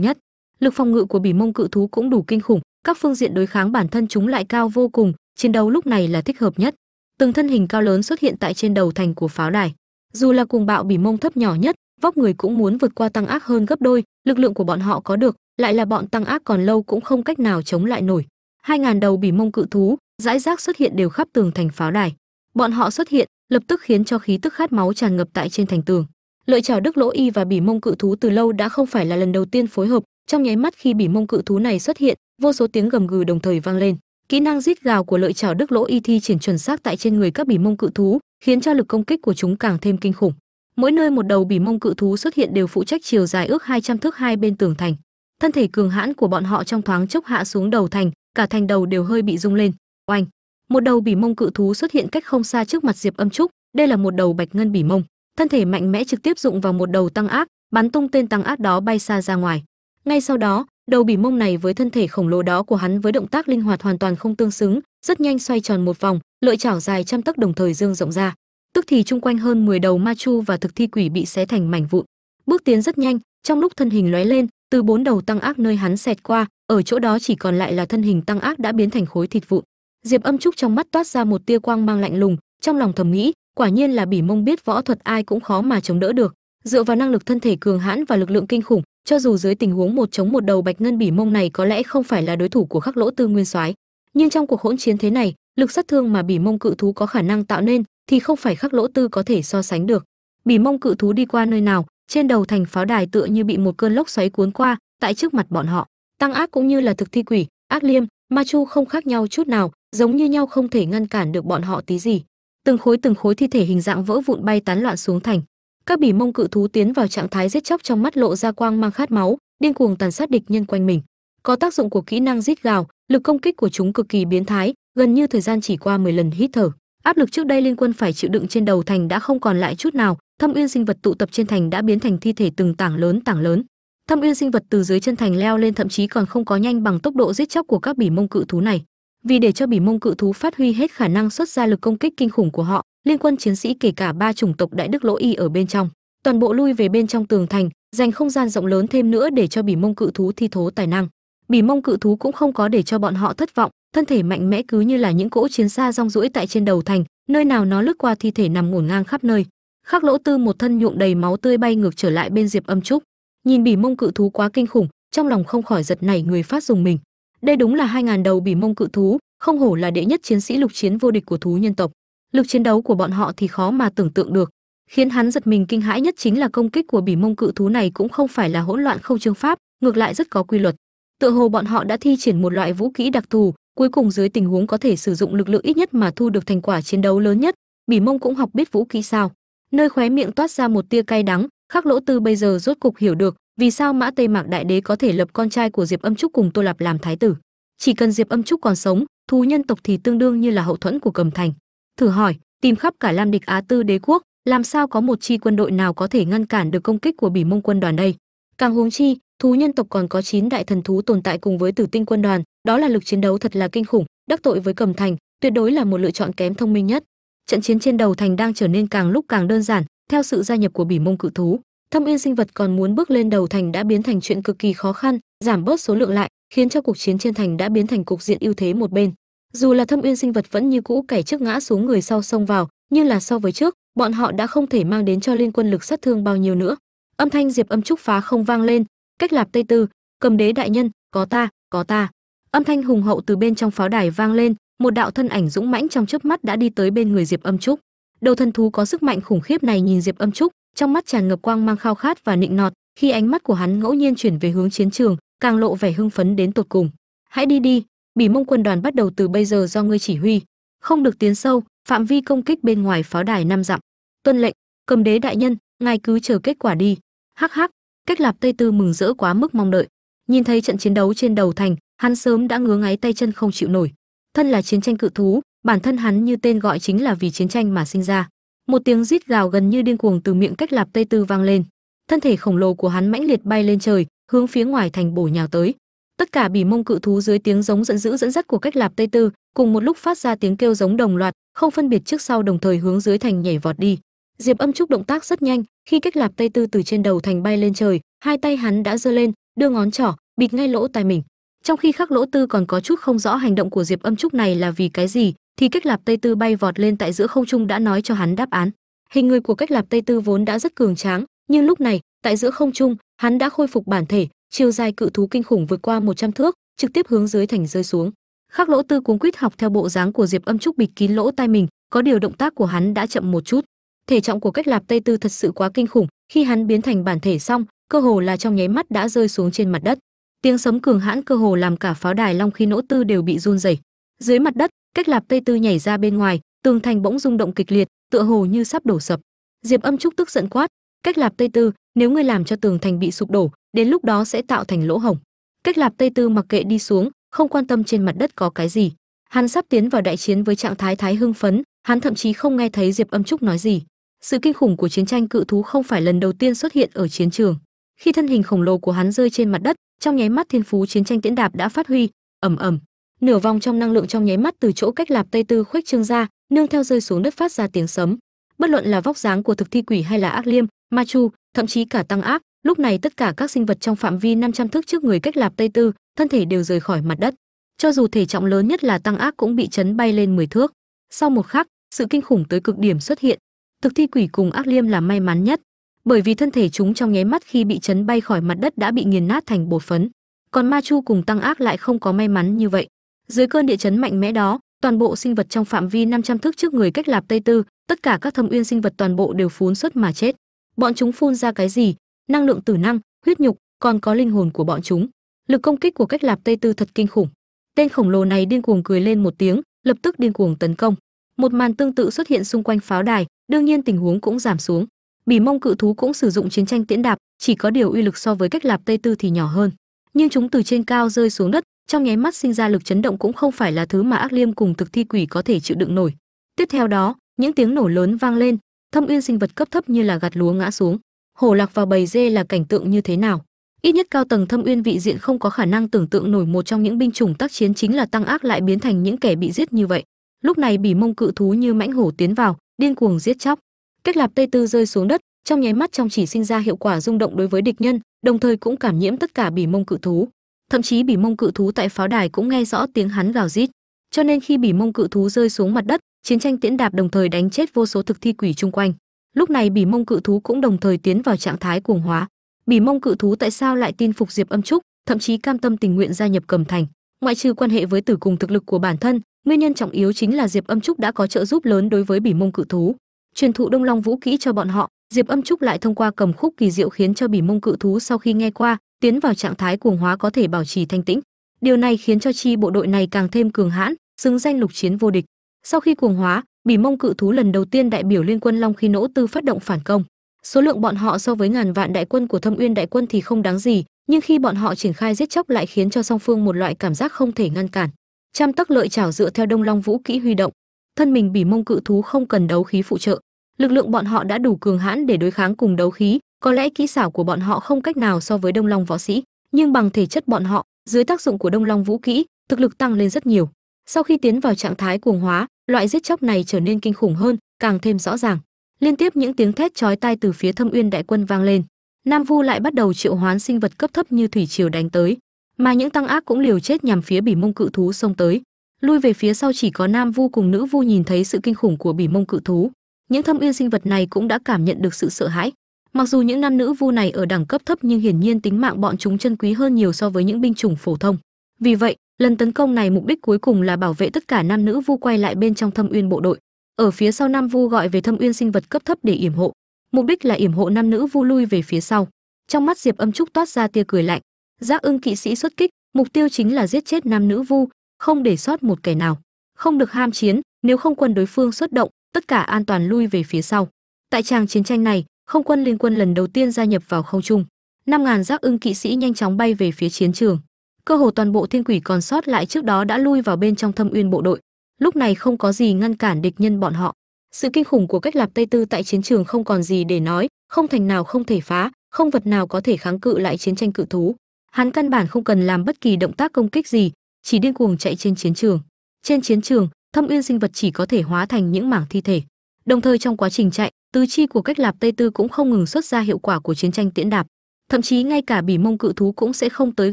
[SPEAKER 1] nhất. Lực phòng ngự của bỉ mông cự thú cũng đủ kinh khủng, các phương diện đối kháng bản thân chúng lại cao vô cùng, chiến đấu lúc này là thích hợp nhất. Từng thân hình cao lớn xuất hiện tại trên đầu thành của pháo đài. Dù là cuồng bạo bỉ mông thấp nhỏ nhất, vóc người cũng muốn vượt qua tăng ác hơn gấp đôi, lực lượng của bọn họ có được, lại là bọn tăng ác còn lâu cũng không cách nào chống lại nổi. Hai ngàn đầu bỉ mông cự thú rải rác xuất hiện đều khắp tường thành pháo đài. Bọn họ xuất hiện, lập tức khiến cho khí tức khát máu tràn ngập tại trên thành tường. Lợi chảo đức lỗ y và bỉ mông cự thú từ lâu đã không phải là lần đầu tiên phối hợp. Trong nháy mắt khi bỉ mông cự thú này xuất hiện, vô số tiếng gầm gừ đồng thời vang lên. Kỹ năng rít gào của lợi chảo đức lỗ y thi triển chuẩn xác tại trên người các bỉ mông cự thú, khiến cho lực công kích của chúng càng thêm kinh khủng. Mỗi nơi một đầu bỉ mông cự thú xuất hiện đều phụ trách chiều dài ước 200 thước hai bên tường thành. Thân thể cường hãn của bọn họ trong thoáng chốc hạ xuống đầu thành, cả thành đầu đều hơi bị rung lên oanh, một đầu bỉ mông cự thú xuất hiện cách không xa trước mặt diệp âm trúc. Đây là một đầu bạch ngân bỉ mông, thân thể mạnh mẽ trực tiếp dụng vào một đầu tăng ác, bắn tung tên tăng ác đó bay xa ra ngoài. Ngay sau đó, đầu bỉ mông này với thân thể khổng lồ đó của hắn với động tác linh hoạt hoàn toàn không tương xứng, rất nhanh xoay tròn một vòng, lợi chảo dài trăm tấc đồng thời dương rộng ra. Tức thì chung quanh hơn 10 đầu ma chu và thực thi quỷ bị xé thành mảnh vụn. Bước tiến rất nhanh, trong lúc thân hình lóe lên, từ bốn đầu tăng ác nơi hắn xẹt qua, ở chỗ đó chỉ còn lại là thân hình tăng ác đã biến thành khối thịt vụn diệp âm trúc trong mắt toát ra một tia quang mang lạnh lùng, trong lòng thầm nghĩ, quả nhiên là bỉ mông biết võ thuật ai cũng khó mà chống đỡ được. Dựa vào năng lực thân thể cường hãn và lực lượng kinh khủng, cho dù dưới tình huống một chống một đầu bạch ngân bỉ mông này có lẽ không phải là đối thủ của khắc lỗ tư nguyên soái, nhưng trong cuộc hỗn chiến thế này, lực sát thương mà bỉ mông cự thú có khả năng tạo nên thì không phải khắc lỗ tư có thể so sánh được. Bỉ mông cự thú đi qua nơi nào, trên đầu thành pháo đài tựa như bị một cơn lốc xoáy cuốn qua, tại trước mặt bọn họ. Tăng ác cũng như là thực thi quỷ, ác liêm, ma chu không khác nhau chút nào giống như nhau không thể ngăn cản được bọn họ tí gì. Từng khối từng khối thi thể hình dạng vỡ vụn bay tán loạn xuống thành. Các bỉ mông cự thú tiến vào trạng thái giết chóc trong mắt lộ ra quang mang khát máu, điên cuồng tàn sát địch nhân quanh mình. Có tác dụng của kỹ năng rít gào, lực công kích của chúng cực kỳ biến thái, gần như thời gian chỉ qua 10 lần hít thở. Áp lực trước đây liên quân phải chịu đựng trên đầu thành đã không còn lại chút nào, thâm uyên sinh vật tụ tập trên thành đã biến thành thi thể từng tảng lớn tảng lớn. Thâm uyên sinh vật từ dưới chân thành leo lên thậm chí còn không có nhanh bằng tốc độ giết chóc của các bỉ mông cự thú này vì để cho bỉ mông cự thú phát huy hết khả năng xuất ra lực công kích kinh khủng của họ, liên quân chiến sĩ kể cả ba chủng tộc đại đức lỗ y ở bên trong. Toàn bộ lui về bên trong tường thành, dành không gian rộng lớn thêm nữa để cho bỉ mông cự thú thi thố tài năng. Bỉ mông cự thú cũng không có để cho bọn họ thất vọng, thân thể mạnh mẽ cứ như là những cỗ chiến xa rong ruỗi tại trên đầu thành, nơi nào nó lướt qua thi thể nằm ngổn ngang khắp nơi. Khắc lỗ tư một thân nhuộm đầy máu tươi bay ngược trở lại bên diệp âm trúc. Nhìn bỉ mông cự thú quá kinh khủng, trong lòng không khỏi giật nảy người phát dùng mình đây đúng là hai ngàn đầu bỉ mông cự thú, không hổ là đệ nhất chiến sĩ lục chiến vô địch của thú nhân tộc. Lực chiến đấu của bọn họ thì khó mà tưởng tượng được. Khiến hắn giật mình kinh hãi nhất chính là công kích của bỉ mông cự thú này cũng không phải là hỗn loạn không chương pháp, ngược lại rất có quy luật. Tựa hồ bọn họ đã thi triển một loại vũ kỹ đặc thù, cuối cùng dưới tình huống có thể sử dụng lực lượng ít nhất mà thu được thành quả chiến đấu lớn nhất, bỉ mông cũng học biết vũ kỹ sao. Nơi khóe miệng toát ra một tia cay đắng, khắc lỗ tư bây giờ rốt cục hiểu được vì sao mã tây mạc đại đế có thể lập con trai của diệp âm trúc cùng tô lạp làm thái tử? Chỉ cần diệp âm trúc còn sống, thú nhân tộc thì tương đương như là hậu thuẫn của cầm thành. Thử hỏi, tìm khắp cả lam địch á tư đế quốc, làm sao có một chi quân đội nào có thể ngăn cản được công kích của bỉ mông quân đoàn đây? Càng huống chi, thú nhân tộc còn có 9 đại thần thú tồn tại cùng với tử tinh quân đoàn, đó là lực chiến đấu thật là kinh khủng, đắc tội với cầm thành, tuyệt đối là một lựa chọn kém thông minh nhất. Trận chiến trên đầu thành đang trở nên càng lúc càng đơn giản, theo sự gia nhập của bỉ mông cự thú thâm uyên sinh vật còn muốn bước lên đầu thành đã biến thành chuyện cực kỳ khó khăn, giảm bớt số lượng lại, khiến cho cuộc chiến trên thành đã biến thành cục diện ưu thế một bên. Dù là thâm uyên sinh vật vẫn như cũ kẻ trước ngã xuống người sau xông vào, nhưng là so với trước, bọn họ đã không thể mang đến cho liên quân lực sát thương bao nhiêu nữa. Âm thanh diệp âm trúc phá không vang lên, cách lạp tây tư, cầm đế đại nhân, có ta có ta. Âm thanh hùng hậu từ bên trong pháo đài vang lên, một đạo thân ảnh dũng mãnh trong chớp mắt đã đi tới bên người diệp âm trúc. Đầu thần thú có sức mạnh khủng khiếp này nhìn diệp âm trúc trong mắt tràn ngập quang mang khao khát và nịnh nọt, khi ánh mắt của hắn ngẫu nhiên chuyển về hướng chiến trường, càng lộ vẻ hưng phấn đến tột cùng. Hãy đi đi, bỉ mông quân đoàn bắt đầu từ bây giờ do ngươi chỉ huy, không được tiến sâu, phạm vi công kích bên ngoài pháo đài năm dặm. Tuân lệnh, cầm đế đại nhân, ngài cứ chờ kết quả đi. Hắc hắc, cách lạp tây tư mừng rỡ quá mức mong đợi. Nhìn thấy trận chiến đấu trên đầu thành, hắn sớm đã ngứa ngáy tay chân không chịu nổi. Thân là chiến tranh cự thú, bản thân hắn như tên gọi chính là vì chiến tranh mà sinh ra một tiếng rít gào gần như điên cuồng từ miệng cách lạp tây tư vang lên. Thân thể khổng lồ của hắn mãnh liệt bay lên trời, hướng phía ngoài thành bổ nhào tới. Tất cả bỉ mông cự thú dưới tiếng giống giận dữ dẫn dắt của cách lạp tây tư, cùng một lúc phát ra tiếng kêu giống đồng loạt, không phân biệt trước sau đồng thời hướng dưới thành nhảy vọt đi. Diệp âm trúc động tác rất nhanh, khi cách lạp tây tư từ trên đầu thành bay lên trời, hai tay hắn đã giơ lên, đưa ngón trỏ, bịt ngay lỗ tai mình. Trong khi khắc lỗ tư còn có chút không rõ hành động của diệp âm trúc này là vì cái gì thì cách lạp tây tư bay vọt lên tại giữa không trung đã nói cho hắn đáp án. Hình người của cách lạp tây tư vốn đã rất cường tráng, nhưng lúc này, tại giữa không trung, hắn đã khôi phục bản thể, chiều dài cự thú kinh khủng vượt qua 100 thước, trực tiếp hướng dưới thành rơi xuống. Khắc lỗ tư cuống quýt học theo bộ dáng của diệp âm trúc bịt kín lỗ tai mình, có điều động tác của hắn đã chậm một chút. Thể trọng của cách lạp tây tư thật sự quá kinh khủng, khi hắn biến thành bản thể xong, cơ hồ là trong nháy mắt đã rơi xuống trên mặt đất. Tiếng sấm cường hãn cơ hồ làm cả pháo đài long khí nỗ tư đều bị run rẩy. Dưới mặt đất cách lạp tây tư nhảy ra bên ngoài, tường thành bỗng rung động kịch liệt, tựa hồ như sắp đổ sập. Diệp âm trúc tức giận quát, cách lạp tây tư, nếu ngươi làm cho tường thành bị sụp đổ, đến lúc đó sẽ tạo thành lỗ hổng. Cách lạp tây tư mặc kệ đi xuống, không quan tâm trên mặt đất có cái gì. Hắn sắp tiến vào đại chiến với trạng thái thái hưng phấn, hắn thậm chí không nghe thấy diệp âm trúc nói gì. Sự kinh khủng của chiến tranh cự thú không phải lần đầu tiên xuất hiện ở chiến trường. Khi thân hình khổng lồ của hắn rơi trên mặt đất, trong nháy mắt thiên phú chiến tranh tiễn đạp đã phát huy. Ầm ầm nửa vòng trong năng lượng trong nháy mắt từ chỗ cách lạp tây tư khuếch trương ra, nương theo rơi xuống đất phát ra tiếng sấm. Bất luận là vóc dáng của thực thi quỷ hay là ác liêm, ma chu, thậm chí cả tăng ác, lúc này tất cả các sinh vật trong phạm vi 500 thước trước người cách lạp tây tư, thân thể đều rời khỏi mặt đất. Cho dù thể trọng lớn nhất là tăng ác cũng bị chấn bay lên 10 thước. Sau một khắc, sự kinh khủng tới cực điểm xuất hiện. Thực thi quỷ cùng ác liêm là may mắn nhất, bởi vì thân thể chúng trong nháy mắt khi bị chấn bay khỏi mặt đất đã bị nghiền nát thành bột phấn. Còn ma chu cùng tăng ác lại không có may mắn như vậy dưới cơn địa chấn mạnh mẽ đó, toàn bộ sinh vật trong phạm vi 500 thước trước người cách lạp tây tư, tất cả các thâm uyên sinh vật toàn bộ đều phun xuất mà chết. Bọn chúng phun ra cái gì? Năng lượng tử năng, huyết nhục, còn có linh hồn của bọn chúng. Lực công kích của cách lạp tây tư thật kinh khủng. Tên khổng lồ này điên cuồng cười lên một tiếng, lập tức điên cuồng tấn công. Một màn tương tự xuất hiện xung quanh pháo đài, đương nhiên tình huống cũng giảm xuống. Bỉ mông cự thú cũng sử dụng chiến tranh tiễn đạp, chỉ có điều uy lực so với cách lạp tây tư thì nhỏ hơn. Nhưng chúng từ trên cao rơi xuống đất trong nháy mắt sinh ra lực chấn động cũng không phải là thứ mà ác liêm cùng thực thi quỷ có thể chịu đựng nổi. Tiếp theo đó, những tiếng nổ lớn vang lên, thâm uyên sinh vật cấp thấp như là gạt lúa ngã xuống. Hổ lạc vào bầy dê là cảnh tượng như thế nào? Ít nhất cao tầng thâm uyên vị diện không có khả năng tưởng tượng nổi một trong những binh chủng tác chiến chính là tăng ác lại biến thành những kẻ bị giết như vậy. Lúc này bỉ mông cự thú như mãnh hổ tiến vào, điên cuồng giết chóc. Cách lạp tây tư rơi xuống đất, trong nháy mắt trong chỉ sinh ra hiệu quả rung động đối với địch nhân, đồng thời cũng cảm nhiễm tất cả bỉ mông cự thú thậm chí bỉ mông cự thú tại pháo đài cũng nghe rõ tiếng hắn gào rít. Cho nên khi bỉ mông cự thú rơi xuống mặt đất, chiến tranh tiễn đạp đồng thời đánh chết vô số thực thi quỷ chung quanh. Lúc này bỉ mông cự thú cũng đồng thời tiến vào trạng thái cuồng hóa. Bỉ mông cự thú tại sao lại tin phục diệp âm trúc, thậm chí cam tâm tình nguyện gia nhập cầm thành? Ngoại trừ quan hệ với tử cùng thực lực của bản thân, nguyên nhân trọng yếu chính là diệp âm trúc đã có trợ giúp lớn đối với bỉ mông cự thú. Truyền thụ đông long vũ kỹ cho bọn họ, diệp âm trúc lại thông qua cầm khúc kỳ diệu khiến cho bỉ mông cự thú sau khi nghe qua tiến vào trạng thái cuồng hóa có thể bảo trì thanh tĩnh. Điều này khiến cho chi bộ đội này càng thêm cường hãn, xứng danh lục chiến vô địch. Sau khi cuồng hóa, bỉ mông cự thú lần đầu tiên đại biểu liên quân long khi nỗ tư phát động phản công. Số lượng bọn họ so với ngàn vạn đại quân của thâm uyên đại quân thì không đáng gì, nhưng khi bọn họ triển khai giết chóc lại khiến cho song phương một loại cảm giác không thể ngăn cản. Trăm tắc lợi chảo dựa theo đông long vũ kỹ huy động. Thân mình bỉ mông cự thú không cần đấu khí phụ trợ. Lực lượng bọn họ đã đủ cường hãn để đối kháng cùng đấu khí có lẽ kỹ xảo của bọn họ không cách nào so với đông long võ sĩ, nhưng bằng thể chất bọn họ, dưới tác dụng của đông long vũ kỹ, thực lực tăng lên rất nhiều. Sau khi tiến vào trạng thái cuồng hóa, loại giết chóc này trở nên kinh khủng hơn, càng thêm rõ ràng. Liên tiếp những tiếng thét chói tai từ phía thâm uyên đại quân vang lên. Nam vu lại bắt đầu triệu hoán sinh vật cấp thấp như thủy triều đánh tới. Mà những tăng ác cũng liều chết nhằm phía bỉ mông cự thú xông tới. Lui về phía sau chỉ có nam vu cùng nữ vu nhìn thấy sự kinh khủng của bỉ mông cự thú. Những thâm uyên sinh vật này cũng đã cảm nhận được sự sợ hãi mặc dù những nam nữ vu này ở đẳng cấp thấp nhưng hiển nhiên tính mạng bọn chúng chân quý hơn nhiều so với những binh chủng phổ thông. Vì vậy, lần tấn công này mục đích cuối cùng là bảo vệ tất cả nam nữ vu quay lại bên trong thâm uyên bộ đội. Ở phía sau nam vu gọi về thâm uyên sinh vật cấp thấp để yểm hộ. Mục đích là yểm hộ nam nữ vu lui về phía sau. Trong mắt diệp âm trúc toát ra tia cười lạnh. Giác ưng kỵ sĩ xuất kích, mục tiêu chính là giết chết nam nữ vu, không để sót một kẻ nào. Không được ham chiến, nếu không quân đối phương xuất động, tất cả an toàn lui về phía sau. Tại tràng chiến tranh này không quân liên quân lần đầu tiên gia nhập vào không trung. Năm ngàn giác ưng kỵ sĩ nhanh chóng bay về phía chiến trường. Cơ hồ toàn bộ thiên quỷ còn sót lại trước đó đã lui vào bên trong thâm uyên bộ đội. Lúc này không có gì ngăn cản địch nhân bọn họ. Sự kinh khủng của cách lạp tây tư tại chiến trường không còn gì để nói, không thành nào không thể phá, không vật nào có thể kháng cự lại chiến tranh cự thú. Hắn căn bản không cần làm bất kỳ động tác công kích gì, chỉ điên cuồng chạy trên chiến trường. Trên chiến trường, thâm uyên sinh vật chỉ có thể hóa thành những mảng thi thể. Đồng thời trong quá trình chạy tứ chi của cách lạp tây tư cũng không ngừng xuất ra hiệu quả của chiến tranh tiễn đạp. Thậm chí ngay cả bỉ mông cự thú cũng sẽ không tới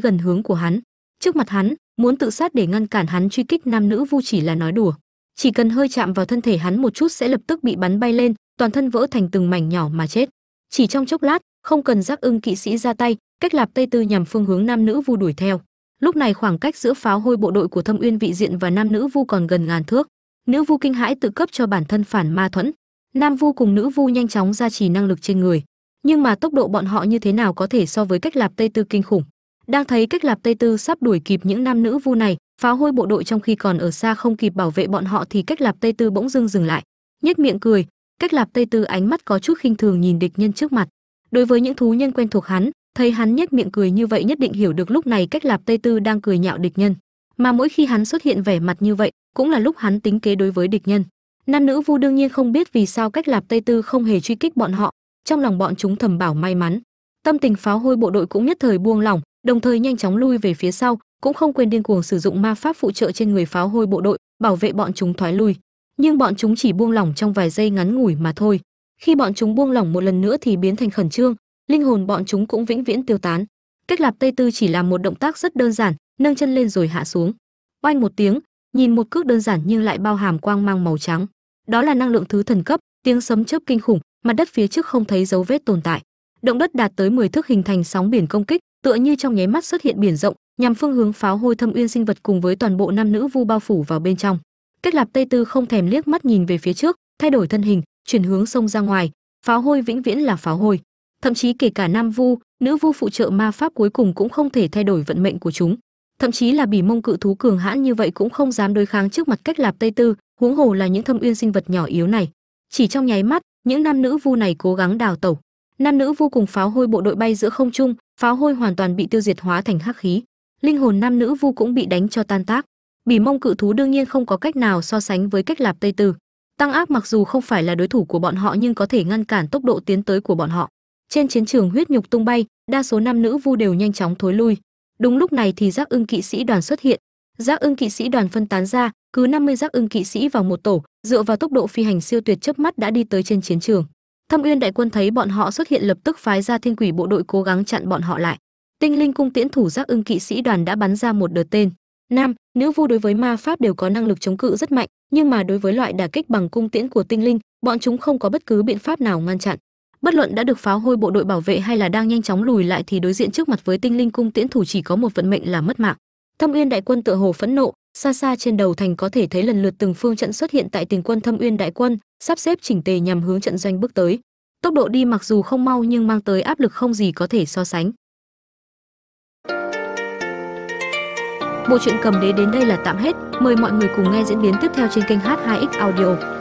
[SPEAKER 1] gần hướng của hắn. Trước mặt hắn, muốn tự sát để ngăn cản hắn truy kích nam nữ vu chỉ là nói đùa. Chỉ cần hơi chạm vào thân thể hắn một chút sẽ lập tức bị bắn bay lên, toàn thân vỡ thành từng mảnh nhỏ mà chết. Chỉ trong chốc lát, không cần giác ưng kỵ sĩ ra tay, cách lạp tây tư nhằm phương hướng nam nữ vu đuổi theo. Lúc này khoảng cách giữa pháo hôi bộ đội của thâm uyên vị diện và nam nữ vu còn gần ngàn thước. Nữ vu kinh hãi tự cấp cho bản thân phản ma thuẫn nam vu cùng nữ vu nhanh chóng ra chỉ năng lực trên người. Nhưng mà tốc độ bọn họ như thế nào có thể so với cách lạp tây tư kinh khủng? Đang thấy cách lạp tây tư sắp đuổi kịp những nam nữ vu này pháo hôi bộ đội trong khi còn ở xa không kịp bảo vệ bọn họ thì cách lạp tây tư bỗng dưng dừng lại. Nhếch miệng cười, cách lạp tây tư ánh mắt có chút khinh thường nhìn địch nhân trước mặt. Đối với những thú nhân quen thuộc hắn, thấy hắn nhếch miệng cười như vậy nhất định hiểu được lúc này cách lạp tây tư đang cười nhạo địch nhân. Mà mỗi khi hắn xuất hiện vẻ mặt như vậy, cũng là lúc hắn tính kế đối với địch nhân nam nữ vu đương nhiên không biết vì sao cách lạp tây tư không hề truy kích bọn họ. Trong lòng bọn chúng thầm bảo may mắn. Tâm tình pháo hôi bộ đội cũng nhất thời buông lỏng, đồng thời nhanh chóng lui về phía sau, cũng không quên điên cuồng sử dụng ma pháp phụ trợ trên người pháo hôi bộ đội, bảo vệ bọn chúng thoái lui. Nhưng bọn chúng chỉ buông lỏng trong vài giây ngắn ngủi mà thôi. Khi bọn chúng buông lỏng một lần nữa thì biến thành khẩn trương, linh hồn bọn chúng cũng vĩnh viễn tiêu tán. Cách lạp tây tư chỉ làm một động tác rất đơn giản, nâng chân lên rồi hạ xuống. Oanh một tiếng, nhìn một cước đơn giản nhưng lại bao hàm quang mang màu trắng đó là năng lượng thứ thần cấp, tiếng sấm chớp kinh khủng, mặt đất phía trước không thấy dấu vết tồn tại. Động đất đạt tới 10 thước hình thành sóng biển công kích, tựa như trong nháy mắt xuất hiện biển rộng, nhằm phương hướng pháo hôi thâm uyên sinh vật cùng với toàn bộ nam nữ vu bao phủ vào bên trong. Cách lạp tây tư không thèm liếc mắt nhìn về phía trước, thay đổi thân hình, chuyển hướng sông ra ngoài. Pháo hôi vĩnh viễn là pháo hôi. Thậm chí kể cả nam vu, nữ vu phụ trợ ma pháp cuối cùng cũng không thể thay đổi vận mệnh của chúng. Thậm chí là bỉ mông cự thú cường hãn như vậy cũng không dám đối kháng trước mặt cách lạp tây tư huống hồ là những thâm uyên sinh vật nhỏ yếu này. Chỉ trong nháy mắt, những nam nữ vu này cố gắng đào tẩu. Nam nữ vô cùng pháo hôi bộ đội bay giữa không trung, pháo hôi hoàn toàn bị tiêu diệt hóa thành hắc khí. Linh hồn nam nữ vu cũng bị đánh cho tan tác. Bỉ mông cự thú đương nhiên không có cách nào so sánh với cách lạp tây tư. Tăng áp mặc dù không phải là đối thủ của bọn họ nhưng có thể ngăn cản tốc độ tiến tới của bọn họ. Trên chiến trường huyết nhục tung bay, đa số nam nữ vu đều nhanh chóng thối lui. Đúng lúc này thì giác ưng kỵ sĩ đoàn xuất hiện giác ưng kỵ sĩ đoàn phân tán ra, cứ 50 giác ưng kỵ sĩ vào một tổ, dựa vào tốc độ phi hành siêu tuyệt chớp mắt đã đi tới trên chiến trường. Thâm uyên đại quân thấy bọn họ xuất hiện lập tức phái ra thiên quỷ bộ đội cố gắng chặn bọn họ lại. Tinh linh cung tiễn thủ giác ưng kỵ sĩ đoàn đã bắn ra một đợt tên. Nam nữ vu đối với ma pháp đều có năng lực chống cự rất mạnh, nhưng mà đối với loại đả kích bằng cung tiễn của tinh linh, bọn chúng không có bất cứ biện pháp nào ngăn chặn. Bất luận đã được pháo hôi bộ đội bảo vệ hay là đang nhanh chóng lùi lại thì đối diện trước mặt với tinh linh cung tiễn thủ chỉ có một vận mệnh là mất mạng thâm uyên đại quân tựa hồ phẫn nộ, xa xa trên đầu thành có thể thấy lần lượt từng phương trận xuất hiện tại tình quân thâm uyên đại quân, sắp xếp chỉnh tề nhằm hướng trận doanh bước tới. Tốc độ đi mặc dù không mau nhưng mang tới áp lực không gì có thể so sánh. Bộ truyện cầm đế đến đây là tạm hết. Mời mọi người cùng nghe diễn biến tiếp theo trên kênh h2x audio.